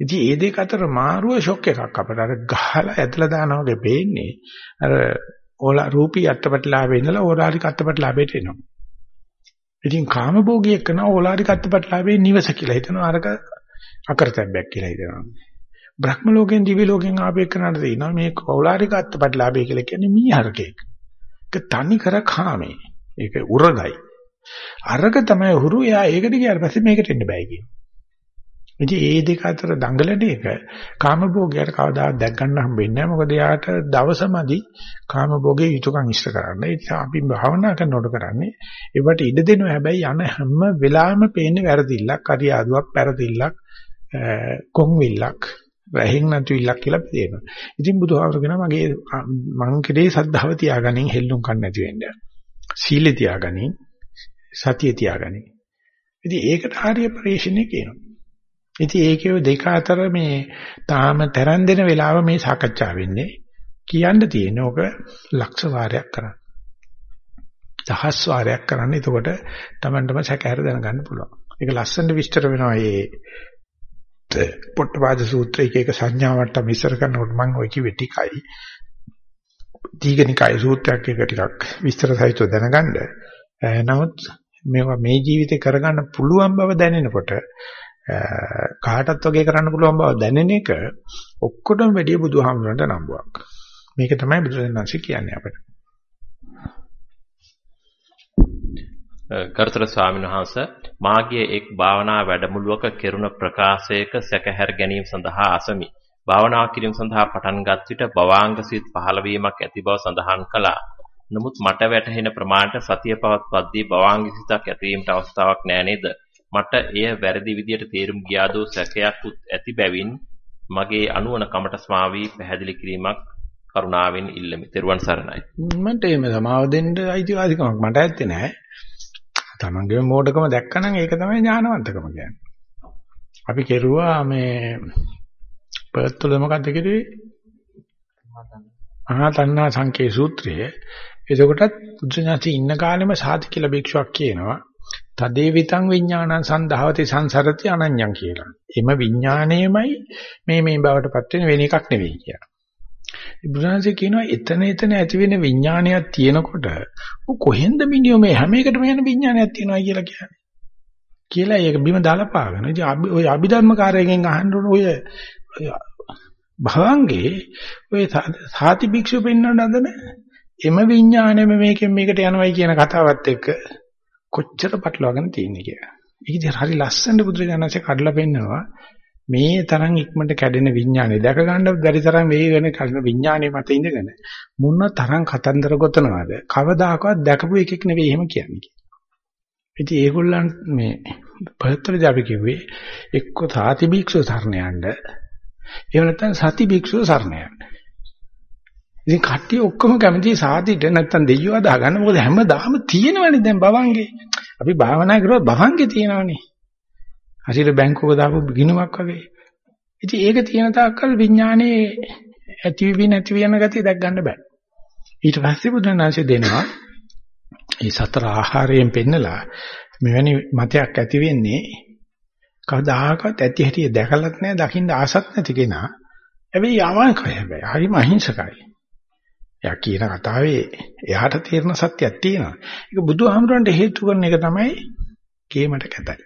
ඉතින් මේ දෙක අතර මාරුව ෂොක් එකක් අපට අර ගහලා ඇදලා දානවා වගේ පේන්නේ. අර ඕලා රූපී අත්පත්ලාභේ ඉඳලා ඕලාරික අත්පත්ලාභයට එනවා. ඉතින් කාමභෝගී එක්කන ඕලාරික අත්පත්ලාභේ නිවස කියලා හිතනවා අරක අකරතැබ්බයක් කියලා හිතනවා. බ්‍රහ්ම ලෝකෙන් දිව්‍ය ලෝකෙන් ආපේ කරනට තියෙනවා මේ ඕලාරික අත්පත්ලාභය කියලා කියන්නේ මීහරකෙක්. ඒක තනි කර කාමේ. ඒක උරගයි. අරක තමයි හුරු එයා ඒකට ගියාට පස්සේ මේකට එන්න බෑ කියනවා. ඉතින් ඒ දෙක අතර දඟලන එක කාමභෝගයට කවදාවත් දැක් ගන්න හම්බෙන්නේ නැහැ. මොකද යාට දවසමදි කාමභෝගේ යුතුයකම් ඉෂ්ට කරන්න. ඒ නිසා අපි භාවනා කරනකොට කරන්නේ ඒවට ඉඩ දෙනවා. හැබැයි යන හැම වෙලාවෙම පේන්නේ වැරදිල්ලක්, අරියාදුවක්, පෙරදිල්ලක්, කොන්විල්ලක්, රැහෙන් නැතු ඉල්ලක් කියලා පේනවා. ඉතින් බුදුහාමරගෙන මගේ මං කෙරේ සද්ධාව තියාගනින් හෙල්ලුම් කන්න නැති වෙන්න. සීලෙ තියාගනින් සතිය තියාගනින්. ඉතින් ඒකට ආර්ය පරිශ්‍රණය කියනවා. ඉතින් ඒකේ දෙක අතර මේ තාම තරන් දෙන වෙලාව මේ සාකච්ඡා වෙන්නේ කියන්න තියෙන ඕක ලක්ෂ වාරයක් කරන්න. දහස් වාරයක් කරන්න. එතකොට Tamanටම සැකහැර දැනගන්න පුළුවන්. ඒක ලස්සනට විස්තර වෙනවා මේ පොට්ටපාද සූත්‍රයේ එක එක සංඥාවට විස්තර කරනකොට මම ඔය කිව්වේ ටිකයි. දීඝනිකාය සූත්‍රයක් එක ටිකක් විස්තර සහිතව දැනගන්න. නමුත් මේවා මේ ජීවිතේ කරගන්න පුළුවන් බව දැනෙනකොට කාටත් වගේ කරන්න පුළුවන් බව දැනෙන එක ඔක්කොටම වැඩිය බුදුහාමුදුරන්ට නම්බුවක්. මේක තමයි බුදුරජාණන්සේ කියන්නේ අපිට. ගරුතර ස්වාමීන් වහන්ස මාගේ එක් භාවනා වැඩමුළුවක කෙරුණ ප්‍රකාශයක සැකහැර ගැනීම සඳහා අසමි. භාවනා කිරීම සඳහා පටන්ගත් විට භවාංග සිත් පහළ වීමක් ඇති බව සඳහන් කළා. නමුත් මට වැටහෙන ප්‍රමාණයට සතිය පවත්වද්දී භවාංග සිතක් ඇතිවීමට අවස්ථාවක් නෑ නේද? මට එය වැරදි විදියට තේරුම් ගියාදෝ සැකයක් ඇති බැවින් මගේ අනුවන කමට ස්මාවී පැහැදිලි කිරීමක් කරුණාවෙන් ඉල්ලමි. ත්වන් සරණයි. මන්ට එහෙම සමාව දෙන්න අයිතිවාසිකමක් මට ඇත්තේ නෑ. තමන්ගේ මෝඩකම දැක්කනම් ඒක තමයි ඥානවන්තකම කියන්නේ. අපි කෙරුවා මේ පර්ත් වල මොකද්ද කිව්වේ? මහා තණ්හා සංකේ සූත්‍රය. එතකොටත් බුදුසසුනේ ඉන්න කාලෙම සාති කියලා භික්ෂුවක් කියනවා. තදේ විතං විඥානං සන්දහවති සංසරති අනඤ්ඤං කියලා. එම විඥාණයමයි මේ මේ බවටපත් වෙන වෙන එකක් නෙවෙයි කියලා. බුදුහන්සේ කියනවා එතන එතන ඇති වෙන විඥානයක් තියෙනකොට කොහෙන්ද මිනියෝ මේ හැම එකටම යන විඥානයක් තියෙනවා කියලා කියන්නේ. කියලා ඒක බිම දාලා පාගන. ඉතින් ඔය අභිධර්මකාරයෙන් අහන්න ඕන ඔය භවංගේ ඔය සාති භික්ෂු පෙන්වන්න හදන එම විඥාණයම මේකෙන් මේකට යනවයි කියන කතාවත් එක්ක කොච්චර පටලවාගෙන තියෙන්නේ කියලා. ඒක හරි ලස්සන බුදුරජාණන්සේ කඩලා පෙන්නනවා. මේ තරම් ඉක්මනට කැඩෙන විඥානය දැක ගන්න බැරි තරම් වේගන කඩන විඥානයේ මත ඉඳගෙන මොන තරම් කතන්දර ගොතනවාද කවදාකවත් දැකපු එකෙක් නෙවෙයි එහෙම කියන්නේ. ඉතින් ඒගොල්ලන් මේ පහතරදී අපි කිව්වේ එක්ක සාති භික්ෂුව සරණ යන්න එහෙම නැත්නම් සති භික්ෂුව සරණ යන්න. ඉතින් කට්ටිය ඔක්කොම කැමති සාතිට නැත්නම් දෙයියව අදා ගන්න මොකද හැමදාම තියෙනවනේ දැන් බවංගේ. අපි භාවනා කරුවා බවංගේ තියෙනවනේ. හරියට බැංකුවක දාපු ගිණුමක් වගේ. ඉතින් ඒක තියෙන තාක්කල් විඥානයේ ඇති වී නැති වෙන ගතිය දැක් ගන්න බෑ. ඊට පස්සේ බුදුනාංශය දෙනවා මේ සතර ආහාරයෙන් පෙන්නලා මෙවැනි මතයක් ඇති වෙන්නේ කවදාහකත් ඇති හැටි දැකලත් නැහැ දකින්න ආසත් නැති කෙනා. හැබැයි යවංකයි හැබැයි හරිම අහිංසකයි. එයා කියන කතාවේ එයාට තේරෙන සත්‍යයක් තියෙනවා. ඒක බුදුහාමුදුරන්ට හේතු කරන එක තමයි කේමට කැතයි.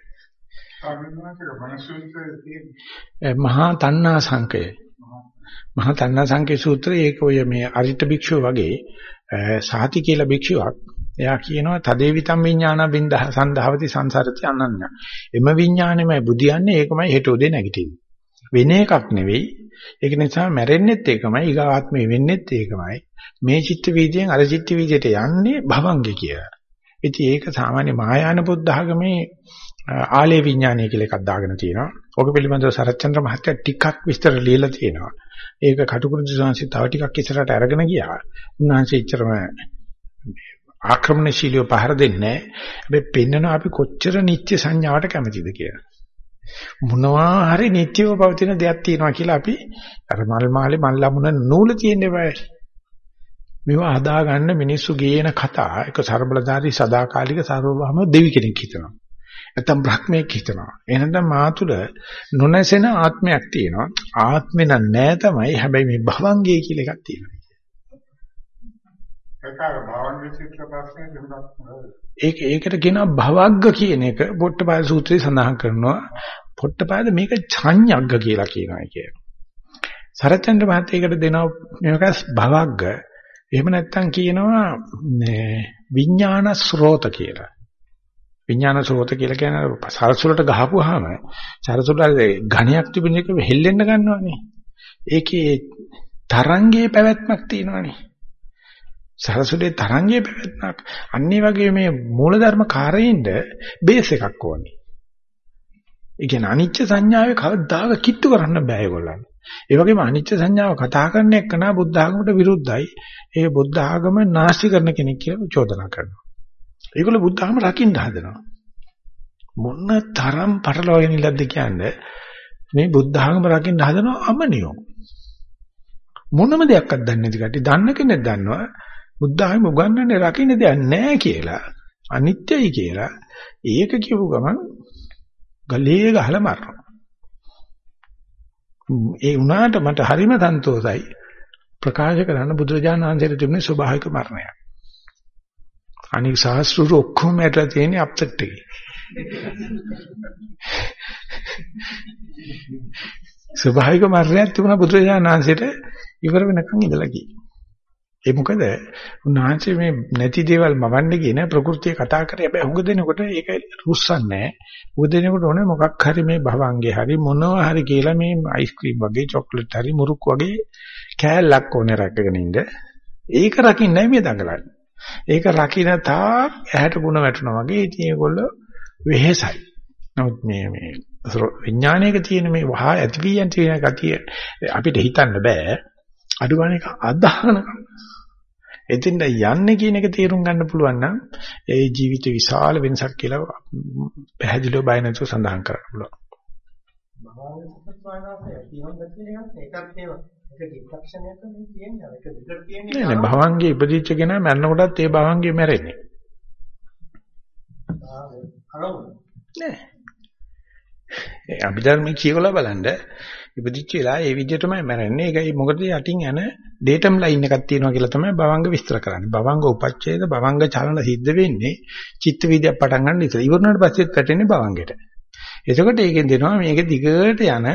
මහා තණ්හා සංකය. මහා තණ්හා සංකේ සූත්‍රය ඒක ඔය මේ අරිට භික්ෂුව වගේ සාති කියලා භික්ෂුවක් එයා කියනවා තදේවිතම් විඥාන බින්ද සන්දහවති සංසාරති අනන්‍ය. එම විඥානෙමයි බුදියන්නේ ඒකමයි හෙට උදේ නැගිටින්නේ. වෙන එකක් නෙවෙයි. ඒක නිසා මැරෙන්නෙත් ඒකමයි, ඊගාත්මේ වෙන්නෙත් ඒකමයි. මේ චිත්ත වීදියෙන් අර චිත්ත වීදියට යන්නේ භවංගේ කියලා. ඉතින් ඒක සාමාන්‍ය මහායාන බුද්ධ ආගමේ ආලේ විඥානය කියලා එකක් දාගෙන තියෙනවා. ඕක පිළිබඳව සරච්චන්ද්‍ර මහත්තයා ටිකක් විස්තර ලියලා තියෙනවා. ඒක කටුකුරුදු සංසි තව ටිකක් ඉස්සරහට අරගෙන ගියා. උන්වහන්සේ ඉච්චරම ආක්‍රමණශීලීව පහර දෙන්නේ නැහැ. හැබැයි පෙන්නනවා අපි කොච්චර නිත්‍ය සංඥාවට කැමතිද කියලා. මොනවා හරි නිත්‍යව පවතින දෙයක් තියෙනවා කියලා අපි අර මල් මාලේ මල් ලැබුණ නූල තියෙන්නේ බෑ. මේවා හදාගන්න මිනිස්සු ගේන කතා එක ਸਰබලධාරී සදාකාලික සර්වභෞම දෙවි කෙනෙක් හිතනවා. නැත්නම් බ්‍රහ්මයක් හිතනවා. එහෙනම් මා තුල නොනැසෙන ආත්මයක් තියෙනවා. ආත්මේ නෑ තමයි. හැබැයි මේ භවංගය කියලා එකක් තියෙනවා. ඒක ඒකට කියනවා භවග්ග කියන එක පොට්ටපාද සූත්‍රයේ සඳහන් කරනවා. පොට්ටපාද මේක ඡඤ්ඤග්ග කියලා කියනවා කිය. සරචන්ද්‍ර මහත්තයකට දෙනවා මේක භවග්ග. එහෙම නැත්නම් කියනවා විඥාන ස්රෝත කියලා. විඥාන ස්රෝත කියලා කියන සරසුලට ගහපුවාම සරසුලට ඝණයක් තිබෙන එක හෙල්ලෙන්න ගන්නවානේ. ඒකේ තරංගයේ පැවැත්මක් තියෙනවානේ. සරසුලේ තරංගයේ පැවැත්මක්. අන්නේ වගේ මේ මූලධර්ම කාරයින්ද බේස් එකක් ඕනේ. ඒ කියන්නේ අනිච්ච සංඥාවේ කවදාක කිට්ටු කරන්න බෑ ඒගොල්ලන්. ඒ වගේම අනිත්‍ය සංඥාව කතා කරන එකන බුද්ධ ආගමට විරුද්ධයි. ඒ බුද්ධ ආගම නාස්ති කරන කෙනෙක් කියලා චෝදනා කරනවා. ඒගොල්ලෝ බුද්ධ ආගම රකින්න හදනවා. මොන තරම් පටලවාගෙන ඉලද්ද කියන්නේ මේ බුද්ධ ආගම රකින්න හදනවා අමනියෝ. මොනම දෙයක්වත් දන්නේ නැති කට්ටිය දන්න කෙනෙක් දන්නවා බුද්ධ ආගම උගන්වන්නේ රකින්න දෙයක් නැහැ කියලා. අනිත්‍යයි කියලා. ඒක කියපු ගමන් ගලේ ගහලා මරනවා. ඒ වුණාට මට හරිම සන්තෝසයි ප්‍රකාශ කරන්න බුදුරජාණන් වහන්සේට තිබුණේ ස්වභාවික මරණයක්. අනික සාස්ත්‍රුර ඔක්කොම ඇටලා තියෙන්නේ අප්සෙට් එකේ. ස්වභාවික මරණයක් තිබුණා බුදුරජාණන් වහන්සේට ඉවර වෙනකන් ඉඳලා ගියේ. ඒ මොකද? උන්වහන්සේ මේ නැති දේවල් මවන්න කියන ප්‍රകൃතිය කතා කරේ. හැබැයි හුඟ දෙනකොට ඒක රුස්සන්නේ හුඟ දෙනකොට ඕනේ මොකක් හරි මේ භවංගේ හරි මොනවා හරි කියලා මේ අයිස්ක්‍රීම් වගේ චොක්ලට් හරි මුරුක් වගේ කෑල්ලක් ඕනේ රැකගෙන ඉඳ. ඒක රකින්නයි මේ දඟලන්නේ. ඒක රකින්න තා ඇහැට ಗುಣ වැටුණා වගේ ඉතින් ඒගොල්ලෝ වෙහෙසයි. නමුත් මේ මේ විඥානයක තියෙන මේ වහා ඇති වී යන තියෙන ගතිය අපිට හිතන්න බෑ. අඩුගානේ අදහන එතෙන්ද යන්නේ කියන එක තේරුම් ගන්න පුළුවන් නම් ඒ ජීවිත විශාල වෙනසක් කියලා පැහැදිලිව බය නැතුව සඳහන් කරන්න පුළුවන්. නෑ භවංගේ ඉපදිච්ච කෙනා මරනකොටත් ඒ භවංගේ මැරෙන්නේ. නෑ. ඒ අභිධර්මයේ කියවලා බලන්න ඉපදිච්ච වෙලා ඒ විදිහටමයි මැරෙන්නේ. ඒකයි මොකද යටින් යන ඩේටම් ලයින් එකක් තියෙනවා කියලා තමයි භවංග විස්තර කරන්නේ. භවංග උපච්ඡේද භවංග චලන සිද්ධ වෙන්නේ චිත්ත විද්‍යාව පටන් ගන්න ඉතල. ඉවරනට පස්සෙත් වැටෙන්නේ භවංගෙට. එතකොට ඒකෙන් දෙනවා මේක දිගට යන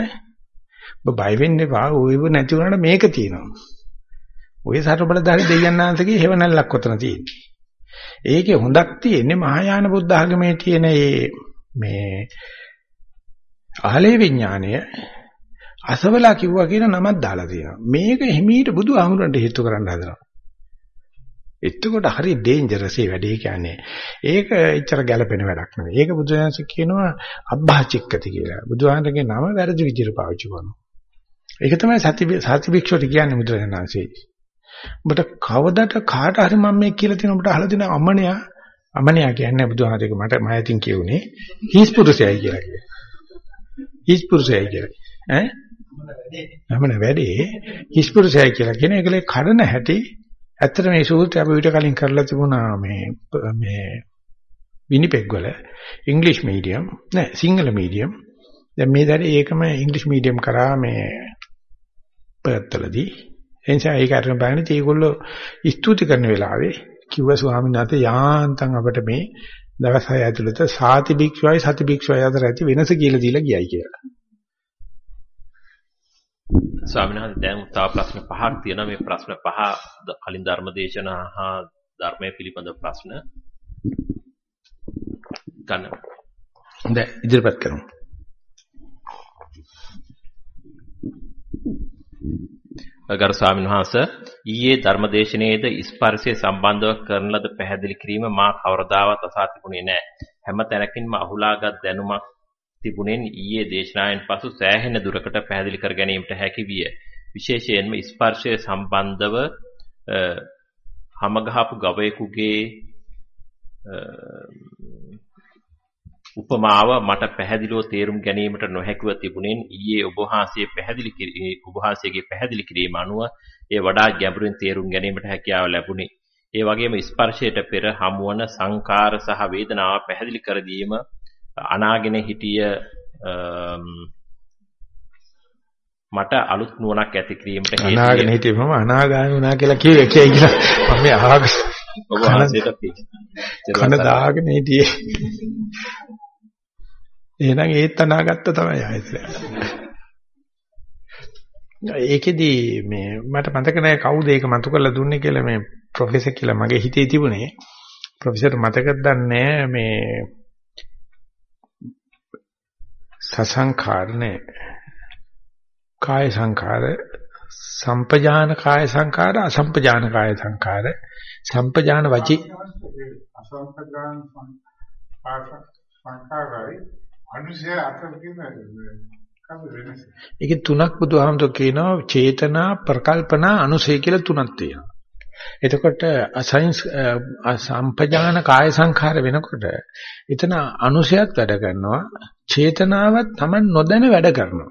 ඔබ බය වෙන්න එපා. ඔයව නැති වුණාට මේක තියෙනවා. ඔය සතරබලධාරි දෙයයන්ාන්තගේ හේවණල්ලක් ඔතන තියෙන්නේ. ඒකේ හොඳක් තියෙන්නේ මහායාන බුද්ධ ආගමේ තියෙන මේ ආලේ විඥාණය අසවලා කිව්වා කියන නමක් දාලා තියෙනවා. මේක හිමීට බුදු ආමරණට හේතු කරන්න හදනවා. එතකොට හරි ඩේන්ජරස් ඒ වැඩේ කියන්නේ. ඒක එච්චර ගැළපෙන වැඩක් නෙවෙයි. ඒක බුදුහාමස කියනවා අබ්බාචික්කති කියලා. බුදුහාමගේ නම වැරදි විදිහට පාවිච්චි කරනවා. ඒක තමයි සති සති භික්ෂුවට කියන්නේ බුදුරජාණන්සේ. ඔබට කවදට කාට හරි මම මේ කියලා තියෙන ඔබට අහලා දෙන අමනයා අමනයා කියන්නේ බුදුහාමගේ මට මම ඇතින් කියුනේ හිස් පුරුෂයයි කියලා කියනවා. හිස් පුරුෂයයි කියලා. ඈ නමන වැඩේ හිස්පුරුෂයයි කියලා කියන එකලේ කඩන හැටි ඇත්තට මේ සූත්‍රය අපි ඊට කලින් කරලා තිබුණා මේ මේ විනිපෙග් වල. ඉංග්‍රීසි මීඩියම් නෑ සිංහල මීඩියම් දැන් මේ දැරේ ඒකම ඉංග්‍රීසි මීඩියම් කරා මේ පර්ත්වලදී එනිසා ඒක අරගෙන බලන්නේ ඒගොල්ලෝ ස්තුති කරන වෙලාවේ කිව්ව ස්වාමීන් වහන්සේ යාන්තම් අපිට මේ දවස් 6 ඇතුළත සාති භික්ෂුවයි සති භික්ෂුවයි අතර ඇති වෙනස කියලා දීලා ගියයි කියලා. ස්වාමීන් වහන්සේ දැන් තව ප්‍රශ්න පහක් තියෙනවා මේ ප්‍රශ්න පහ කලින් ධර්මදේශනා හා ධර්මයේ පිළිබඳ ප්‍රශ්න ගන්න. හොඳයි ඉදිරිපත් කරමු. ගරු ස්වාමීන් වහන්සේ ඊයේ ධර්මදේශනයේද ස්පර්ශය සම්බන්ධව කරන ලද පැහැදිලි කිරීම මා කවරදාවත් අසා තිබුණේ නැහැ. හැම තැනකින්ම අහුලාගත් දැනුමක් තිබුණෙන් ඊයේ දේශනාවෙන් පසු සෑහෙන දුරකට පැහැදිලි කර ගැනීමට හැකි විය. විශේෂයෙන්ම ස්පර්ශය සම්බන්ධව හැමගහපු ගවයෙකුගේ උපමාව මට පැහැදිලිව තේරුම් ගැනීමට නොහැකිව තිබුණෙන් ඊයේ ඔබ වහන්සේ පැහැදිලි ඔබ වහන්සේගේ පැහැදිලි කිරීම අනුව ඒ වඩා ගැඹුරින් තේරුම් ගැනීමට හැකියාව ලැබුණි. ඒ වගේම ස්පර්ශයට පෙර හමුවන සංකාර සහ වේදනාව පැහැදිලි කර දීම අනාගෙන හිටිය මට අලුත් නුවණක් ඇති කිරීමට හේතු අනාගෙන හිටියේ මම අනාගාමී වුණා කියලා කිව්වේ එකයි කියලා. මම මේ අහගෙන ඔබ වහන්සේට කන දාගෙන හිටියේ. එහෙනම් ඒත් අනාගත්ත තමයි ආයෙත් ඒකෙදි මේ මට මතක නැහැ කවුද ඒක මතු කරලා දුන්නේ කියලා මේ ප්‍රොෆෙසර් කියලා මගේ හිතේ තිබුණේ. ප්‍රොෆෙසර් මතකද දන්නේ මේ සසංඛාර නෑ. කාය සංඛාර සම්පජාන කාය සංඛාර අසම්පජාන කාය සංඛාර සම්පජාන වචි අසම්පජාන සංඛාරයි අනුසය අතර තුනක් බුදුහාමුදුරු කියනවා චේතනා ප්‍රකල්පනා අනුසය කියලා තුනක් තියෙනවා. එතකොට අසයින්ස් සම්පජාන කාය සංඛාර වෙනකොට එතන අනුසයත් වැඩ කරනවා චේතනාවත් Taman නොදැන වැඩ කරනවා.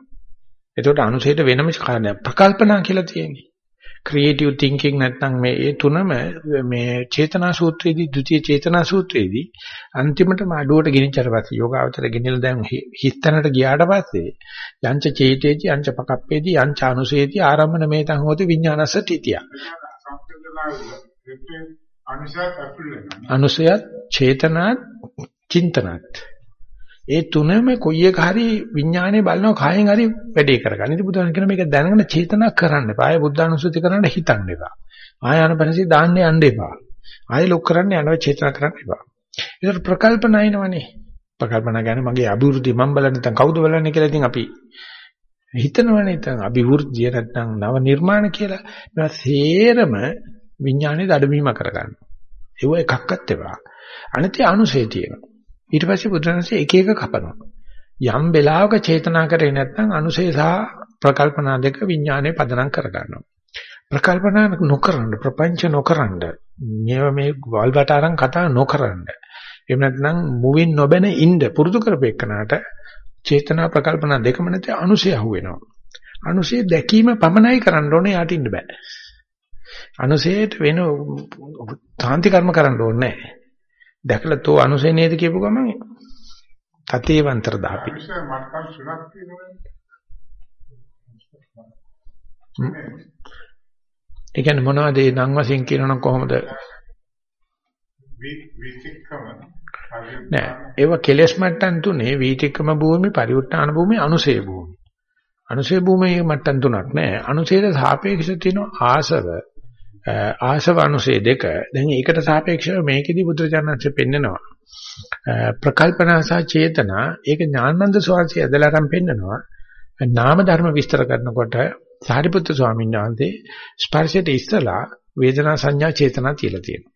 එතකොට අනුසයට වෙනම කාරණයක් ප්‍රකල්පනා කියලා තියෙන්නේ. ක්‍රියේටිව් තින්කින් නැත්නම් මේ ඒ තුනම මේ චේතනා සූත්‍රයේදී ද්විතීයි චේතනා සූත්‍රයේදී අන්තිමටම අඩුවට ගෙනිච්චට පස්සේ යෝගාවචර ගෙනිලා දැන් හිස්තැනට ගියාට පස්සේ යංච චේතේති යංච පකප්පේති යංච අනුසේති ආරම්මන මේතං හෝති විඥානස්ස තිතිය අනුසයත් චේතනාත් චින්තනත් ඒ තුනම කොයි එක හරි විඥානේ බලනවා කායෙන් හරි වැඩේ කරගන්න. ඉතින් බුදුන් කියන මේක දැනගෙන චේතනා කරන්න එපා. ආය බුද්ධානුස්සති කරන්න හිතන්න එපා. ආය අනපනසි දාන්න යන්න එපා. ආය ලොක් කරන්න යනවා චේතනා කරන්න එපා. ඒකට ප්‍රකල්පනා එනවනේ. ප්‍රකල්පනා ගැන මගේ අභිවෘද්ධි මම බලන්නේ නැත්නම් කවුද බලන්නේ කියලා ඉතින් අපි හිතනවනේ නැත්නම් අභිවෘද්ධිය නැත්නම් නව නිර්මාණ කියලා. මේවා සේරම විඥානේ දඩමීම කරගන්න. ඒව එකක්වත් එපා. අනිත් අනුසේ තියෙනවා. ඊට පස්සේ බුදුරජාණන්සේ එක එක කපනවා. යම් වෙලාවක චේතනා කරේ නැත්නම් අනුසය සහ ප්‍රකල්පනා දෙක විඥානයේ පදනම් කරගන්නවා. ප්‍රකල්පනා නොකරන ප්‍රපංච නොකරන මේව මේ වල්වට අරන් කතා නොකරන එහෙම නැත්නම් මුවින් නොබැන ඉන්න පුරුදු කරපෙන්නට චේතනා ප්‍රකල්පනා දෙකම නැති අනුසය අහුවෙනවා. අනුසය දැකීම පමණයි කරන්න ඕනේ යට ඉන්න බෑ. අනුසයට වෙන තාන්ති කර්ම කරන්න ඕනේ නැහැ. දැකලා තෝ අනුසය නේද කියපු ගමන් තතේ වන්තර දාපි. ඒ කියන්නේ මොනවද ඒ නම් වශයෙන් කියනනම් කොහොමද? නෑ ඒව කෙලස් මට්ටම් තුනේ වීතික්‍රම භූමි පරිඋත්තාන භූමි අනුසය භූමි. අනුසය භූමියේ මට්ටම් තුනක් නෑ. අනුසයට සාපේක්ෂව තියෙන ආසව ආශව අනුසේ දෙක. දැන් ඒකට සාපේක්ෂව මේකෙදි බුදුරජාණන්සේ පෙන්නනවා. ප්‍රකල්පනා සහ චේතනා ඒක ඥානන්ද ස්වාමීන් ඇදලා අරන් පෙන්නනවා. නාම ධර්ම විස්තර කරනකොට සාරිපුත්‍ර ස්වාමීන් වහන්සේ ස්පර්ශයට ඉස්සලා වේදනා සංඥා චේතනා තියලා තියෙනවා.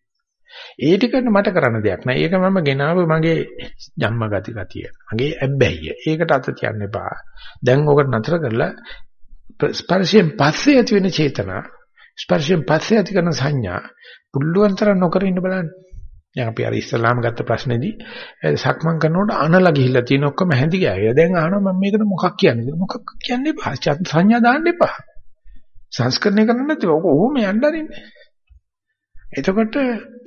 ඒ ටිකට මට කරන්න දෙයක් නෑ. ඒක මම ගෙනාව මගේ ජම්ම ගති ගතිය මගේ ඇබ්බැහිය. ඒකට අත තියන්න එපා. දැන් ඔක නතර කරලා ස්පර්ශයෙන් පස්සේ ඇති වෙන චේතනා ස්පර්ශයෙන් පස්සේ ඇති කරන සංඥා පුළුවන් තරම් නොකර ඉන්න බලන්න. දැන් අපි අර ඉස්සලාම ගත්ත ප්‍රශ්නේදී සක්මන් කරනකොට අනලා ගිහිල්ලා තියෙන ඔක්කොම හැඳි ගෑවිය. දැන් අහනවා මම මේකට මොකක් කියන්නේ? මොකක් කියන්න එපා. සංඥා දාන්න එපා. සංස්කරණය කරන්න නැතිව ඔක ඕම යන්න අරින්නේ. එතකොට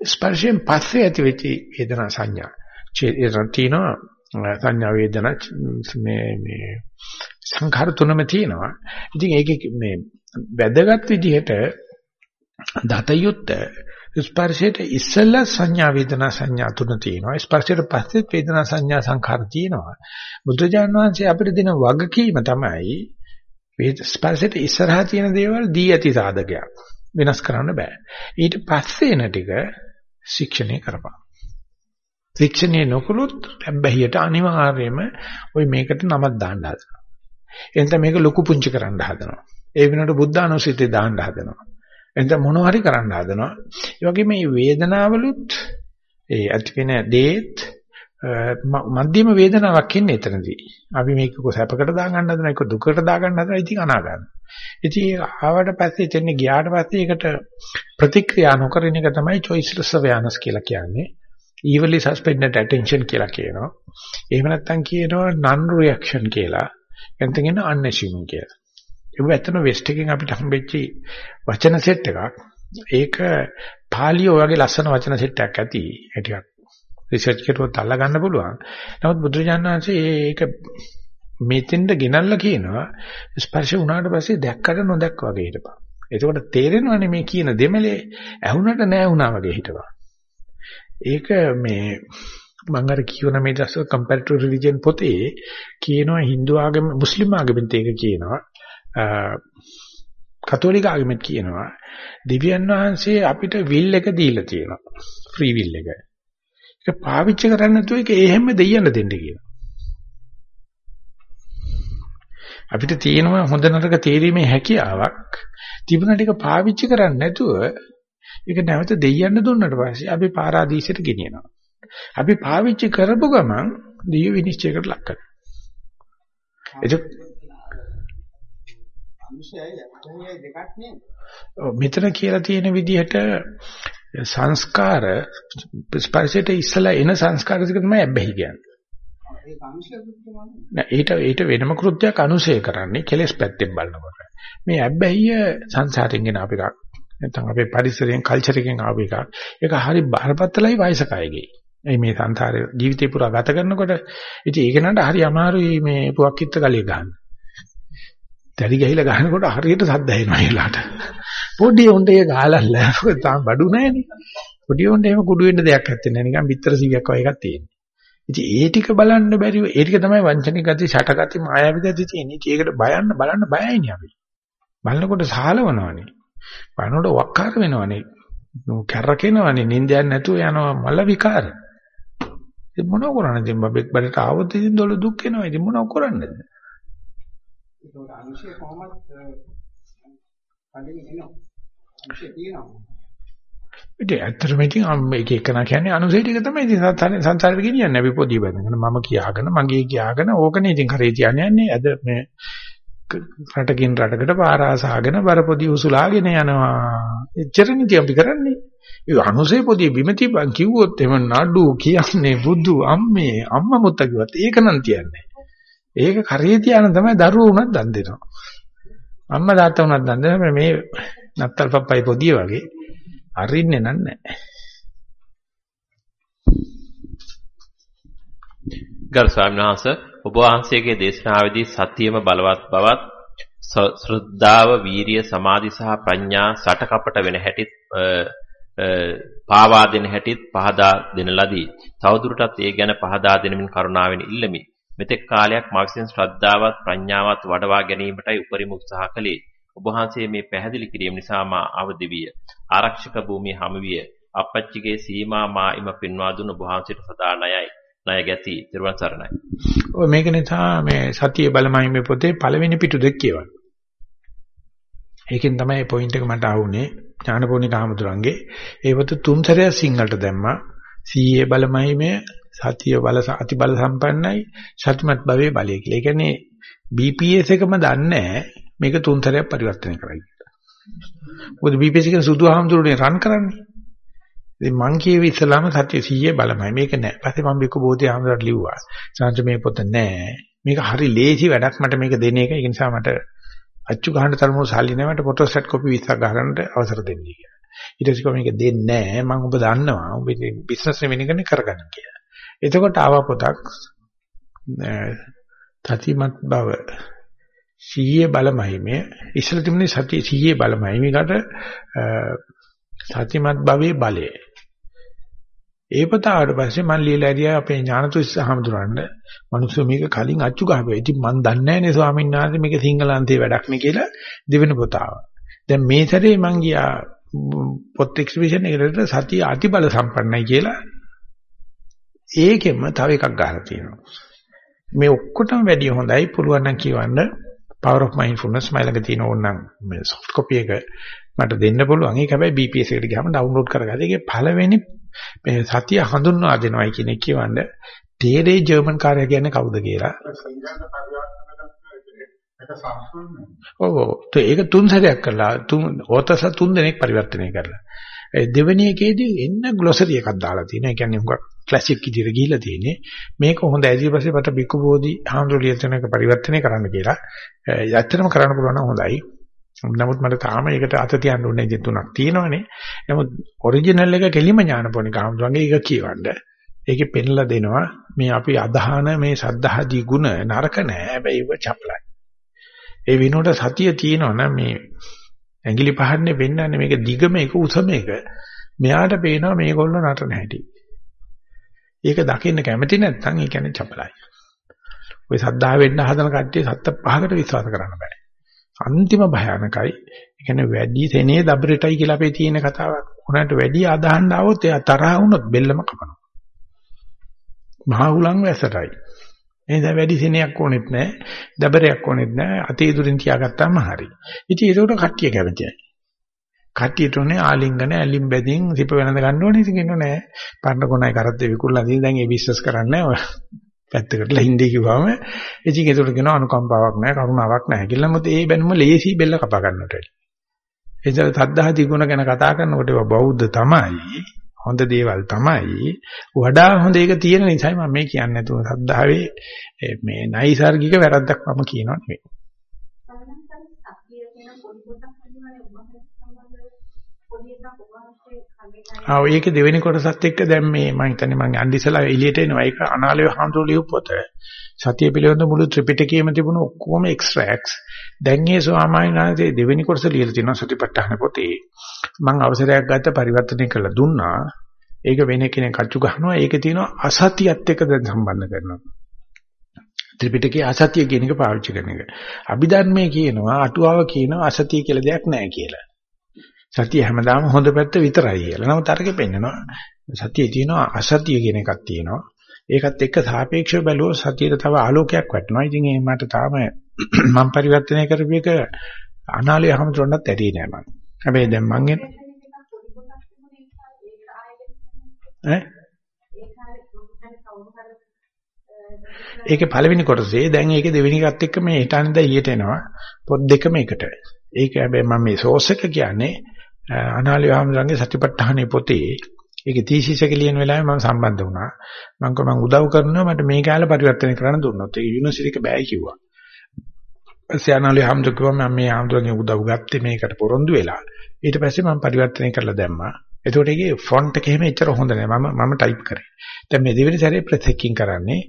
ස්පර්ශයෙන් පස්සේ ඇති වෙච්ච වේදනා සංඥා. චේතන තියෙනවා සංඥා වේදනා මේ මේ සංඛාර තුනම තියෙනවා. ඉතින් ඒකේ මේ වැදගත් විදිහට දත යුත්ත ස්පර්ශයට ඉස්සෙල්ලා සංඥා වේදනා සංඥා තුන තියෙනවා. ස්පර්ශයට පස්සේ වේදනා සංඥා සංඛාර තියෙනවා. බුදුජාන විශ්වසේ අපිට දෙන වගකීම තමයි වේද ස්පර්ශයට ඉස්සරහා තියෙන දේවල් දී ඇති සාධකයක්. වෙනස් කරන්න බෑ. ඊට පස්සේ එන ටික ශික්ෂණය කරපන්. ශික්ෂණය නොකළොත් බැහැියට අනිවාර්යයෙන්ම ওই මේකට නමක් දාන්න හදනවා. එතන මේක ලොකු පුංචි කරන්න හදනවා. ඒ වෙනකොට බුද්ධ අනුසිතේ දාන්න හදනවා. එතන මොනව හරි කරන්න හදනවා. ඒ වගේම මේ වේදනාවලුත් ඒ ඇති වෙන දේත් මධ්‍යම වේදනාවක් ඉන්නේ එතනදී. අපි මේක කොසපකට දාගන්න හදනවා, ඒක දුකට දාගන්න හදනවා, ඉතින් අනාගන්න. ඉතින් ආවට පස්සේ එතන ගියාට පස්සේ ඒකට ප්‍රතික්‍රියා නොකරන එක තමයි choiceless awareness කියලා කියන්නේ. evenly suspended attention කියලා කියනවා. එහෙම නැත්නම් කියනවා non reaction කියලා. එතන කියන unassuming කියලා. ඒක ඇත්තම වෙස්ට් එකෙන් අපිට හම්බෙච්ච වචන සෙට් එකක්. ඒක පාලිය වගේ ලස්සන වචන සෙට් එකක් ඇති. ඒ ටිකක් රිසර්ච් කරුවොත් අල්ලා ගන්න පුළුවන්. නමුත් බුදුරජාණන් වහන්සේ ඒක මෙතෙන්ද ගෙනල්ලා කියනවා ස්පර්ශ වුණාට පස්සේ දැක්කට නොදැක්ක වගේ හිටපන්. එතකොට තේරෙනවනේ මේ කියන දෙමලේ ඇහුණට නෑ වුණා වගේ හිටපන්. ඒක මේ මම අර කියවන මේ දවස් කම්පැරටිව් රිලිජන් පොතේ කියනවා Hindu ආගම මුස්ලිම් ආගමෙත් ඒක කියනවා කතෝලික ආගමෙත් කියනවා දෙවියන් වහන්සේ අපිට විල් එක දීලා තියෙනවා ෆ්‍රී විල් එක. ඒක පාවිච්චි කරන්නේ නැතුව ඒක එහෙම දෙයියන්න දෙන්න කියනවා. අපිට තියෙනවා හොඳ නරක තේරීමේ හැකියාවක් තිබුණ ටික පාවිච්චි කරන්නේ නැතුව ඒක නැවත දෙයියන්න දුන්නට පස්සේ අපි පාරාදීසයට ගෙනියනවා. අපි පාවිච්චි කරපු ගමන් දිය විනිශ්චයකට ලක් කරනවා. මෙතන කියලා තියෙන විදිහට සංස්කාර ස්පර්ශයට ඉස්සලා එන සංස්කාර ටික තමයි අබ්බැහි කියන්නේ. ඒක ඊට වෙනම කෘත්‍යයක් අනුශය කරන්නේ කෙලස් පැත්තෙන් බලනකොට. මේ අබ්බැහිය සංසාරයෙන් ගෙන අප එකක්. නැත්නම් අපේ පරිසරයෙන් කල්චර් එකෙන් ආව එකක්. ඒක හරි බරපතලයි වයසකයගේ. ඒ මේ සංසාරේ ජීවිතේ පුරා ගත කරනකොට ඉතින් ඒක නට හරි අමාරුයි මේ පුවක්කිට ගලිය ගන්න. දැරි ගහිලා ගහනකොට හරියට සද්ද ඇහෙනවා ඒලාට. පොඩි උන්ට ඒක ගහලා තාම බඩු නැහැනේ. පොඩි උන්ට එහෙම කුඩු වෙන්න දෙයක් නැත්තේ නෑ නිකන් පිටර සීයක් වගේ එකක් තියෙනවා. ඉතින් ඒ ටික බලන්න බැරිව ඒ ටික තමයි වංචනික ගති, ෂටගති, මායාවී ගති තියෙන්නේ. ඉතින් ඒකට බයන්න බලන්න බයයිනේ අපි. බලනකොට සාලවනවනේ. බලනකොට වක්කාර වෙනවනේ. කැරකෙනවනේ. නිින්දයක් නැතුව යනවා මල විකාර. ඉතින් මොනව කරන්නේ? ඉතින් බබෙක් බඩට ආවොත් ඉතින් දොළ දුක් වෙනවා. ඉතින් මොනව කරන්නේද? ඒක අනුශය කොහොමද කඩේ එනවා. අනුශය තියෙනවා. ඉතින් ඇත්තටම ඉතින් මේක එකනා කියන්නේ අනුසය ටික තමයි ඉතින් සංසාරේ ගෙනියන්නේ අපි පොඩි බඳගෙන මම කියාගෙන මගේ කියාගෙන ඕකනේ ඉතින් කරේ තියන්නේ අද මේ රටකින් රටකට පාරාසාගෙන බරපොදි උසුලාගෙන යනවා. එච්චරනේ ඉතින් අපි කරන්නේ. ඒ අනුසය පොදි බිම තිබන් කිව්වොත් එම නඩු කියන්නේ බුදු අම්මේ අම්මා මුත්ත කිව්වත් ඒක නම් තියන්නේ. ඒක කරේ තියන තමයි දරුවෝ උනත් දන් දෙනවා අම්මා තාත්තා උනත් දන් දෙනවා මේ නත්තල් පප්පයි පොදිය වගේ අරින්නේ නැහැ. ගරු ස්වාමීන් වහන්සේ ඔබ වහන්සේගේ දේශනාවේදී සතියම බලවත් බවත් ශ්‍රද්ධාව, වීරිය, සමාධි සහ ප්‍රඥා සටකපට වෙන හැටිත් පාවා දෙන හැටිත් පහදා දෙන ලදී. තවදුරටත් ඒ ගැන පහදා දෙනමින් කරුණාවෙන් ඉල්ලමි. මෙතෙක් කාලයක් මාක්සින් ශ්‍රද්ධාවත් ප්‍රඥාවත් වඩවා ගැනීමටයි උපරිම උත්සාහ කළේ. ඔබ වහන්සේ මේ පැහැදිලි කිරීම නිසා මා අවදි විය. ආරක්ෂක භූමිය හමු විය. අපච්චිගේ සීමා මා ඉම පින්වා දුන ඔබ වහන්සේට සදා ණයයි. ණය ගැති තිරුවන් සරණයි. ඔය මේක නිසා මේ සතිය බලමයි මේ පොතේ පළවෙනි පිටු දෙක කියවන්න. ඒකෙන් තමයි පොයින්ට් එක මට ආවුනේ ඥානපෝනික ආමතුරුන්ගේ ඒවත තුන් සැරයක් සිංහලට දැම්මා. සීයේ බලමයි මේ සතිය බල අති බල සම්පන්නයි සත්‍යමත් භවයේ බලය කියලා. ඒ කියන්නේ BPS එකම දන්නේ මේක තුන් සැරයක් පරිවර්තනය කරයි කියලා. මොකද BPS එක සුදුහාමුදුරනේ රන් කරන්නේ. ඉතින් මං කියවේ ඉස්සලාම සත්‍ය 100 බලමයි මේක නෑ. පස්සේ මම බිකු බෝධි ආමරට ලිව්වා. සංජ මේ පොත නෑ. මේක හරි ලේසි වැඩක් මට මේක දෙන එක. ඒ නිසා මට අච්චු ගහන්න තරම සල්ලි නෑ මට ෆොටෝ සෙට් කොපි 20ක් ගහගන්න අවසර දෙන්න කියලා. ඊට පස්සේ මේක දෙන්නේ නෑ. මම ඔබ දන්නවා. ඔබ බිස්නස් වෙනිකනේ කරගන්න කියලා. එතකොට ආව පොතක් තතිමත් බව සීයේ බලමහිමේ ඉස්සල තිබුණේ සතිය සීයේ බලමහිමේකට සතිමත් භවයේ බලය. ඒ පතාවට පස්සේ මම ලියලා ඇරියා අපේ ඥානතුස් හමුදුරන්න මිනිස්සු මේක කලින් අච්චු ගහපුවා. ඉතින් මම දන්නේ නැහැනේ ස්වාමීන් වහන්සේ මේක සිංහලන්තේ වැඩක් නේ කියලා දෙවෙනි පොතාව. දැන් මේ සැරේ මං ගියා පොත් එක්සිබිෂන් එකකට සතිය අතිබල සම්පන්නයි කියලා ඒකෙම තව එකක් ගහලා තියෙනවා. මේ ඔක්කොටම වැඩිය හොඳයි පුළුවන් නම් කියවන්න power of mindfulness මයිලඟ තියෙන ඕනනම් මේ soft copy එක මට දෙන්න පුළුවන්. ඒක හැබැයි BPS එකට ගියාම download කරගන්න. ඒකේ පළවෙනි මේ සතිය හඳුන්වා දෙනවයි කියන එක කියවන්න තේරේ ජර්මන් කාර්ය කියන්නේ කවුද කියලා. ඔව් ඒක තුන් සැරයක් කරලා තුන් ඕතස තුන් දෙනෙක් පරිවර්තනය කරලා. දෙවෙනි එකේදී එන්න ග්ලොසරි එකක් දාලා තියෙනවා. ඒ කියන්නේ හුඟක් ක්ලාසික් විදිහට ගිහිලා තියෙන්නේ. මේක හොඳ ඇදී පස්සේ මට බිකු බෝධි හාමුදුරුවෝ එක පරිවර්තනය කරන්න කියලා. ඇත්තටම කරන්න පුළුවන් නම් හොඳයි. නමුත් මට තාම ඒකට අත තියන්න ඕනේ ඉතින් තුනක් තියෙනවනේ. නමුත් ඔරිජිනල් එක කෙලිම ඥානපෝනික හාමුදුරුවන්ගේ ඒක කියවන්න. ඒකේ පෙන්ලා දෙනවා මේ අපි අදහන මේ සද්ධාදී ගුණ නරක නෑ. හැබැයි ඒව චපලයි. ඒ විනෝඩ සතිය තියෙනවා මේ ඇඟිලි පහන්නේ වෙන්නන්නේ මේක දිගම එක උසම එක. මෙයාට පේනවා මේගොල්ලෝ නටන හැටි. ඒක දකින්න කැමති නැත්නම් ඒ කියන්නේ චපලයි. ඔය සද්ධා වෙන්න හදන කට්ටිය සත්ත පහකට විශ්වාස කරන්න බෑ. අන්තිම භයානකයි. ඒ කියන්නේ වැඩි තෙනේ දබරටයි කියලා අපේ තියෙන කතාවක්. උනාට වැඩි අදහන්න આવොත් එයා තරහ වුණොත් බෙල්ලම කපනවා. මහා හුලං වැසටයි. එහෙනම් වැඩි සෙනයක් ඕනෙත් නැහැ. දබරයක් ඕනෙත් නැහැ. අතේ දුරින් තියාගත්තාම හරි. ඉතින් ඒකට කට්ටිය කැමතියි. කට්ටියට උනේ ආලිංගන ඇලින් බැදින් සිප වෙනඳ ගන්න ඕනේ ඉතින් කියනවා නෑ. පරණ කොනයි කරත් විකුල්ලා තියෙන දැන් ඒ බිස්නස් කරන්නේ පැත්තකටලා හින්දේ කිව්වම ඉතින් ඒකට කියනවා අනුකම්පාවක් නැහැ කරුණාවක් නැහැ කියලා. මොකද ඒ බැනුම ලේසි බෙල්ල කපා ගන්නට වෙයි. එතන තද්දා තිගුණ ගැන කතා කරනකොට ඒවා බෞද්ධ තමයි. හොඳ දේවල් තමයි. වඩා හොඳ එක තියෙන නිසායි මම මේ කියන්නේ නැතුව සද්ධාවේ මේ නයිසાર્ගික වැරද්දක් මම කියනවා නෙවෙයි. ආ ඒක දෙවෙනි කොටසත් එක්ක දැන් මේ මම හිතන්නේ මම අන්දිසලා එළියට එනවා. ඒක අනාලය හඳු ලියු පොත සතිය පිළිබඳ මුළු ත්‍රිපිටකයේම තිබුණු ඔක්කොම එක්ස්ට්‍රැක්ට්ස් දැන් මේ ස්වාමීන් වහන්සේ දෙවෙනි කොටස ලියලා තියෙනවා සතිපට්ඨාන පොතේ. මම අවසරයක් ගත්ත පරිවර්තනය කළා දුන්නා. ඒක වෙන කෙනෙක් අච්චු ගන්නවා. ඒකේ තියෙනවා අසතියත් එක්ක දැන් සම්බන්ධ කරනවා. ත්‍රිපිටකයේ අසතිය කියන එක පාවිච්චි කරන එක. අභිධර්මයේ කියනවා අටුවාව කියනවා අසතිය කියලා දෙයක් නැහැ කියලා. සතිය හැමදාම හොඳ පැත්ත විතරයි කියලා. නමුත් අරකෙ පෙන්නනවා සතියේ තියෙනවා අසතිය කියන එකක් තියෙනවා. ඒකත් එක්ක සාපේක්ෂව බැලුවොත් සතියට තව ආලෝකයක් වටනවා. ඉතින් ඒ මට තාම මම පරිවර්තනය කරපු එක අනාලය හැමතොන්නත් ඇදී නෑ මම. හැබැයි දැන් මං එන ඈ ඒකේ පළවෙනි කොටසේ දැන් ඒකේ දෙවෙනි එකත් එක්ක මේ හිතානද ඊට එනවා පොත් දෙකම එකට. ඒක හැබැයි මම මේ සෝස් එක කියන්නේ අනාලි වහමරංගේ සතිපට්ඨානේ පොතේ ඒක තීසිස් එක ලියන වෙලාවේ මම සම්බන්ධ වුණා. මම කව මම උදව් කරනවා මට මේ කාලේ පරිවර්තනය කරන්න දුන්නොත්. ඒක යුනිවර්සිටි එක බෑ කිව්වා. ඊපස්සේ අනාලි වහමර කිව්වා මම මේ ආම්දුරගේ උදව් ගත්තේ මේකට පොරොන්දු වෙලා. ඊට පස්සේ මම පරිවර්තනය කරලා දැම්මා. එතකොට ඒකේ ෆොන්ට් එක එහෙම එච්චර හොඳ නෑ. මම මම ටයිප් කරේ. දැන් මේ දෙවෙනි සැරේ ප්‍රෙසෙකින් කරන්නේ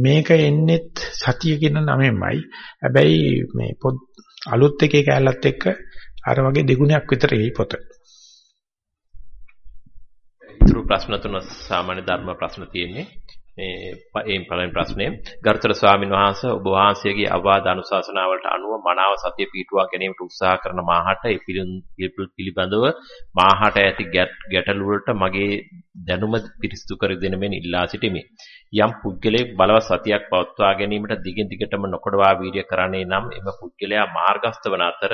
මේක එන්නේත් සතිය කියන නමෙන්මයි. හැබැයි මේ පොත් අලුත් එකේ කැලලත් එක්ක අර වගේ දෙගුණයක් විතර එයි පොත. ඊටු ප්‍රශ්න තුන සාමාන්‍ය ධර්ම ප්‍රශ්න තියෙන්නේ. මේ ඒ පළවෙනි ප්‍රශ්නේ ගරුතර ස්වාමීන් වහන්සේ ඔබ වහන්සේගේ අවවාද අනුශාසනාවලට අනුව මනාව සතිය පිටුවා ගැනීමට උත්සාහ කරන මාහට ඒ පිළිබඳව මාහට ඇති ගැටලු වලට මගේ දැනුම පිරිසිදු කර දෙන මෙන් ඉල්ලා සිටිමි. යම් පුද්ගලයෙක් බලව සතියක් පවත්වා ගැනීමට දිගින් දිගටම නොකඩවා වීර්ය කරන්නේ නම් එම පුද්ගලයා මාර්ගස්ත වන අතර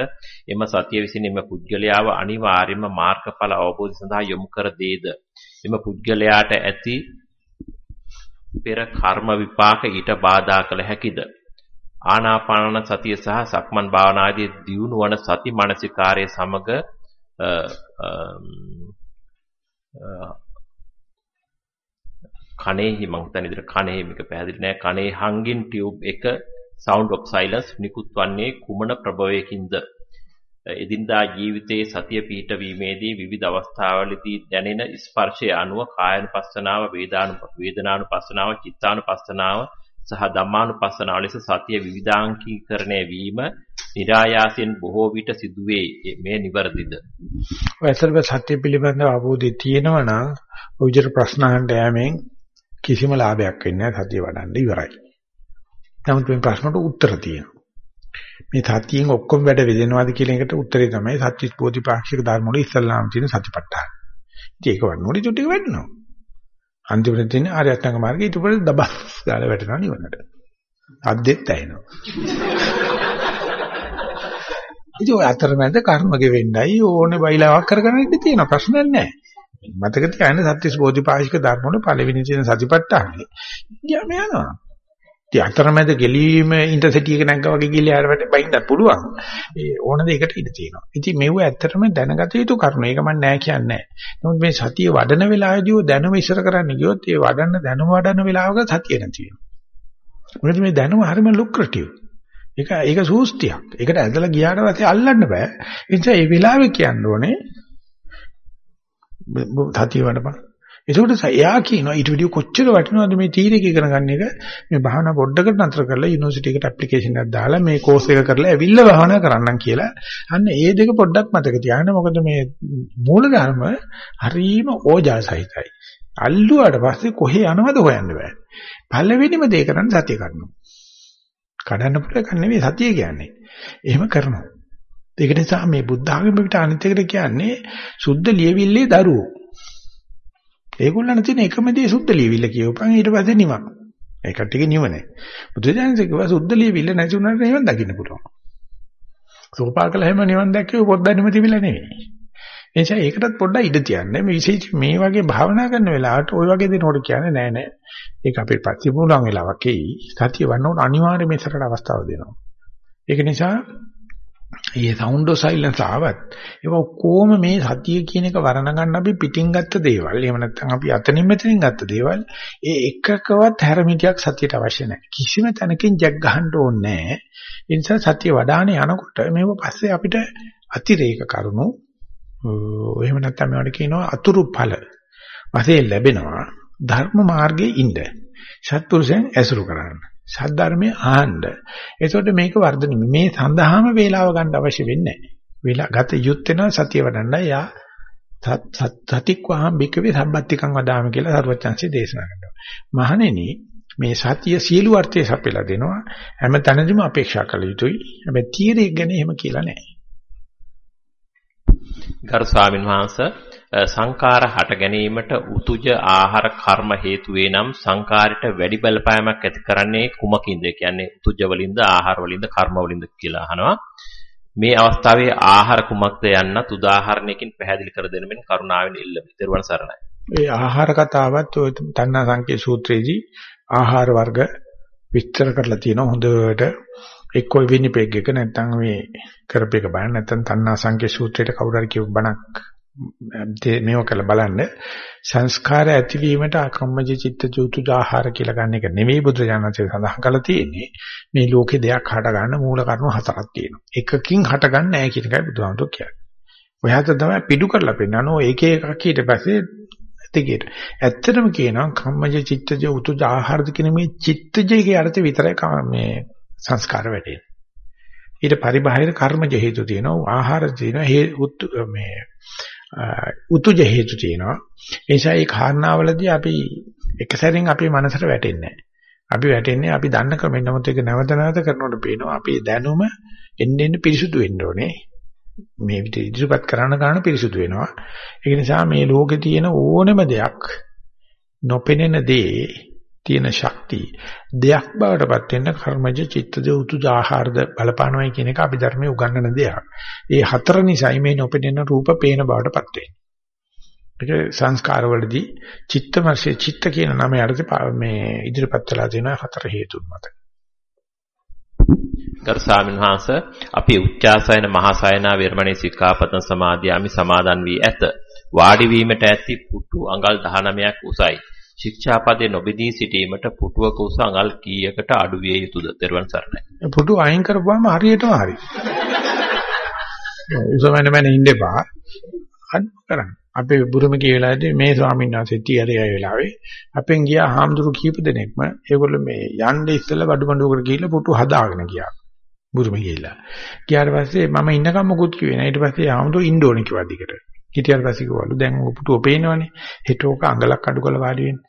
එම සතිය විසින් එම පුද්ගලයාව අනිවාර්යයෙන්ම මාර්ගඵල අවබෝධය සඳහා යොමු කර දේද එම පුද්ගලයාට ඇති පෙර කර්ම විපාක ඊට බාධා කළ හැකිද? ආනාපාන සතිය සහ සක්මන් භාවනාදී දියුණු වන සති මානසිකාරයේ සමග කණේහි මං හිතන්නේ ඉතින් කණේ මේක පැහැදිලි නෑ. කණේ හංගින් ටියුබ් එක sound of silence නිකුත් වන්නේ කුමන ප්‍රභවයකින්ද? එදින්දා ජීවිතයේ සතිය පිහිටවීමේදී විවිධ අවස්ථාවලදී දැනෙන ස්පර්ශය අනුව කායනුපස්සනාව වේදනානුපස්සනාව චිත්තානුපස්සනාව සහ ධම්මානුපස්සනාව ලෙස සතිය විවිධාංගීකරණය වීම નિરાයාසයෙන් බොහෝ විට සිදුවේ මේ නිවැරදිද ඔය ඇත්තටම සත්‍ය පිළිබඳව අවබෝධය තියෙනවා නම් ඔය විදිහට ප්‍රශ්න අහන්න යෑමෙන් කිසිම ලාභයක් වෙන්නේ නැහැ සතිය වඩන්න ඉවරයි. නමුත් මේ ප්‍රශ්නට උත්තර තියෙනවා. මේ සතියෙන් ඔක්කොම වැඩ වෙදෙනවාද කියන එකට උත්තරේ තමයි සත්‍විස් බෝධිපාක්ෂික ධර්ම වල ඉස්සල්ලාම තියෙන සතිපට්ඨාන. ඉතින් ඒක වන්නෝලි චුටි වෙන්නවා. අන්තිමට තියෙන ආර්ය අෂ්ටාංග මාර්ගය ඊට පස්සේ දබස් ගාලා වැටෙනවා නිවනට. අද්දෙත් ඇහෙනවා. ඉතින් ඔය අතරමැද කර්ම ගෙවෙන්නයි ඕනේ බයිලාවක් කරගන්න ඉන්න තියෙන ප්‍රශ්නයක් නැහැ. මතක තියාගන්න සත්‍විස් බෝධිපාශික ධර්ම වල පළවෙනි තියෙන සතිපට්ඨානෙ. යම යනවා. ඉතින් අතරමැද ගෙලීම ඉන්ටර්සිටි එක නැග්ගා වගේ ගිහලා ආරවට බයින්නත් පුළුවන්. ඒ ඕන දෙයකට ඉඩ තියෙනවා. ඉතින් මේව ඇත්තටම දැනගත යුතු කරුණු. ඒක මම නෑ කියන්නේ. නමුත් මේ සතිය වඩන වෙලාවේදී දැනුම ඉස්සර කරන්න ගියොත් ඒ වඩන්න දැනුම වඩන වෙලාවක සතිය නැති වෙනවා. මොකද මේ දැනුම හරිම ලුක්‍රටිව්. ඒක ඒක සූස්තියක්. ඒකට ඇදලා ගියාට පස්සේ අල්ලන්න බෑ. ඒ නිසා මේ වෙලාවේ කියන්න ඕනේ සතිය වඩපන්. ඒකට එයා කියනවා ඊට වඩා කොච්චර වටිනවද මේ තීරයක ඉගෙන ගන්න එක මේ භාවනා පොඩ්ඩකට නතර කරලා යුනිවර්සිටි එකට ඇප්ලිකේෂන් එකක් දාලා මේ කෝස් එක කරලා ඇවිල්ලා භාවනා කරන්නම් කියලා. අන්න ඒ දෙක පොඩ්ඩක් මතක තියාගන්න. මොකද මේ මූලධර්ම හරීම ඕජා සහිතයි. අල්ලුවාට පස්සේ කොහේ යනවද හොයන්න බෑ. පළවෙනිම දේ කරන්නේ සතිය කරනවා. කඩන්න පුළුවන් එක නෙවෙයි සතිය කියන්නේ. එහෙම කරනවා. ඒක නිසා මේ බුද්ධ ආගම පිට අනිත් එකට කියන්නේ සුද්ධ ලියවිල්ලේ දරුවෝ. ඒගොල්ලන් තියෙන එකම දේ සුද්ධ ලියවිල්ල කියවපන් ඊට පස්සේ නිවන්. ඒ කට්ටියගේ නිවනේ. බුදුදහමේ කිව්වා සුද්ධ ලියවිල්ල නැති වුණාට නිවන් දකින්න පුළුවන්. සෝපාකල හැම නිවන් දැක්කේ පොත් බැඳීම තිබිලා නෙවෙයි. එනිසා ඒකටත් පොඩ්ඩක් ඉඩ තියන්න. මේ විශේෂ මේ වගේ භාවනා කරන වෙලාවට ওই වගේ දෙනකොට කියන්නේ නෑ නෑ. ඒක අපේ ප්‍රතිපූලම් වෙලාවක් එයි. සතිය වන්නකොට අනිවාර්යයෙන් මේ සරල අවස්ථාව දෙනවා. ඒක නිසා මේ sound of silence ආවත් ඒක කොහොම මේ සතිය කියන එක වර්ණ ගන්න අපි පිටින් ගත්ත දේවල්. එහෙම නැත්නම් අපි අතනින් මෙතනින් ගත්ත දේවල්. ඒ එකකවත් හැරමිටියක් සතියට අවශ්‍ය නැහැ. කිසිම තැනකින් ජග් ගහන්න ඕනේ නැහැ. ඒ නිසා සතිය වඩානේ යනකොට මේව පස්සේ අපිට අතිරේක කරුණු එහෙම නැත්නම් මේවට කියනවා අතුරු ඵල වශයෙන් ලැබෙනවා ධර්ම මාර්ගයේ ඉන්න. සත්පුරුෂයන් ඇසුරු කරන්න. සද්ධර්මයේ ආහන්න. එතකොට මේක වර්ධනය මේ සඳහාම වේලාව ගන්න අවශ්‍ය වෙන්නේ නැහැ. වේලා ගත යුත්තේ නම් සතිය වඩන්නයි යා සතික්වහම් බිකවේ සම්බත්තිකං වදාම කියලා සර්වචන්සි දේශනා කරනවා. මහණෙනි මේ සතිය සියලු අර්ථය සපයලා දෙනවා. හැම තැනදීම අපේක්ෂා කළ යුතුයි. හැබැයි තීරයක් ගැන එහෙම කියලා නැහැ. ගරු ස්වාමීන් වහන්සේ සංකාර හට ගැනීමට උතුජ ආහාර කර්ම හේතු වේ නම් සංකාරයට වැඩි බලපෑමක් ඇති කරන්නේ කුමකින්ද? කියන්නේ උතුජ වලින්ද ආහාර වලින්ද කර්ම වලින්ද කියලා අහනවා. මේ අවස්ථාවේ ආහාර කුමක්ද යන්නත් උදාහරණයකින් පැහැදිලි කර දෙන්න මෙන් කරුණාවෙන් ඉල්ලමි. ත්වන් සරණයි. ඒ ආහාර කතාවත් ඔය තණ්හා සංකේ සූත්‍රයේදී ආහාර වර්ග විස්තර කරලා තියෙනවා හොඳට එක්කෝ විනිපෙග් එක නැත්නම් මේ කරපේක බලන්න නැත්නම් තණ්හා සංකේ සූත්‍රයට කවුරු හරි කියපු බණක් මේව කළ බලන්න. සංස්කාර ඇතිවීමට අකම්මජ චිත්ත චුතු ආහාර කියලා ගන්න එක නෙවෙයි බුදුරජාණන්සේ සඳහන් කරලා තියෙන්නේ. මේ ලෝකේ දෙයක් හට ගන්න මූල කර්ම හතරක් තියෙනවා. එකකින් හට ගන්න නැහැ කියන එකයි බුදුහාමුදුරුවෝ කියන්නේ. ඔය හතර තමයි පිටු කරලා පෙන්නනෝ එක එකක් ඊට පස්සේ දෙකේට ඇත්තටම කියනවා කම්මජ චිත්තජ උතුජ ආහාරද කියන මේ චිත්තජයේ අර්ථ විතරයි මේ සංස්කාර වැඩේ. ඊට පරිබාහිර කර්මජ හේතු තියෙනවා ආහාර තියෙනවා මේ උතුජ හේතු තියෙනවා. ඒ නිසා මේ කාරණාවලදී අපි එක සැරින් අපේ මනසට වැටෙන්නේ අපි වැටෙන්නේ අපි දන්න ක්‍රමෙන් නමුත් ඒක නැවත නැවත කරනකොට පේනවා අපේ දැනුම එන්න එන්න පිරිසුදු වෙන්න ඕනේ. මේ විදිහට ඉදිරිපත් කරන ගන්න පිරිසුදු වෙනවා. ඒ නිසා මේ ලෝකේ තියෙන ඕනම දෙයක් නොපෙනෙන දේ තියෙන ශක්තිය දෙයක් බවට පත් වෙන්න කර්මජ චිත්තජ උතුජ ආහාරද බලපානවයි කියන එක අපි ධර්මයේ උගන්වන දෙයක්. ඒ හතර නිසායි මේ නොපෙනෙන රූප පේන බවට පත් වෙන්නේ. ඒක සංස්කාරවලදී චිත්තමර්ෂයේ චිත්ත කියන නම යටතේ මේ ඉදිරිපත් වෙලා තියෙන හතර හේතුන් මත. ගරු ස්වාමීන් වහන්සේ අපි උච්චාසයන මහසයනා විරමණී සික්ඛාපතන සමාදියාමි සමාදන් වී ඇත. වාඩි වීමට ඇති පුටු අඟල් 19ක් උසයි. ශික්ෂාපදේ නොබෙදී සිටීමට පුටුවක උස අඟල් කීයකට අඩු විය යුතුද? ත්වන් සරණයි. පුටුව අයින් කරපුවාම හරියටම හරි. උසමන මන ඉඳපා අඩු කරන්න. අපේ බුරුම ගිය වෙලාවේදී මේ ස්වාමීන් වහන්සේ තියරේ වෙලාවේ අපෙන් ගියා හාමුදුරු කීප දෙනෙක්ම ඒගොල්ලෝ මේ යන්නේ ඉස්සෙල්ලා බඩු බඬුවකට ගිහිල්ලා පුටු හදාගෙන ගියා. බුරුම ගිහිල්ලා. ගියාට පස්සේ මම ඉන්නකම් මොකුත් කිව්වේ නෑ. ඊට පස්සේ හාමුදුරු ඉන්න ඕනේ කිව්වා දිගට. හිටියට පස්සේ කිව්වලු දැන් ඔය පුටුව පේනවනේ. හෙට ඕක අඟලක් අඩු කරලා වාඩි වෙන්න.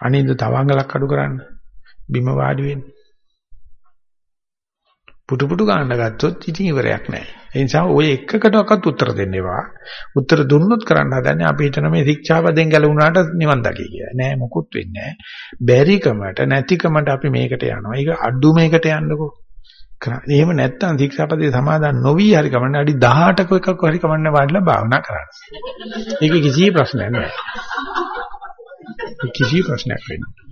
අනින්ද තවංගලක් අඩු කරන්න. බිම වාඩි වෙන්න. පුටු පුටු ගන්න ගත්තොත් ඉතින් ඉවරයක් නැහැ. ඒ නිසා ওই එකකටවත් උත්තර දෙන්න එපා. උත්තර දුන්නොත් කරන්න හදන්නේ අපි හිතන මේ ශික්ෂාපදෙන් ගැලවුණාට නිවන් දකි කියලා. නෑ මොකුත් වෙන්නේ නෑ. බැරිකමට නැතිකමට අපි මේකට යනවා. ඒක අඩු මේකට යන්නකෝ. එහෙම නැත්තම් ශික්ෂාපදේ සමාදන් නොවි හරි කමන්නේ අඩි 18ක එකක් හරි කමන්නේ වාඩිලා භාවනා කරන්න. ඒක කිසි ප්‍රශ්නයක් නෑ. කිසි ප්‍රශ්නයක් වෙන්නේ